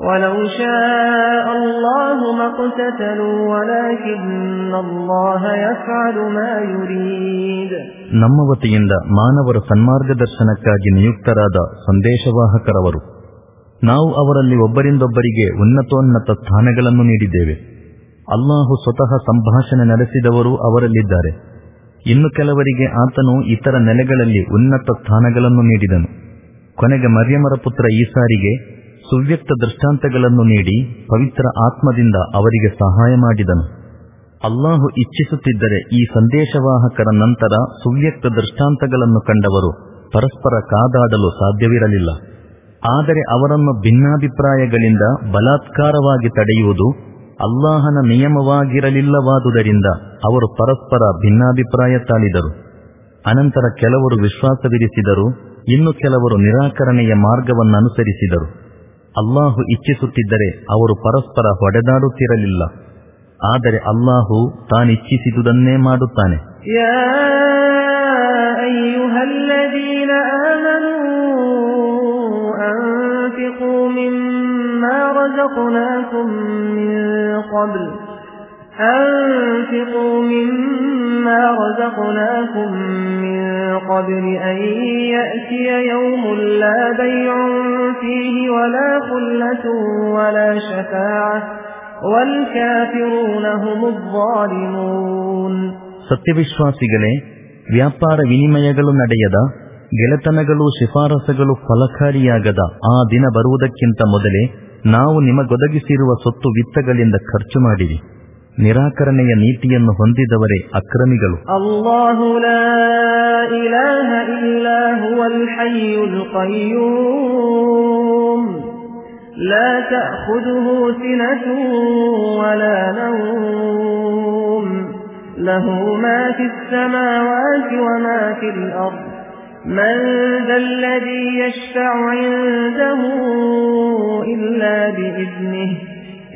ولو شاء الله ما اقتتلوا ولكن الله يفعل ما يريد ನಮ್ಮ ವತಿಯಿಂದ ಮಾನವರ ಸನ್ಮಾರ್ಗದರ್ಶನಕ್ಕಾಗಿ ನಿಯುಕ್ತರಾದ ಸಂದೇಶವಾಹಕರವರು ನಾವು ಅವರಲ್ಲಿ ಒಬ್ಬರಿಂದೊಬ್ಬರಿಗೆ ಉನ್ನತೋನ್ನತ ಸ್ಥಾನಗಳನ್ನು ನೀಡಿದ್ದೇವೆ ಅಲ್ಲಾಹು ಸ್ವತಃ ಸಂಭಾಷಣೆ ನಡೆಸಿದವರು ಅವರಲ್ಲಿದ್ದಾರೆ ಇನ್ನು ಕೆಲವರಿಗೆ ಆತನು ಇತರ ನೆಲೆಗಳಲ್ಲಿ ಉನ್ನತ ಸ್ಥಾನಗಳನ್ನು ನೀಡಿದನು ಕೊನೆಗೆ ಮರ್ಯಮರ ಪುತ್ರ ಈಸಾರಿಗೆ ಸುವ್ಯಕ್ತ ದೃಷ್ಟಾಂತಗಳನ್ನು ನೀಡಿ ಪವಿತ್ರ ಆತ್ಮದಿಂದ ಅವರಿಗೆ ಸಹಾಯ ಮಾಡಿದನು. ಅಲ್ಲಾಹು ಇಚ್ಛಿಸುತ್ತಿದ್ದರೆ ಈ ಸಂದೇಶವಾಹಕರ ನಂತರ ಸುವ್ಯಕ್ತ ದೃಷ್ಟಾಂತಗಳನ್ನು ಕಂಡವರು ಪರಸ್ಪರ ಕಾದಾಡಲು ಸಾಧ್ಯವಿರಲಿಲ್ಲ. ಆದರೆ ಅವರನ್ನು ಭಿನ್ನಾಭಿಪ್ರಾಯಗಳಿಂದ ಬಲಾತ್ಕಾರವಾಗಿ ತಡೆಯುವುದು ಅಲ್ಲಾಹನ ನಿಯಮವಾಗಿರಲಿಲ್ಲವಾದುದರಿಂದ ಅವರು ಪರಸ್ಪರ ಭಿನ್ನಾಭಿಪ್ರಾಯ ತಾಳಿದರು. ಅನಂತರ ಕೆಲವರು ವಿಶ್ವಾಸವಿರಿಸಿದರು, ಇನ್ನು ಕೆಲವರು ನಿರಾಕರಣೆಯ ಮಾರ್ಗವನ್ನನುಸರಿಸಿದರು. ಅಲ್ಲಾಹು ಇಚ್ಛಿಸುತ್ತಿದ್ದರೆ ಅವರು ಪರಸ್ಪರ ಹೊಡೆದಾಡುತ್ತಿರಲಿಲ್ಲ ಆದರೆ ಅಲ್ಲಾಹು ತಾನಿಚ್ಛಿಸಿದುದನ್ನೇ ಮಾಡುತ್ತಾನೆ يا أيها الذين آمنوا أنفقوا مما رزقناكم من قبل أنفقوا مما رزقناكم من قبل أن يأتي يوم لا بيع فيه ولا خلة ولا شفاعة والكافرون هم الظالمون ಸತ್ಯವಿಶ್ವಾಸಿಗಳೇ ವ್ಯಾಪಾರ ವಿನಿಮಯಗಳು ನಡೆಯದ ಗೆಳೆತನಗಳು ಶಿಫಾರಸುಗಳು ಫಲಕಾರಿಯಾಗದ ಆ ದಿನ ಬರುವುದಕ್ಕಿಂತ ಮೊದಲೇ ನಾವು ನಿಮಗೊದಗಿಸಿರುವ ಸೊತ್ತು ವಿತ್ತಗಳಿಂದ ಖರ್ಚು ಮಾಡಿರಿ ನಿರಾಕರಣೆಯ ನೀತಿಯನ್ನು ಹೊಂದಿದವರೇ ಅಕ್ರಮಿಗಳು الله لا إله إلا هو الحي القيوم لا تأخذه سنة ولا نوم له ما في السماوات وما في الأرض من ذا الذي يشفع عنده إلا بإذنه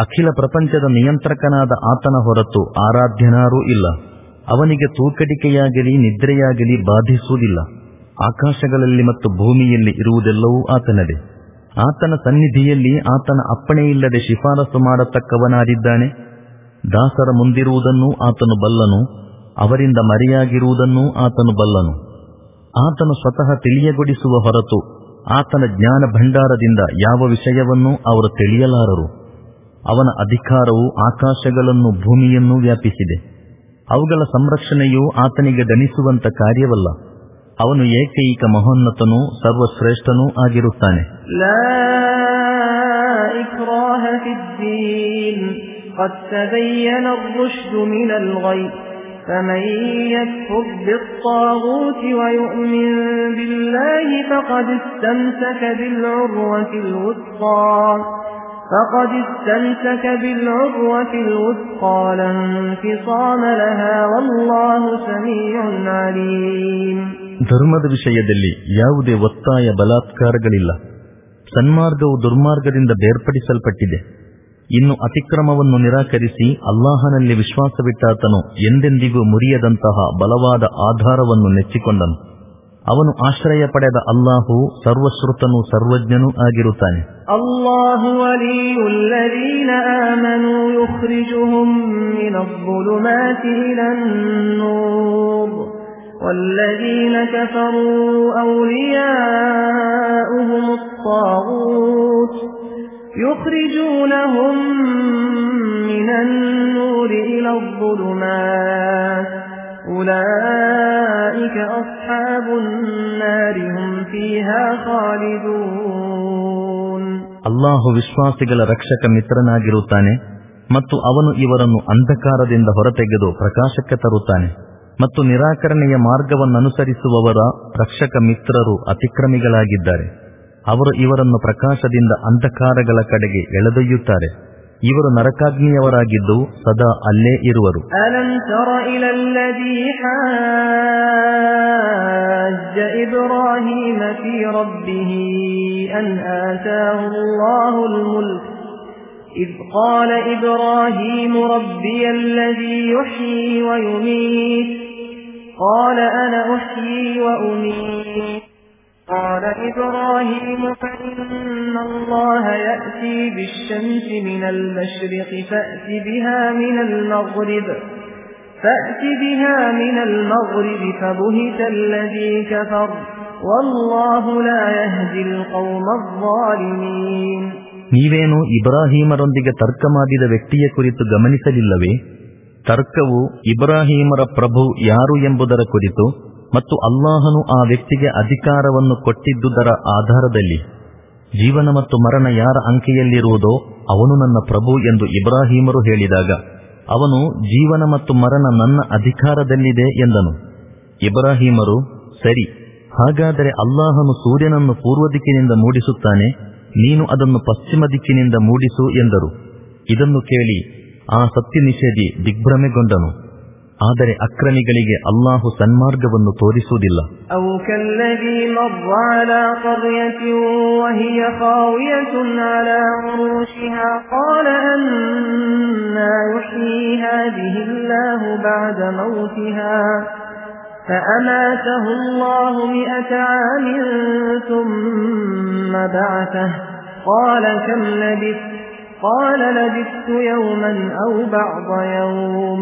ಅಖಿಲ ಪ್ರಪಂಚದ ನಿಯಂತ್ರಕನಾದ ಆತನ ಹೊರತು ಆರಾಧ್ಯನಾರೂ ಇಲ್ಲ. ಅವನಿಗೆ ತೂಕಡಿಕೆಯಾಗಲಿ, ನಿದ್ರೆಯಾಗಲಿ ಬಾಧಿಸುವುದಿಲ್ಲ. ಆಕಾಶಗಳಲ್ಲಿ ಮತ್ತು ಭೂಮಿಯಲ್ಲಿ ಇರುವುದೆಲ್ಲವೂ ಆತನದೇ. ಆತನ ಸನ್ನಿಧಿಯಲ್ಲಿ ಆತನ ಅಪ್ಪಣೆಯಿಲ್ಲದೆ ಶಿಫಾರಸು ಮಾಡತಕ್ಕವನಾದಿದ್ದಾನೆ ದಾಸರ ಮುಂದಿರುವುದನ್ನೂ ಆತನು ಬಲ್ಲನು. ಅವರಿಂದ ಮರೆಯಾಗಿರುವುದನ್ನೂ ಆತನು ಬಲ್ಲನು. ಆತನು ಸ್ವತಃ ತಿಳಿಯಗೊಡಿಸುವ ಹೊರತು ಆತನ ಜ್ಞಾನ ಭಂಡಾರದಿಂದ ಯಾವ ವಿಷಯವನ್ನೂ ಅವರು ತಿಳಿಯಲಾರರು. ಅವನ ಅಧಿಕಾರವು ಆಕಾಶಗಳನ್ನು ಭೂಮಿಯನ್ನೂ ವ್ಯಾಪಿಸಿದೆ ಅವುಗಳ ಸಂರಕ್ಷಣೆಯು ಆತನಿಗೆ ದಣಿಸುವಂತ ಕಾರ್ಯವಲ್ಲ ಅವನು ಏಕೈಕ ಮಹೋನ್ನತನೂ ಸರ್ವಶ್ರೇಷ್ಠನೂ ಆಗಿರುತ್ತಾನೆ لا إكراه في الدين قد تبين الرشد من الغي فمن يكفر بالطاغوت ويؤمن بالله فقد استمسك بالعروة الوثقى فقد استمسك بالعروة الوثقى لا انفصام لها والله سميع عليم ಧರ್ಮದ ವಿಷಯದಲ್ಲಿ ಯಾವುದೇ ಒತ್ತಾಯ ಬಲಾತ್ಕಾರಗಳಿಲ್ಲ ಸನ್ಮಾರ್ಗವು ದುರ್ಮಾರ್ಗದಿಂದ ಬೇರ್ಪಡಿಸಲ್ಪಟ್ಟಿದೆ ಇನ್ನು ಅತಿಕ್ರಮವನ್ನು ನಿರಾಕರಿಸಿ ಅಲ್ಲಾಹನಲ್ಲಿ ವಿಶ್ವಾಸವಿಟ್ಟಾತನು ಎಂದೆಂದಿಗೂ ಮುರಿಯದಂತಹ ಬಲವಾದ ಆಧಾರವನ್ನು ನೆಚ್ಚಿಕೊಂಡನು ಅವನು ಆಶ್ರಯ ಪಡೆದ ಅಲ್ಲಾಹು ಸರ್ವಶ್ರುತನೂ ಸರ್ವಜ್ಞನೂ ಆಗಿರುತ್ತಾನೆ الله ولي الذين آمنوا يخرجهم من الظلمات إلى النور والذين كفروا أولياؤهم الطاغوت يخرجونهم من النور إلى الظلمات أولئك أصحاب النار هم فيها خالدون ಅಲ್ಲಾಹು ವಿಶ್ವಾಸಿಗಳ ರಕ್ಷಕ ಮಿತ್ರನಾಗಿರುತ್ತಾನೆ ಮತ್ತು ಅವನು ಇವರನ್ನು ಅಂಧಕಾರದಿಂದ ಹೊರತೆಗೆದು ಪ್ರಕಾಶಕ್ಕೆ ತರುತ್ತಾನೆ ಮತ್ತು ನಿರಾಕರಣೆಯ ಮಾರ್ಗವನ್ನನುಸರಿಸುವವರ ರಕ್ಷಕ ಮಿತ್ರರು ಅತಿಕ್ರಮಿಗಳಾಗಿದ್ದಾರೆ ಅವರು ಇವರನ್ನು ಪ್ರಕಾಶದಿಂದ ಅಂಧಕಾರಗಳ ಕಡೆಗೆ ಎಳೆದೊಯ್ಯುತ್ತಾರೆ ಇವರು ನರಕಾಗ್ನಿಯವರಾಗಿದ್ದು ಸದಾ ಅಲ್ಲೇ ಇರುವರು ألم تر إلى الذي حاج إبراهيم في ربه أن آتاه الله الملك إذ قال إبراهيم ربي الذي يحيي ويميت قال أنا أحيي وأميت قال إبراهيم فإن الله يأتي بالشمس من المشرق فأت بها من المغرب فأت بها من المغرب فبهت الذي كفر والله لا يهدي القوم الظالمين ನೀವೇನು ಇಬ್ರಾಹೀಮರೊಂದಿಗೆ ತರ್ಕ ಮಾಡಿದ ವ್ಯಕ್ತಿಯ ಕುರಿತು ಗಮನಿಸಲಿಲ್ಲವೇ ತರ್ಕವು ಇಬ್ರಾಹೀಮರ ಪ್ರಭು ಯಾರು ಎಂಬುದರ ಕುರಿತು ಮತ್ತು ಅಲ್ಲಾಹನು ಆ ವ್ಯಕ್ತಿಗೆ ಅಧಿಕಾರವನ್ನು ಕೊಟ್ಟಿದ್ದುದರ ಆಧಾರದಲ್ಲಿ ಜೀವನ ಮತ್ತು ಮರಣ ಯಾರ ಅಂಕೆಯಲ್ಲಿರುವುದೋ ಅವನು ನನ್ನ ಪ್ರಭು ಎಂದು ಇಬ್ರಾಹೀಮರು ಹೇಳಿದಾಗ, ಅವನು ಜೀವನ ಮತ್ತು ಮರಣ ನನ್ನ ಅಧಿಕಾರದಲ್ಲಿದೆ ಎಂದನು. ಇಬ್ರಾಹೀಮರು, ಸರಿ, ಹಾಗಾದರೆ ಅಲ್ಲಾಹನು ಸೂರ್ಯನನ್ನು ಪೂರ್ವ ದಿಕ್ಕಿನಿಂದ ಮೂಡಿಸುತ್ತಾನೆ, ನೀನು ಅದನ್ನು ಪಶ್ಚಿಮ ದಿಕ್ಕಿನಿಂದ ಮೂಡಿಸು ಎಂದರು. ಇದನ್ನು ಕೇಳಿ ಆ ಸತ್ಯ ನಿಷೇಧಿ ದಿಗ್ಭ್ರಮೆಗೊಂಡನು. ಆದರೆ ಅಕ್ರಮಿಗಳಿಗೆ ಅಲ್ಲಾಹು ಸನ್ಮಾರ್ಗವನ್ನು ತೋರಿಸುವುದಿಲ್ಲ أو كالذي مر على قرية وهي خاوية على عروشها قال أنا يحيي هذه الله بعد موتها فأماته الله مئة عام ثم بعثه قال كم لبثت قال لبثت يوما أو بعض يوم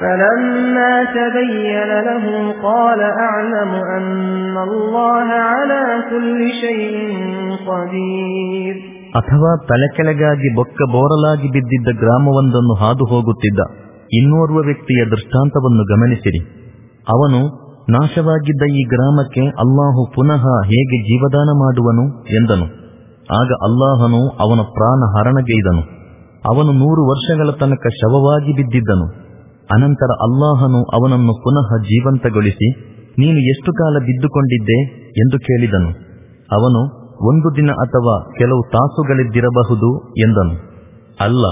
فلما تبين له قال أعلم أن الله على كل شيء قدير ಅಥವಾ ತಲೆಕೆಳಗಾಗಿ ಬೊಕ್ಕ ಬೋರಲಾಗಿ ಬಿದ್ದಿದ್ದ ಗ್ರಾಮವೊಂದನ್ನು ಹಾದು ಹೋಗುತ್ತಿದ್ದ ಇನ್ನೋರ್ವ ವ್ಯಕ್ತಿಯ ದೃಷ್ಟಾಂತವನ್ನು ಗಮನಿಸಿರಿ ಅವನು ನಾಶವಾಗಿದ್ದ ಈ ಗ್ರಾಮಕ್ಕೆ ಅಲ್ಲಾಹು ಪುನಃ ಹೇಗೆ ಜೀವದಾನ ಮಾಡುವನು ಎಂದನು ಆಗ ಅಲ್ಲಾಹನು ಅವನ ಪ್ರಾಣ ಹರಣಗೈದನು ಅವನು ನೂರು ವರ್ಷಗಳ ತನಕ ಶವವಾಗಿ ಬಿದ್ದಿದ್ದನು ಅನಂತರ ಅಲ್ಲಾಹನು ಅವನನ್ನು ಪುನಃ ಜೀವಂತಗೊಳಿಸಿ, ನೀನು ಎಷ್ಟು ಕಾಲ ಬಿದ್ದುಕೊಂಡಿದ್ದೆ ಎಂದು ಕೇಳಿದನು. ಅವನು, ಒಂದು ದಿನ ಅಥವಾ ಕೆಲವು ತಾಸುಗಳಿದ್ದಿರಬಹುದು ಎಂದನು. ಅಲ್ಲ,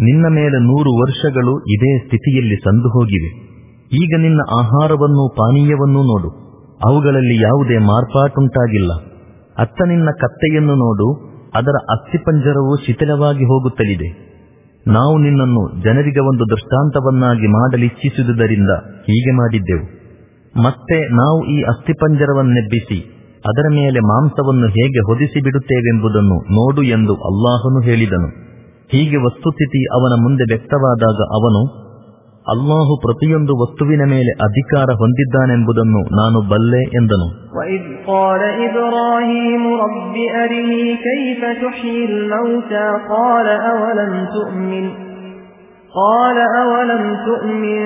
ನಿನ್ನ ಮೇಲೆ ನೂರು ವರ್ಷಗಳು ಇದೇ ಸ್ಥಿತಿಯಲ್ಲಿ ಸಂದು ಹೋಗಿವೆ ಈಗ ನಿನ್ನ ಆಹಾರವನ್ನೂ ಪಾನೀಯವನ್ನೂ ನೋಡು. ಅವುಗಳಲ್ಲಿ ಯಾವುದೇ ಮಾರ್ಪಾಟುಂಟಾಗಿಲ್ಲ. ಅತ್ತ ನಿನ್ನ ಕತ್ತೆಯನ್ನು ನೋಡು, ಅದರ ಅಸ್ಥಿಪಂಜರವು ಶಿಥಿಲವಾಗಿ ಹೋಗುತ್ತಲಿದೆ. ನಾವು ನಿನ್ನನ್ನು ಜನರಿಗೆ ಒಂದು ದೃಷ್ಟಾಂತವನ್ನಾಗಿ ಮಾಡಲಿಚ್ಛಿಸಿದುದರಿಂದ ಹೀಗೆ ಮಾಡಿದ್ದೆವು. ಮತ್ತೆ ನಾವು ಈ ಅಸ್ಥಿಪಂಜರವನ್ನೆಬ್ಬಿಸಿ ಅದರ ಮೇಲೆ ಮಾಂಸವನ್ನು ಹೇಗೆ ಹೊದಿಸಿ ಬಿಡುತ್ತೇವೆಂಬುದನ್ನು ನೋಡು ಎಂದು ಅಲ್ಲಾಹನು ಹೇಳಿದನು. ಹೀಗೆ ವಸ್ತುಸ್ಥಿತಿ ಅವನ ಮುಂದೆ ವ್ಯಕ್ತವಾದಾಗ ಅವನು ಅಲ್ಲಾಹು ಪ್ರತಿಯೊಂದು ವಸ್ತುವಿನ ಮೇಲೆ ಅಧಿಕಾರ ಹೊಂದಿದ್ದಾನೆಂಬುದನ್ನು ನಾನು ಬಲ್ಲೆ ಎಂದನು وإذ قال إبراهيم رب أرني كيف تحيي الموتى قال أولم تؤمن قال أولم تؤمن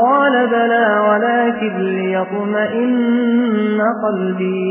قال بلى ولكن ليطمئن قلبي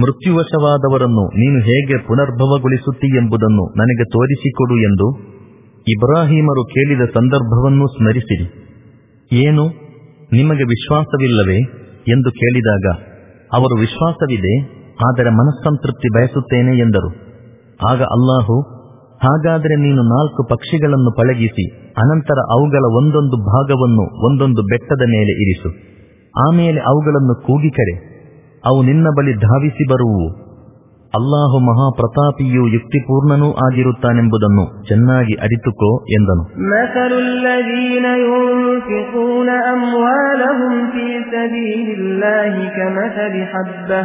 ಮೃತ್ಯುವಶವಾದವರನ್ನು ನೀನು ಹೇಗೆ ಪುನರ್ಭವಗೊಳಿಸುತ್ತಿ ಎಂಬುದನ್ನು ನನಗೆ ತೋರಿಸಿಕೊಡು ಎಂದು ಇಬ್ರಾಹಿಮರು ಕೇಳಿದ ಸಂದರ್ಭವನ್ನು ಸ್ಮರಿಸಿರಿ. ಏನು? ನಿಮಗೆ ವಿಶ್ವಾಸವಿಲ್ಲವೇ? ಎಂದು ಕೇಳಿದಾಗ, ಅವರು, ವಿಶ್ವಾಸವಿದೆ, ಆದರೆ ಮನಸ್ಸಂತೃಪ್ತಿ ಬಯಸುತ್ತೇನೆ ಎಂದರು. ಆಗ ಅಲ್ಲಾಹು, ಹಾಗಾದರೆ ನೀನು ನಾಲ್ಕು ಪಕ್ಷಿಗಳನ್ನು ಪಳಗಿಸಿ, ಅನಂತರ ಅವುಗಳ ಒಂದೊಂದು ಭಾಗವನ್ನು ಒಂದೊಂದು ಬೆಟ್ಟದ ಮೇಲೆ ಇರಿಸು. ಆಮೇಲೆ ಅವುಗಳನ್ನು ಕೂಗಿ ಕರೆ ಅವು ನಿನ್ನ ಬಳಿ ಧಾವಿಸಿ ಬರುವುವು ಅಲ್ಲಾಹು ಮಹಾಪ್ರತಾಪಿಯೂ ಯುಕ್ತಿಪೂರ್ಣನೂ ಆಗಿರುತ್ತಾನೆಂಬುದನ್ನು ಚೆನ್ನಾಗಿ ಅರಿತುಕೋ ಎಂದನು مثل الذين ينفقون أموالهم في سبيل الله كمثل حبة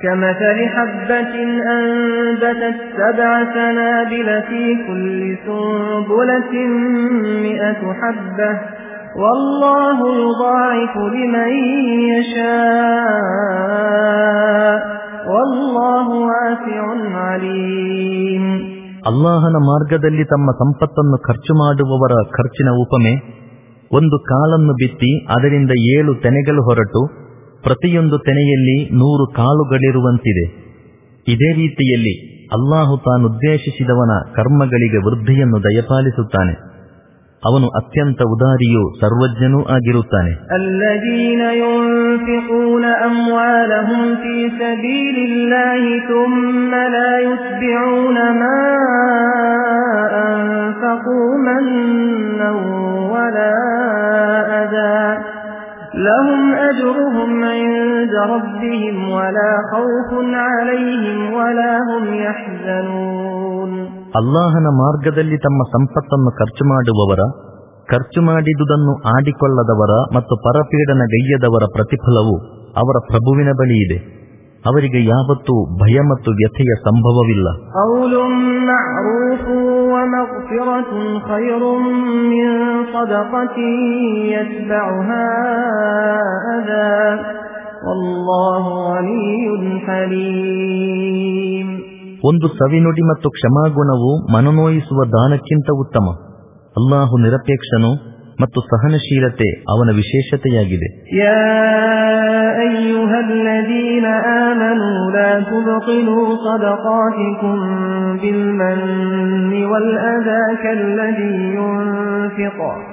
كمثل حبة أنبتت سبع سنابل في كل سنبلة مئة حبة والله يضاعف لمن يشاء والله واسع عليم ಅಲ್ಲಾಹನ ಮಾರ್ಗದಲ್ಲಿ ತಮ್ಮ ಸಂಪತ್ತನ್ನು ಖರ್ಚು ಮಾಡುವವರ ಖರ್ಚಿನ ಉಪಮೆ ಒಂದು ಕಾಲನ್ನು ಬಿತ್ತಿ ಅದರಿಂದ ಏಳು ತೆನೆಗಳು ಹೊರಟು ಪ್ರತಿಯೊಂದು ತೆನೆಯಲ್ಲಿ ನೂರು ಕಾಳುಗಳಿರುವಂತಿದೆ ಇದೇ ರೀತಿಯಲ್ಲಿ ಅಲ್ಲಾಹು ತಾನುದ್ದೇಶಿಸಿದವನ ಕರ್ಮಗಳಿಗೆ ವೃದ್ಧಿಯನ್ನು ದಯಪಾಲಿಸುತ್ತಾನೆ ಅವನು ಅತ್ಯಂತ ಉದಾರಿಯೂ ಸರ್ವಜ್ಞನೂ ಆಗಿರುತ್ತಾನೆ الذين ينفقون أموالهم في سبيل الله ثم لا يتبعون ما أنفقوا منا ولا أذى لهم أجرهم عند ربهم ولا خوف عليهم ولا هم يحزنون ಅಲ್ಲಾಹನ ಮಾರ್ಗದಲ್ಲಿ ತಮ್ಮ ಸಂಪತ್ತನ್ನು ಖರ್ಚು ಮಾಡುವವರ ಖರ್ಚು ಮಾಡಿದುದನ್ನು ಆಡಿಕೊಳ್ಳದವರ ಮತ್ತು ಪರಪೀಡನಗೈಯದವರ ಪ್ರತಿಫಲವು ಅವರ ಪ್ರಭುವಿನ ಬಳಿ ಇದೆ ಅವರಿಗೆ ಯಾವತ್ತೂ ಭಯ ಮತ್ತು ವ್ಯಥೆಯ ಸಂಭವವಿಲ್ಲ قول معروف ومغفرة خير من صدقة يتبعها أذى والله غني حليم ಒಂದು ಸವಿನುಡಿ ಮತ್ತು ಕ್ಷಮಾಗುಣವು ಮನನೋಯಿಸುವ ದಾನಕ್ಕಿಂತ ಉತ್ತಮ. ಅಲ್ಲಾಹು ನಿರಪೇಕ್ಷನು ಮತ್ತು ಸಹನಶೀಲತೆ ಅವನ ವಿಶೇಷತೆಯಾಗಿದೆ. يا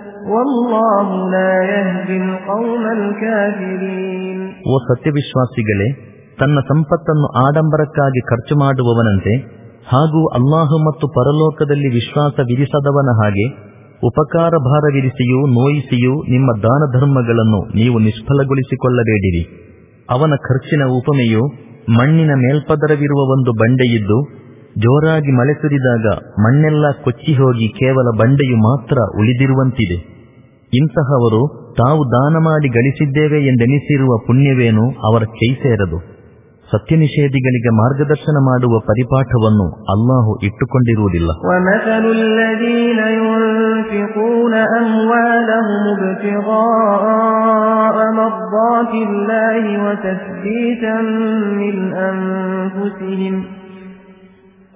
ಓ ಸತ್ಯವಿಶ್ವಾಸಿಗಳೇ, ತನ್ನ ಸಂಪತ್ತನ್ನು ಆಡಂಬರಕ್ಕಾಗಿ ಖರ್ಚು ಮಾಡುವವನಂತೆ ಹಾಗೂ ಅಲ್ಲಾಹು ಮತ್ತು ಪರಲೋಕದಲ್ಲಿ ವಿಶ್ವಾಸ ವಿಧಿಸದವನ ಹಾಗೆ ಉಪಕಾರ ಭಾರವಿರಿಸಿಯೂ ನೋಯಿಸಿಯೂ ನಿಮ್ಮ ದಾನ ಧರ್ಮಗಳನ್ನು ನೀವು ನಿಷ್ಫಲಗೊಳಿಸಿಕೊಳ್ಳಬೇಡಿರಿ. ಅವನ ಖರ್ಚಿನ ಉಪಮೆಯು ಮಣ್ಣಿನ ಮೇಲ್ಪದರವಿರುವ ಒಂದು ಬಂಡೆಯಿದ್ದು, ಜೋರಾಗಿ ಮಳೆ ಸುರಿದಾಗ ಮಣ್ಣೆಲ್ಲ ಕೊಚ್ಚಿ ಹೋಗಿ ಕೇವಲ ಬಂಡೆಯು ಮಾತ್ರ ಉಳಿದಿರುವಂತಿದೆ. ಇಂತಹವರು ತಾವು ದಾನ ಮಾಡಿ ಗಳಿಸಿದ್ದೇವೆ ಎಂದೆನಿಸಿರುವ ಪುಣ್ಯವೇನು ಅವರ ಕೈ ಸೇರದು ಸತ್ಯ ನಿಷೇಧಿಗಳಿಗೆ ಮಾರ್ಗದರ್ಶನ ಮಾಡುವ ಪರಿಪಾಠವನ್ನು ಅಲ್ಲಾಹು ಇಟ್ಟುಕೊಂಡಿರುವುದಿಲ್ಲ ومثل الذين ينفقون أموالهم ابتغاء مرضات الله وتثبيتا من أنفسهم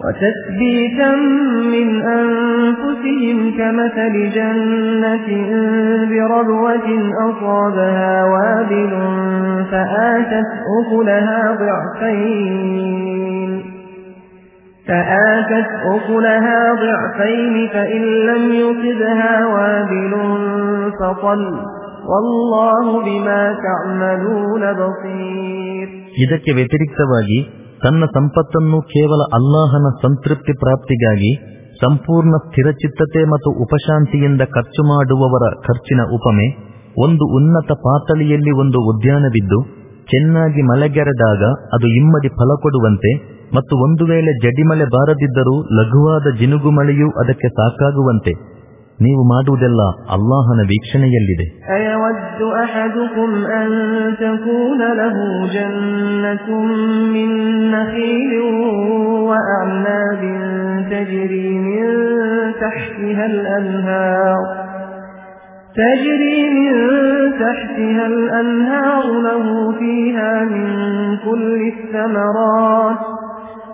وتثبيتا من أنفسهم كمثل جنة بربوة أصابها وابل فآتت أكلها ضعفين فآتت أكلها ضعفين فإن لم يصبها وابل فطل والله بما تعملون بصير ಇದಕ್ಕೆ ವ್ಯತಿರಿಕ್ತವಾಗಿ ತನ್ನ ಸಂಪತ್ತನ್ನು ಕೇವಲ ಅಲ್ಲಾಹನ ಸಂತೃಪ್ತಿ ಪ್ರಾಪ್ತಿಗಾಗಿ, ಸಂಪೂರ್ಣ ಸ್ಥಿರಚಿತ್ತತೆ ಮತ್ತು ಉಪಶಾಂತಿಯಿಂದ ಖರ್ಚು ಮಾಡುವವರ ಖರ್ಚಿನ ಉಪಮೆ, ಒಂದು ಉನ್ನತ ಪಾತಳಿಯಲ್ಲಿ ಒಂದು ಉದ್ಯಾನವಿದ್ದು, ಚೆನ್ನಾಗಿ ಮಳೆಗೆರೆದಾಗ ಅದು ಇಮ್ಮಡಿ ಫಲ ಕೊಡುವಂತೆ ಮತ್ತು ಒಂದು ವೇಳೆ ಜಡಿಮಳೆ ಬಾರದಿದ್ದರೂ ಲಘುವಾದ ಜಿನುಗು ಮಳೆಯೂ ಅದಕ್ಕೆ ಸಾಕಾಗುವಂತೆ. ನೀವು ಮಾಡುವುದೆಲ್ಲ ಅಲ್ಲಾಹನ ವೀಕ್ಷಣೆಯಲ್ಲಿದೆ أيود أحدكم أن تكون له جنة من نخيل وأعناب تجري من تحتها الأنهار تجري من تحتها الأنهار له فيها من كل الثمرات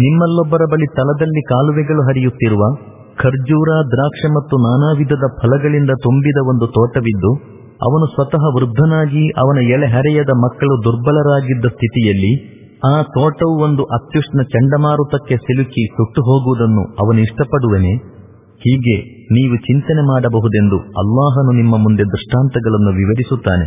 ನಿಮ್ಮಲ್ಲೊಬ್ಬರ ಬಳಿ ತಲದಲ್ಲಿ ಕಾಲುವೆಗಳು ಹರಿಯುತ್ತಿರುವ ಖರ್ಜೂರ, ದ್ರಾಕ್ಷ ಮತ್ತು ನಾನಾ ವಿಧದ ಫಲಗಳಿಂದ ತುಂಬಿದ ಒಂದು ತೋಟವಿದ್ದು, ಅವನು ಸ್ವತಃ ವೃದ್ಧನಾಗಿ ಅವನ ಎಳೆ ಹರೆಯದ ಮಕ್ಕಳು ದುರ್ಬಲರಾಗಿದ್ದ ಸ್ಥಿತಿಯಲ್ಲಿ ಆ ತೋಟವು ಒಂದು ಅತ್ಯುಷ್ಣ ಚಂಡಮಾರುತಕ್ಕೆ ಸಿಲುಕಿ ಸುಟ್ಟು ಹೋಗುವುದನ್ನು ಅವನು ಇಷ್ಟಪಡುವನೆ. ಹೀಗೆ ನೀವು ಚಿಂತನೆ ಮಾಡಬಹುದೆಂದು ಅಲ್ಲಾಹನು ನಿಮ್ಮ ಮುಂದೆ ದೃಷ್ಟಾಂತಗಳನ್ನು ವಿವರಿಸುತ್ತಾನೆ.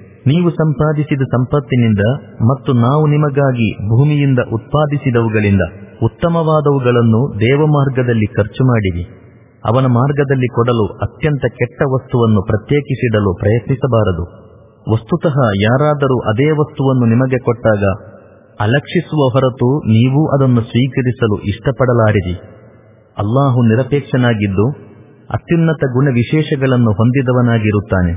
ನೀವು ಸಂಪಾದಿಸಿದ ಸಂಪತ್ತಿನಿಂದ ಮತ್ತು ನಾವು ನಿಮಗಾಗಿ ಭೂಮಿಯಿಂದ ಉತ್ಪಾದಿಸಿದವುಗಳಿಂದ ಉತ್ತಮವಾದವುಗಳನ್ನು ದೇವಮಾರ್ಗದಲ್ಲಿ ಖರ್ಚು ಮಾಡಿರಿ. ಅವನ ಮಾರ್ಗದಲ್ಲಿ ಕೊಡಲು ಅತ್ಯಂತ ಕೆಟ್ಟ ವಸ್ತುವನ್ನು ಪ್ರತ್ಯೇಕಿಸಿಡಲು ಪ್ರಯತ್ನಿಸಬಾರದು. ವಸ್ತುತಃ ಯಾರಾದರೂ ಅದೇ ವಸ್ತುವನ್ನು ನಿಮಗೆ ಕೊಟ್ಟಾಗ ಅಲಕ್ಷಿಸುವ ಹೊರತು ನೀವು ಅದನ್ನು ಸ್ವೀಕರಿಸಲು ಇಷ್ಟಪಡಲಾರಿರಿ. ಅಲ್ಲಾಹು ನಿರಪೇಕ್ಷನಾಗಿದ್ದು ಅತ್ಯುನ್ನತ ಗುಣ ವಿಶೇಷಗಳನ್ನು ಹೊಂದಿದವನಾಗಿರುತ್ತಾನೆ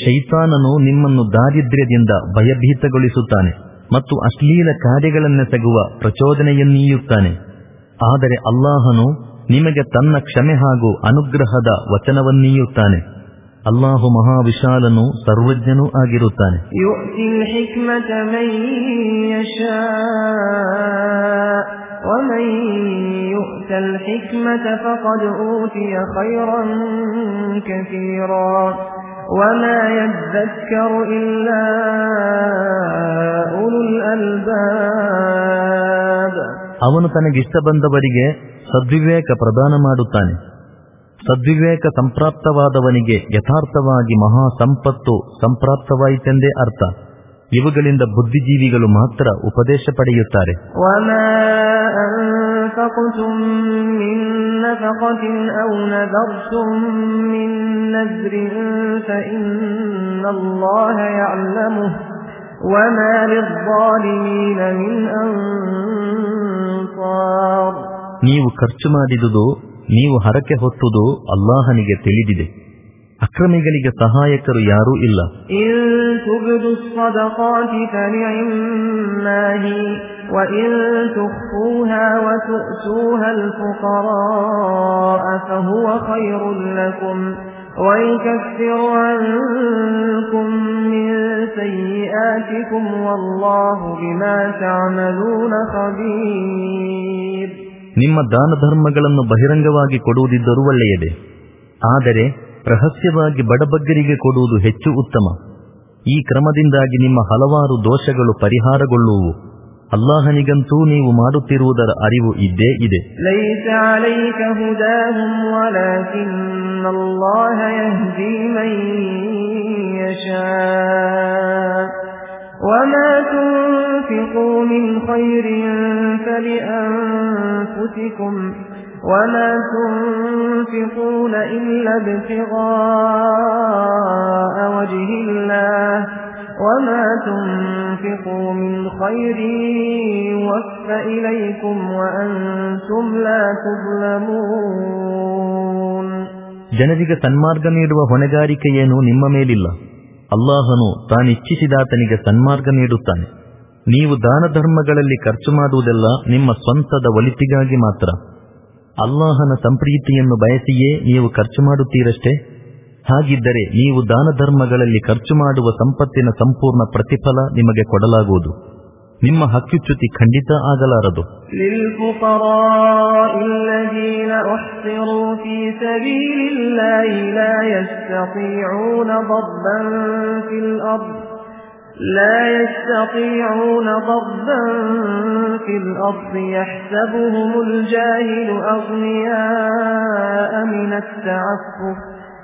ಶೈತಾನನು ನಿಮ್ಮನ್ನು ದಾರಿದ್ರ್ಯದಿಂದ ಭಯಭೀತಗೊಳಿಸುತ್ತಾನೆ ಮತ್ತು ಅಶ್ಲೀಲ ಕಾರ್ಯಗಳನ್ನೆಸಗುವ ಪ್ರಚೋದನೆಯನ್ನೀಯುತ್ತಾನೆ. ಆದರೆ ಅಲ್ಲಾಹನು ನಿಮಗೆ ತನ್ನ ಕ್ಷಮೆ ಹಾಗೂ ಅನುಗ್ರಹದ ವಚನವನ್ನೀಯುತ್ತಾನೆ. ಅಲ್ಲಾಹು ಮಹಾವಿಶಾಲನು ಸರ್ವಜ್ಞನೂ ಆಗಿರುತ್ತಾನೆ. يؤتي الحكمة من يشاء ومن يؤت الحكمة فقد أوتي خيرا كثيرا وما يذكر إلا أولو الألباب ಅವನು ತನಗಿಷ್ಟ ಬಂದವರಿಗೆ ಸದ್ವಿವೇಕ ಪ್ರದಾನ ಮಾಡುತ್ತಾನೆ ಸದ್ವಿವೇಕ ಸಂಪ್ರಾಪ್ತವಾದವನಿಗೆ ಯಥಾರ್ಥವಾಗಿ ಮಹಾ ಸಂಪತ್ತು ಸಂಪ್ರಾಪ್ತವಾಯಿತೆಂದೇ ಅರ್ಥ ಇವುಗಳಿಂದ ಬುದ್ಧಿಜೀವಿಗಳು ಮಾತ್ರ ಉಪದೇಶ ಪಡೆಯುತ್ತಾರೆ وما أنفقتم من نفقة أو نذرتم من نذر فإن الله يعلمه ನೀವು ಖರ್ಚು ಮಾಡಿದುದು ನೀವು ಹರಕೆ ಹೊತ್ತುದು ಅಲ್ಲಾಹನಿಗೆ ತಿಳಿದಿದೆ ಅಕ್ರಮಿಗಳಿಗೆ ಸಹಾಯಕರು ಯಾರೂ ಇಲ್ಲ إن تبدوا الصدقات فنعما هي وإن تخفوها وتؤتوها الفقراء فهو خير لكم ويكفر عنكم من سيئاتكم والله بما تعملون خبير ನಿಮ್ಮ ದಾನ ಧರ್ಮಗಳನ್ನು ಬಹಿರಂಗವಾಗಿ ಕೊಡುವುದಿದ್ದರೂ ಒಳ್ಳೆಯದೇ ಆದರೆ ರಹಸ್ಯವಾಗಿ ಬಡಬಗ್ಗರಿಗೆ ಕೊಡುವುದು ಹೆಚ್ಚು ಉತ್ತಮ ಈ ಕ್ರಮದಿಂದಾಗಿ ನಿಮ್ಮ ಹಲವಾರು ದೋಷಗಳು ಪರಿಹಾರಗೊಳ್ಳುವು ಅಲ್ಲಾಹನಿಗಂತೂ ನೀವು ಮಾಡುತ್ತಿರುವುದರ ಅರಿವು ಇದ್ದೇ ಇದೆ ليس عليك هداهم ولكن الله يهدي من يشاء وما تنفقوا من خير فلأنفسكم وما تنفقون إلا ابتغاء وجه الله وما تنفقوا من خير يوف إليكم وأنتم لا تظلمون ಜನರಿಗೆ ಸನ್ಮಾರ್ಗ ನೀಡುವ ಹೊಣೆಗಾರಿಕೆಯೇನು ನಿಮ್ಮ ಮೇಲಿಲ್ಲ ಅಲ್ಲಾಹನು ತಾನಿಚ್ಛಿಸಿದಾತನಿಗೆ ಸನ್ಮಾರ್ಗ ನೀಡುತ್ತಾನೆ ನೀವು ದಾನ ಧರ್ಮಗಳಲ್ಲಿ ಖರ್ಚು ಮಾಡುವುದೆಲ್ಲ ನಿಮ್ಮ ಸ್ವಂತದ ಒಲಿತಿಗಾಗಿ ಮಾತ್ರ ಅಲ್ಲಾಹನ ಸಂಪ್ರೀತಿಯನ್ನು ಬಯಸಿಯೇ ನೀವು ಖರ್ಚು ಮಾಡುತ್ತೀರಷ್ಟೇ ಹಾಗಿದ್ದರೆ ನೀವು ದಾನ ಧರ್ಮಗಳಲ್ಲಿ ಖರ್ಚು ಮಾಡುವ ಸಂಪತ್ತಿನ ಸಂಪೂರ್ಣ ಪ್ರತಿಫಲ ನಿಮಗೆ ಕೊಡಲಾಗುವುದು ನಿಮ್ಮ ಹಕ್ಕುಚ್ಯುತಿ ಖಂಡಿತ ಆಗಲಾರದು للفقراء الذين أحصروا في سبيل الله لا يستطيعون ضربا في الأرض لا يستطيعون ضربا في الأرض يحسبهم الجاهل أغنياء من التعفف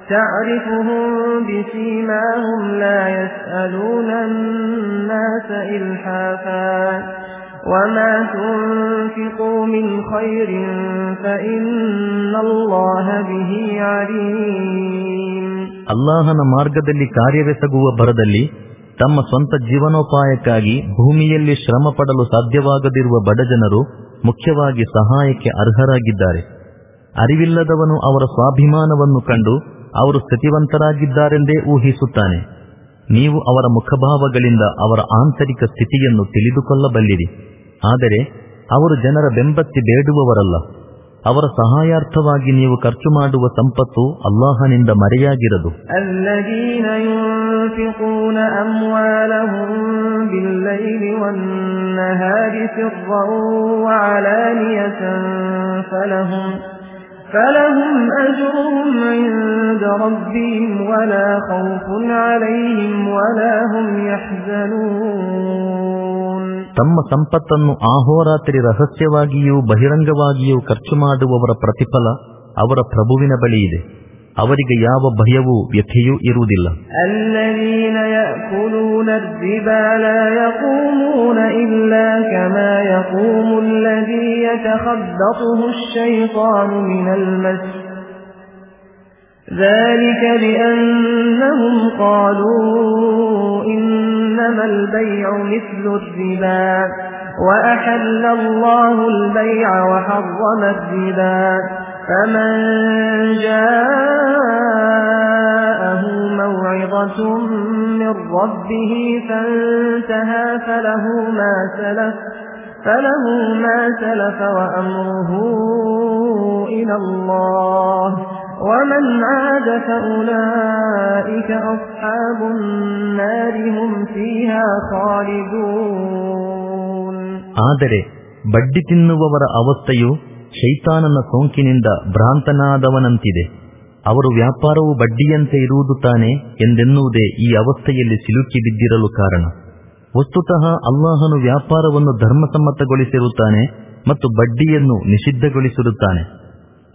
تعرفهم بسيماهم لا يسألون الناس إلحافا وما تنفقوا من خير فإن الله به عليم ಅಲ್ಲಾಹನ ಮಾರ್ಗದಲ್ಲಿ ಕಾರ್ಯವೆಸಗುವ ಭರದಲ್ಲಿ ತಮ್ಮ ಸ್ವಂತ ಜೀವನೋಪಾಯಕ್ಕಾಗಿ ಭೂಮಿಯಲ್ಲಿ ಶ್ರಮ ಪಡಲು ಸಾಧ್ಯವಾಗದಿರುವ ಬಡಜನರು ಮುಖ್ಯವಾಗಿ ಸಹಾಯಕ್ಕೆ ಅರ್ಹರಾಗಿದ್ದಾರೆ ಅರಿವಿಲ್ಲದವನು ಅವರ ಸ್ವಾಭಿಮಾನವನ್ನು ಕಂಡು ಅವರು ಸ್ಥಿತಿವಂತರಾಗಿದ್ದಾರೆಂದೇ ಊಹಿಸುತ್ತಾನೆ ನೀವು ಅವರ ಮುಖಭಾವಗಳಿಂದ ಅವರ ಆಂತರಿಕ ಸ್ಥಿತಿಯನ್ನು ತಿಳಿದುಕೊಳ್ಳಬಲ್ಲಿರಿ ಆದರೆ ಅವರು ಜನರ ಬೆಂಬತ್ತಿ ಬೇಡುವವರಲ್ಲ ಅವರ ಸಹಾಯಾರ್ಥವಾಗಿ ನೀವು ಖರ್ಚು ಮಾಡುವ ಸಂಪತ್ತು ಅಲ್ಲಾಹನಿಂದ ಮರೆಯಾಗಿರದು الذين ينفقون أموالهم بالليل والنهار سرا وعلانية فلهم فلهم أجرهم عند ربهم ولا خوف عليهم ولا هم يحزنون ತಮ್ಮ ಸಂಪತ್ತನ್ನು ಆಹೋರಾತ್ರಿ ರಹಸ್ಯವಾಗಿಯೂ ಬಹಿರಂಗವಾಗಿಯೂ ಖರ್ಚು ಮಾಡುವವರ ಪ್ರತಿಫಲ ಅವರ ಪ್ರಭುವಿನ ಬಳಿ ಇದೆ ಅವರಿಗೆ ಯಾವ ಭಯವೂ ವ್ಯಥೆಯೂ ಇರುವುದಿಲ್ಲ الذين يأكلون الربا لا يقومون إلا كما يقوم الذي يتخبطه الشيطان من المس ذلك بأنهم قالوا إنما البيع مثل الربا وأحل الله البيع وحرم الربا فمن جاءه موعظة من ربه فانتهى فله ما سلف فله ما سلف وأمره إلى الله ومن عاد فأولئك أصحاب النار هم فيها خالدون ಆದರೆ ಬಡ್ಡಿ ತಿನ್ನುವವರ ಅವಸ್ಥೆಯು ಶೈತಾನನ ಸೋಂಕಿನಿಂದ ಭ್ರಾಂತನಾದವನಂತಿದೆ. ಅವರು ವ್ಯಾಪಾರವು ಬಡ್ಡಿಯಂತೆ ಇರುವುದು ತಾನೆ ಎಂದೆನ್ನುವುದೇ ಈ ಅವಸ್ಥೆಯಲ್ಲಿ ಸಿಲುಕಿ ಬಿದ್ದಿರಲು ಕಾರಣ. ವಸ್ತುತಃ ಅಲ್ಲಾಹನು ವ್ಯಾಪಾರವನ್ನು ಧರ್ಮಸಮ್ಮತಗೊಳಿಸಿರುತ್ತಾನೆ ಮತ್ತು ಬಡ್ಡಿಯನ್ನು ನಿಷಿದ್ಧಗೊಳಿಸಿರುತ್ತಾನೆ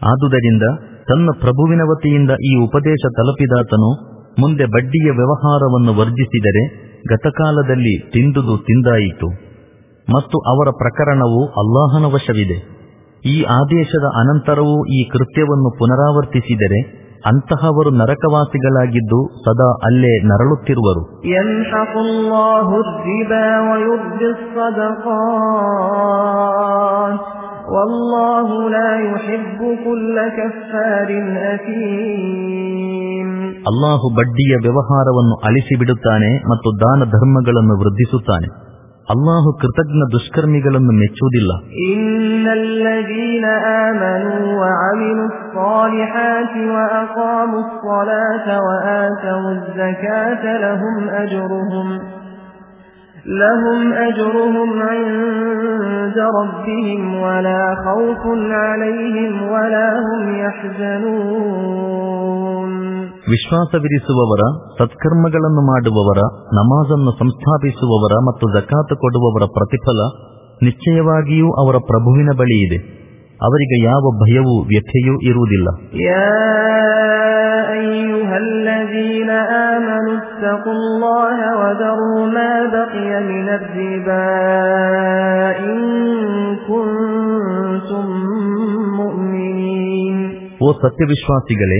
ಆದುದರಿಂದ ತನ್ನ ಪ್ರಭುವಿನ ವತಿಯಿಂದ ಈ ಉಪದೇಶ ತಲುಪಿದಾತನು ಮುಂದೆ ಬಡ್ಡಿಯ ವ್ಯವಹಾರವನ್ನು ವರ್ಜಿಸಿದರೆ ಗತಕಾಲದಲ್ಲಿ ತಿಂದುದು ತಿಂದಾಯಿತು. ಮತ್ತು ಅವರ ಪ್ರಕರಣವು ಅಲ್ಲಾಹನ ವಶವಿದೆ. ಈ ಆದೇಶದ ಅನಂತರವೂ ಈ ಕೃತ್ಯವನ್ನು ಪುನರಾವರ್ತಿಸಿದರೆ ಅಂತಹವರು ನರಕವಾಸಿಗಳಾಗಿದ್ದು ಸದಾ ಅಲ್ಲೇ ನರಳುತ್ತಿರುವರು. ಅಲ್ಲಾಹು ಬಡ್ಡಿಯ ವ್ಯವಹಾರವನ್ನು ಅಳಿಸಿಬಿಡುತ್ತಾನೆ ಮತ್ತು ದಾನ ಧರ್ಮಗಳನ್ನು ವೃದ್ಧಿಸುತ್ತಾನೆ. ಅಲ್ಲಾಹು ಕೃತಜ್ಞ ದುಷ್ಕರ್ಮಿಗಳನ್ನು ಮೆಚ್ಚುವುದಿಲ್ಲ إن الذين آمنوا وعملوا الصالحات وأقاموا الصلاة وآتوا الزكاة لهم أجرهم لهم أجرهم عند ربهم ولا خوف عليهم ولا هم يحزنون ವಿಶ್ವಾಸವಿರಿಸುವವರ ಸತ್ಕರ್ಮಗಳನ್ನು ಮಾಡುವವರ ನಮಾಜನ್ನು ಸಂಸ್ಥಾಪಿಸುವವರ ಮತ್ತು ಜಕಾತು ಕೊಡುವವರ ಪ್ರತಿಫಲ ನಿಶ್ಚಯವಾಗಿಯೂ ಅವರ ಪ್ರಭುವಿನ ಬಳಿ ಇದೆ ಅವರಿಗೆ ಯಾವ ಭಯವೂ ವ್ಯಥೆಯೂ ಇರುವುದಿಲ್ಲ. ಓ ಸತ್ಯವಿಶ್ವಾಸಿಗಳೇ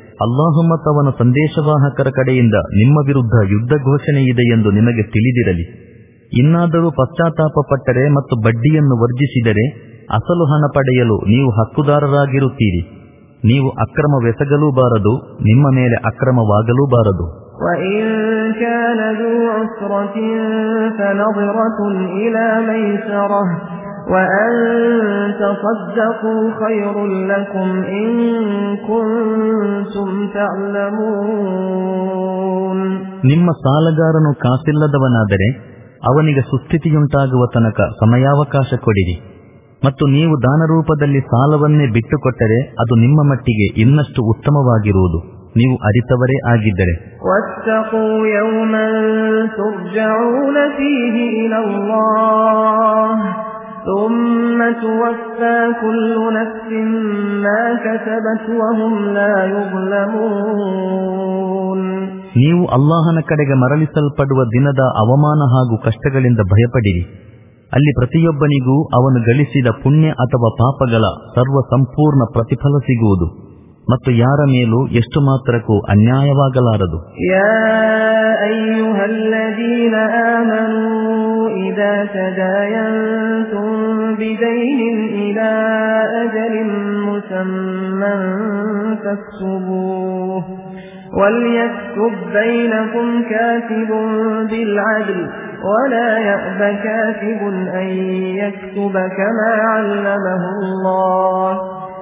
ಅಲ್ಲಾಹು ಮತ್ತು ಅವನ ಸಂದೇಶವಾಹಕರ ಕಡೆಯಿಂದ ನಿಮ್ಮ ವಿರುದ್ಧ ಯುದ್ಧ ಘೋಷಣೆ ಇದೆ ಎಂದು ನಿಮಗೆ ತಿಳಿದಿರಲಿ ಇನ್ನಾದರೂ ಪಶ್ಚಾತ್ತಾಪ ಪಟ್ಟರೆ ಮತ್ತು ಬಡ್ಡಿಯನ್ನು ವರ್ಜಿಸಿದರೆ ಅಸಲು ಹಣ ಪಡೆಯಲು ನೀವು ಹಕ್ಕುದಾರರಾಗಿರುತ್ತೀರಿ ನೀವು ಅಕ್ರಮವೆಸಗಲೂ ಬಾರದು ನಿಮ್ಮ ಮೇಲೆ ಅಕ್ರಮವಾಗಲೂ ಬಾರದು وإن كان ذو عسرة فنظرة إلى ميسرة وأن تصدقوا خير لكم إن كنتم تعلمون ನಿಮ್ಮ ಸಾಲಗಾರನು ಕಾಸಿಲ್ಲದವನಾದರೆ ಅವನಿಗೆ ಸುಸ್ಥಿತಿಯುಂಟಾಗುವ ತನಕ ಸಮಯಾವಕಾಶ ಕೊಡಿರಿ ಮತ್ತು ನೀವು ದಾನರೂಪದಲ್ಲಿ ಸಾಲವನ್ನೇ ಬಿಟ್ಟುಕೊಟ್ಟರೆ ಅದು ನಿಮ್ಮ ಮಟ್ಟಿಗೆ ಇನ್ನಷ್ಟು ಉತ್ತಮವಾಗಿರುವುದು ನೀವು ಅರಿತವರೇ ಆಗಿದ್ದರೆ واتقوا يوما ترجعون فيه إلى الله ثم توفى كل نفس ما كسبت وهم لا يظلمون ನೀವು ಅಲ್ಲಾಹನ ಕಡೆಗೆ ಮರಳಿಸಲ್ಪಡುವ ದಿನದ ಅವಮಾನ ಹಾಗೂ ಕಷ್ಟಗಳಿಂದ ಭಯಪಡಿರಿ ಅಲ್ಲಿ ಪ್ರತಿಯೊಬ್ಬನಿಗೂ ಅವನು ಗಳಿಸಿದ ಪುಣ್ಯ ಅಥವಾ ಪಾಪಗಳ ಸರ್ವ ಸಂಪೂರ್ಣ ಪ್ರತಿಫಲ ಸಿಗುವುದು ಮತ್ತು ಯಾರ ಮೇಲೂ ಎಷ್ಟು ಮಾತ್ರಕ್ಕೂ ಅನ್ಯಾಯವಾಗಲಾರದು يا أيها الذين آمنوا إذا تداينتم بدين إلى أجل مسمى فاكتبوه وليكتب بينكم كاتب بالعدل ولا يأب كاتب أن يكتب كما علمه الله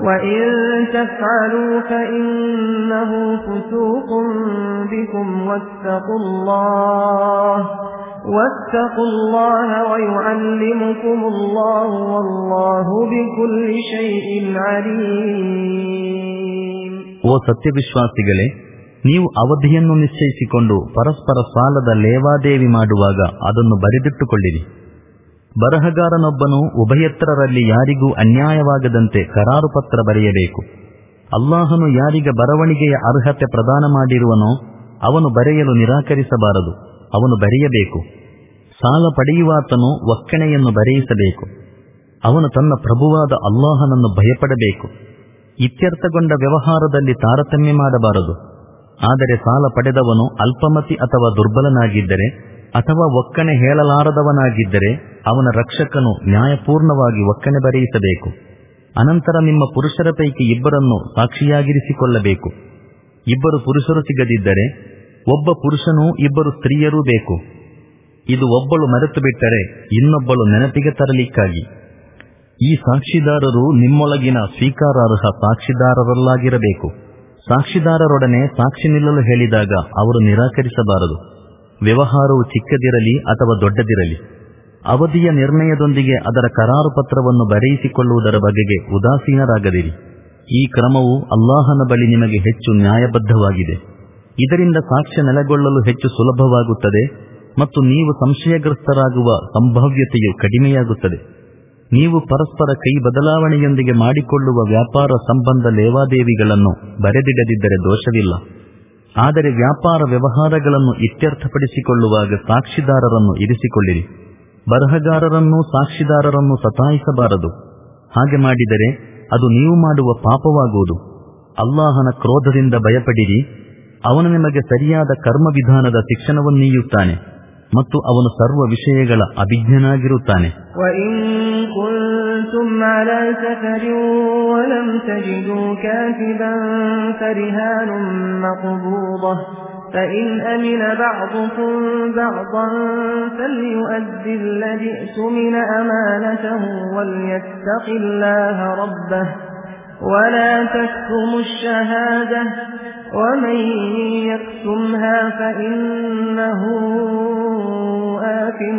وإن تفعلوا فإنه فسوق بكم واتقوا الله واتقوا الله ويعلمكم الله والله بكل شيء عليم ಓ ಸತ್ಯವಿಶ್ವಾಸಿಗಳೇ ನೀವು ಅವಧಿಯನ್ನು ನಿಶ್ಚಯಿಸಿಕೊಂಡು ಪರಸ್ಪರ ಸಾಲದ ಲೇವಾದೇವಿ ಮಾಡುವಾಗ ಅದನ್ನು ಬರೆದಿಟ್ಟುಕೊಳ್ಳಿರಿ ಬರಹಗಾರನೊಬ್ಬನು ಉಭಯತ್ರರಲ್ಲಿ ಯಾರಿಗೂ ಅನ್ಯಾಯವಾಗದಂತೆ ಕರಾರು ಪತ್ರ ಬರೆಯಬೇಕು. ಅಲ್ಲಾಹನು ಯಾರಿಗ ಬರವಣಿಗೆಯ ಅರ್ಹತೆ ಪ್ರದಾನ ಮಾಡಿರುವನೋ ಅವನು ಬರೆಯಲು ನಿರಾಕರಿಸಬಾರದು, ಅವನು ಬರೆಯಬೇಕು. ಸಾಲ ಪಡೆಯುವಾತನು ಒಕ್ಕಣೆಯನ್ನು ಬರೆಯಿಸಬೇಕು. ಅವನು ತನ್ನ ಪ್ರಭುವಾದ ಅಲ್ಲಾಹನನ್ನು ಭಯಪಡಬೇಕು. ಇತ್ಯರ್ಥಗೊಂಡ ವ್ಯವಹಾರದಲ್ಲಿ ತಾರತಮ್ಯ ಮಾಡಬಾರದು. ಆದರೆ ಸಾಲ ಪಡೆದವನು ಅಲ್ಪಮತಿ ಅಥವಾ ದುರ್ಬಲನಾಗಿದ್ದರೆ ಅಥವಾ ಒಕ್ಕಣೆ ಹೇಳಲಾರದವನಾಗಿದ್ದರೆ ಅವನ ರಕ್ಷಕನು ನ್ಯಾಯಪೂರ್ಣವಾಗಿ ಒಕ್ಕಣೆ ಬರೆಯಿಸಬೇಕು. ಅನಂತರ ನಿಮ್ಮ ಪುರುಷರ ಪೈಕಿ ಇಬ್ಬರನ್ನು ಸಾಕ್ಷಿಯಾಗಿರಿಸಿಕೊಳ್ಳಬೇಕು. ಇಬ್ಬರು ಪುರುಷರು ಸಿಗದಿದ್ದರೆ ಒಬ್ಬ ಪುರುಷನೂ ಇಬ್ಬರು ಸ್ತ್ರೀಯರೂ ಬೇಕು. ಇದು ಒಬ್ಬಳು ಮರೆತು ಬಿಟ್ಟರೆ ಇನ್ನೊಬ್ಬಳು ನೆನಪಿಗೆ ತರಲಿಕ್ಕಾಗಿ. ಈ ಸಾಕ್ಷಿದಾರರು ನಿಮ್ಮೊಳಗಿನ ಸ್ವೀಕಾರಾರ್ಹ ಸಾಕ್ಷಿದಾರರಲ್ಲಾಗಿರಬೇಕು. ಸಾಕ್ಷಿದಾರರೊಡನೆ ಸಾಕ್ಷಿ ನಿಲ್ಲಲು ಹೇಳಿದಾಗ ಅವರು ನಿರಾಕರಿಸಬಾರದು. ವ್ಯವಹಾರವು ಚಿಕ್ಕದಿರಲಿ ಅಥವಾ ದೊಡ್ಡದಿರಲಿ, ಅವಧಿಯ ನಿರ್ಣಯದೊಂದಿಗೆ ಅದರ ಕರಾರು ಪತ್ರವನ್ನು ಬರೆಯಿಸಿಕೊಳ್ಳುವುದರ ಬಗೆಗೆ ಉದಾಸೀನರಾಗದಿರಿ. ಈ ಕ್ರಮವು ಅಲ್ಲಾಹನ ಬಳಿ ನಿಮಗೆ ಹೆಚ್ಚು ನ್ಯಾಯಬದ್ಧವಾಗಿದೆ. ಇದರಿಂದ ಸಾಕ್ಷ್ಯ ನೆಲೆಗೊಳ್ಳಲು ಹೆಚ್ಚು ಸುಲಭವಾಗುತ್ತದೆ ಮತ್ತು ನೀವು ಸಂಶಯಗ್ರಸ್ತರಾಗುವ ಸಂಭಾವ್ಯತೆಯು ಕಡಿಮೆಯಾಗುತ್ತದೆ. ನೀವು ಪರಸ್ಪರ ಕೈ ಬದಲಾವಣೆಯೊಂದಿಗೆ ಮಾಡಿಕೊಳ್ಳುವ ವ್ಯಾಪಾರ ಸಂಬಂಧ ಲೇವಾದೇವಿಗಳನ್ನು ಬರೆದಿಡದಿದ್ದರೆ ದೋಷವಿಲ್ಲ. ಆದರೆ ವ್ಯಾಪಾರ ವ್ಯವಹಾರಗಳನ್ನು ಇತ್ಯರ್ಥಪಡಿಸಿಕೊಳ್ಳುವಾಗ ಸಾಕ್ಷಿದಾರರನ್ನು ಇರಿಸಿಕೊಳ್ಳಿರಿ. ಬರಹಗಾರರನ್ನು ಸಾಕ್ಷಿದಾರರನ್ನು ಸತಾಯಿಸಬಾರದು. ಹಾಗೆ ಮಾಡಿದರೆ ಅದು ನೀವು ಮಾಡುವ ಪಾಪವಾಗುವುದು. ಅಲ್ಲಾಹನ ಕ್ರೋಧದಿಂದ ಭಯಪಡಿರಿ. ಅವನು ನಿಮಗೆ ಸರಿಯಾದ ಕರ್ಮವಿಧಾನದ ಶಿಕ್ಷಣವನ್ನೀಯುತ್ತಾನೆ. ಮತ್ತು ಅವನು ಸರ್ವ ವಿಷಯಗಳ ಅಭಿಜ್ಞನಾಗಿರುತ್ತಾನೆ وإن كنتم على سفر ولم تجدوا كاتبا فرهان مقبوضة فإن أمن بعضكم بعضا فليؤدي الذي اؤتمن أمانته وليتق الله ربه ولا تكتموا الشهادة ومن يكتمها فإنه آثم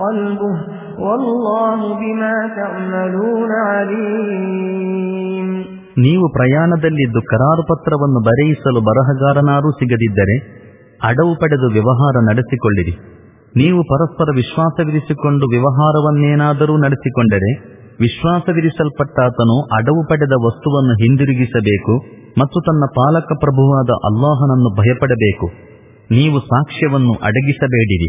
قلبه والله بما تعملون عليم ನೀವು ಪ್ರಯಾಣದಲ್ಲಿದ್ದು ಕರಾರು ಪತ್ರವನ್ನು ಬರೆಯಿಸಲು ಬರಹಗಾರನಾರೂ ಸಿಗದಿದ್ದರೆ ಅಡವು ಪಡೆದು ವ್ಯವಹಾರ ನಡೆಸಿಕೊಳ್ಳಿರಿ ನೀವು ಪರಸ್ಪರ ವಿಶ್ವಾಸವಿರಿಸಿಕೊಂಡು ವ್ಯವಹಾರವನ್ನೇನಾದರೂ ನಡೆಸಿಕೊಂಡರೆ ವಿಶ್ವಾಸವಿರಿಸಲ್ಪಟ್ಟಾತನು ಅಡವು ಪಡೆದ ವಸ್ತುವನ್ನು ಹಿಂದಿರುಗಿಸಬೇಕು ಮತ್ತು ತನ್ನ ಪಾಲಕ ಪ್ರಭುವಾದ ಅಲ್ಲಾಹನನ್ನು ಭಯಪಡಬೇಕು ನೀವು ಸಾಕ್ಷ್ಯವನ್ನು ಅಡಗಿಸಬೇಡಿರಿ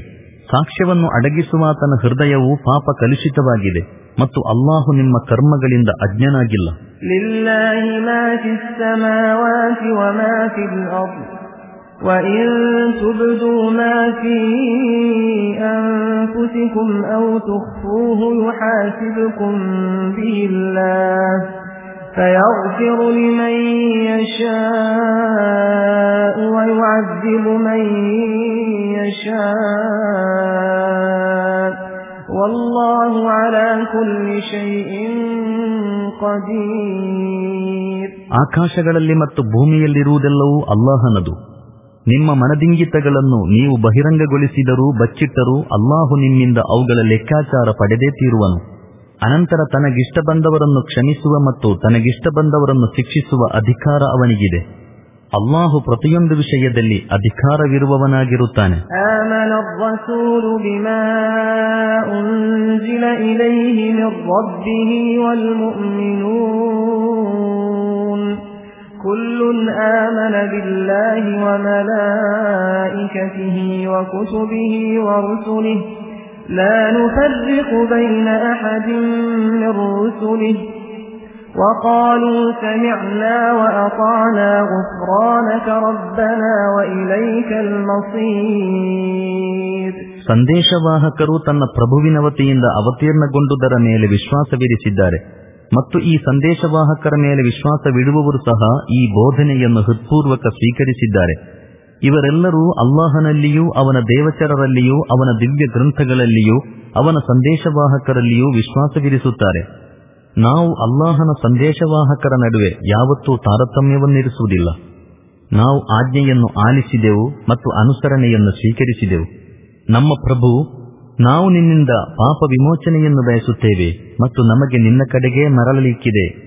ಸಾಕ್ಷ್ಯವನ್ನು ಅಡಗಿಸುವಾತನ ಹೃದಯವು ಪಾಪ ಕಲುಷಿತವಾಗಿದೆ ಮತ್ತು ಅಲ್ಲಾಹು ನಿಮ್ಮ ಕರ್ಮಗಳಿಂದ ಅಜ್ಞನಾಗಿಲ್ಲ لله ما في السماوات وما في الأرض وإن تبدوا ما في أنفسكم أو تخفوه يحاسبكم به الله فيغفر لمن يشاء ويعذب من يشاء والله على كل شيء قدير ಆಕಾಶಗಳಲ್ಲಿ ಮತ್ತು ಭೂಮಿಯಲ್ಲಿರುವುದೆಲ್ಲವೂ ಅಲ್ಲಾಹನದು ನಿಮ್ಮ ಮನದಿಂಗಿತಗಳನ್ನು ನೀವು ಬಹಿರಂಗಗೊಳಿಸಿದರೂ ಬಚ್ಚಿಟ್ಟರೂ ಅಲ್ಲಾಹು ನಿಮ್ಮಿಂದ ಅವುಗಳ ಲೆಕ್ಕಾಚಾರ ಪಡೆದೇ ತೀರುವನು ಅನಂತರ ತನಗಿಷ್ಟ ಬಂದವರನ್ನು ಕ್ಷಮಿಸುವ ಮತ್ತು ತನಗಿಷ್ಟ ಬಂದವರನ್ನು ಶಿಕ್ಷಿಸುವ ಅಧಿಕಾರ ಅವನಿಗಿದೆ ಅಲ್ಲಾಹು ಪ್ರತಿಯೊಂದು ವಿಷಯದಲ್ಲಿ ಅಧಿಕಾರವಿರುವವನಾಗಿರುತ್ತಾನೆ آمن الرسول بما أنزل إليه من ربه والمؤمنون كل آمن بالله وملائكته وكتبه ورسله لا نفرق بين أحد من رسله وقالوا سمعنا وأطعنا غفرانك ربنا وإليك المصير ಸಂದೇಶವಾಹಕರು ತನ್ನ ಪ್ರಭುವಿನ ವತಿಯಿಂದ ಅವತೀರ್ಣಗೊಂಡುದರ ಮೇಲೆ ವಿಶ್ವಾಸವಿರಿಸಿದ್ದಾರೆ ಮತ್ತು ಈ ಸಂದೇಶವಾಹಕರ ಮೇಲೆ ವಿಶ್ವಾಸವಿಡುವವರು ಸಹ ಈ ಬೋಧನೆಯನ್ನು ಹೃತ್ಪೂರ್ವಕ ಸ್ವೀಕರಿಸಿದ್ದಾರೆ ಇವರೆಲ್ಲರೂ ಅಲ್ಲಾಹನಲ್ಲಿಯೂ, ಅವನ ದೇವಚರರಲ್ಲಿಯೂ, ಅವನ ದಿವ್ಯ ಗ್ರಂಥಗಳಲ್ಲಿಯೂ, ಅವನ ಸಂದೇಶವಾಹಕರಲ್ಲಿಯೂ ವಿಶ್ವಾಸವಿರಿಸುತ್ತಾರೆ. ನಾವು ಅಲ್ಲಾಹನ ಸಂದೇಶವಾಹಕರ ನಡುವೆ ಯಾವತ್ತೂ ತಾರತಮ್ಯವನ್ನಿರಿಸುವುದಿಲ್ಲ. ನಾವು ಆಜ್ಞೆಯನ್ನು ಆಲಿಸಿದೆವು ಮತ್ತು ಅನುಸರಣೆಯನ್ನು ಸ್ವೀಕರಿಸಿದೆವು. ನಮ್ಮ ಪ್ರಭು, ನಾವು ನಿನ್ನಿಂದ ಪಾಪ ವಿಮೋಚನೆಯನ್ನು ಬಯಸುತ್ತೇವೆ ಮತ್ತು ನಮಗೆ ನಿನ್ನ ಕಡೆಗೆ ಮರಳಲಿಕ್ಕಿದೆ.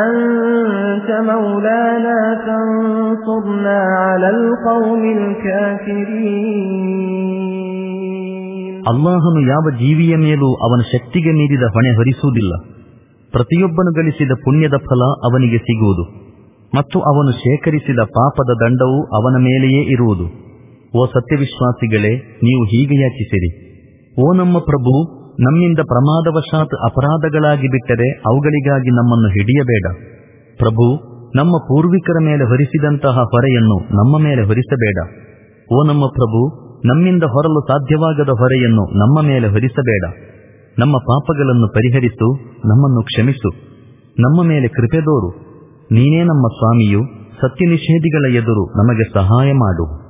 أنت مولانا فانصرنا على القوم الكافرين ಅಲ್ಲಾಹನು ಯಾವ ಜೀವಿಯ ಮೇಲೂ ಅವನ ಶಕ್ತಿಗೆ ಮೀರಿದ ಹೊಣೆ ಹೊರಿಸುವುದಿಲ್ಲ ಪ್ರತಿಯೊಬ್ಬನು ಗಳಿಸಿದ ಪುಣ್ಯದ ಫಲ ಅವನಿಗೆ ಸಿಗುವುದು ಮತ್ತು ಅವನು ಶೇಖರಿಸಿದ ಪಾಪದ ದಂಡವು ಅವನ ಮೇಲೆಯೇ ಇರುವುದು ಓ ಸತ್ಯವಿಶ್ವಾಸಿಗಳೇ ನೀವು ಹೀಗೆ ಯಾಚಿಸಿರಿ ಓ ನಮ್ಮ ಪ್ರಭು ನಮ್ಮಿಂದ ಪ್ರಮಾದವಶಾತ್ ಅಪರಾಧಗಳಾಗಿ ಬಿಟ್ಟರೆ ಅವುಗಳಿಗಾಗಿ ನಮ್ಮನ್ನು ಹಿಡಿಯಬೇಡ. ಪ್ರಭು, ನಮ್ಮ ಪೂರ್ವಿಕರ ಮೇಲೆ ಹೊರಿಸಿದಂತಹ ಹೊರೆಯನ್ನು ನಮ್ಮ ಮೇಲೆ ಹೊರಿಸಬೇಡ. ಓ ನಮ್ಮ ಪ್ರಭು, ನಮ್ಮಿಂದ ಹೊರಲು ಸಾಧ್ಯವಾಗದ ಹೊರೆಯನ್ನು ನಮ್ಮ ಮೇಲೆ ಹೊರಿಸಬೇಡ. ನಮ್ಮ ಪಾಪಗಳನ್ನು ಪರಿಹರಿಸು, ನಮ್ಮನ್ನು ಕ್ಷಮಿಸು. ನಮ್ಮ ಮೇಲೆ ಕೃಪೆದೋರು ನೀನೇ ನಮ್ಮ ಸ್ವಾಮಿಯು ಸತ್ಯ ನಿಷೇಧಿಗಳ ಎದುರು ನಮಗೆ ಸಹಾಯ ಮಾಡು.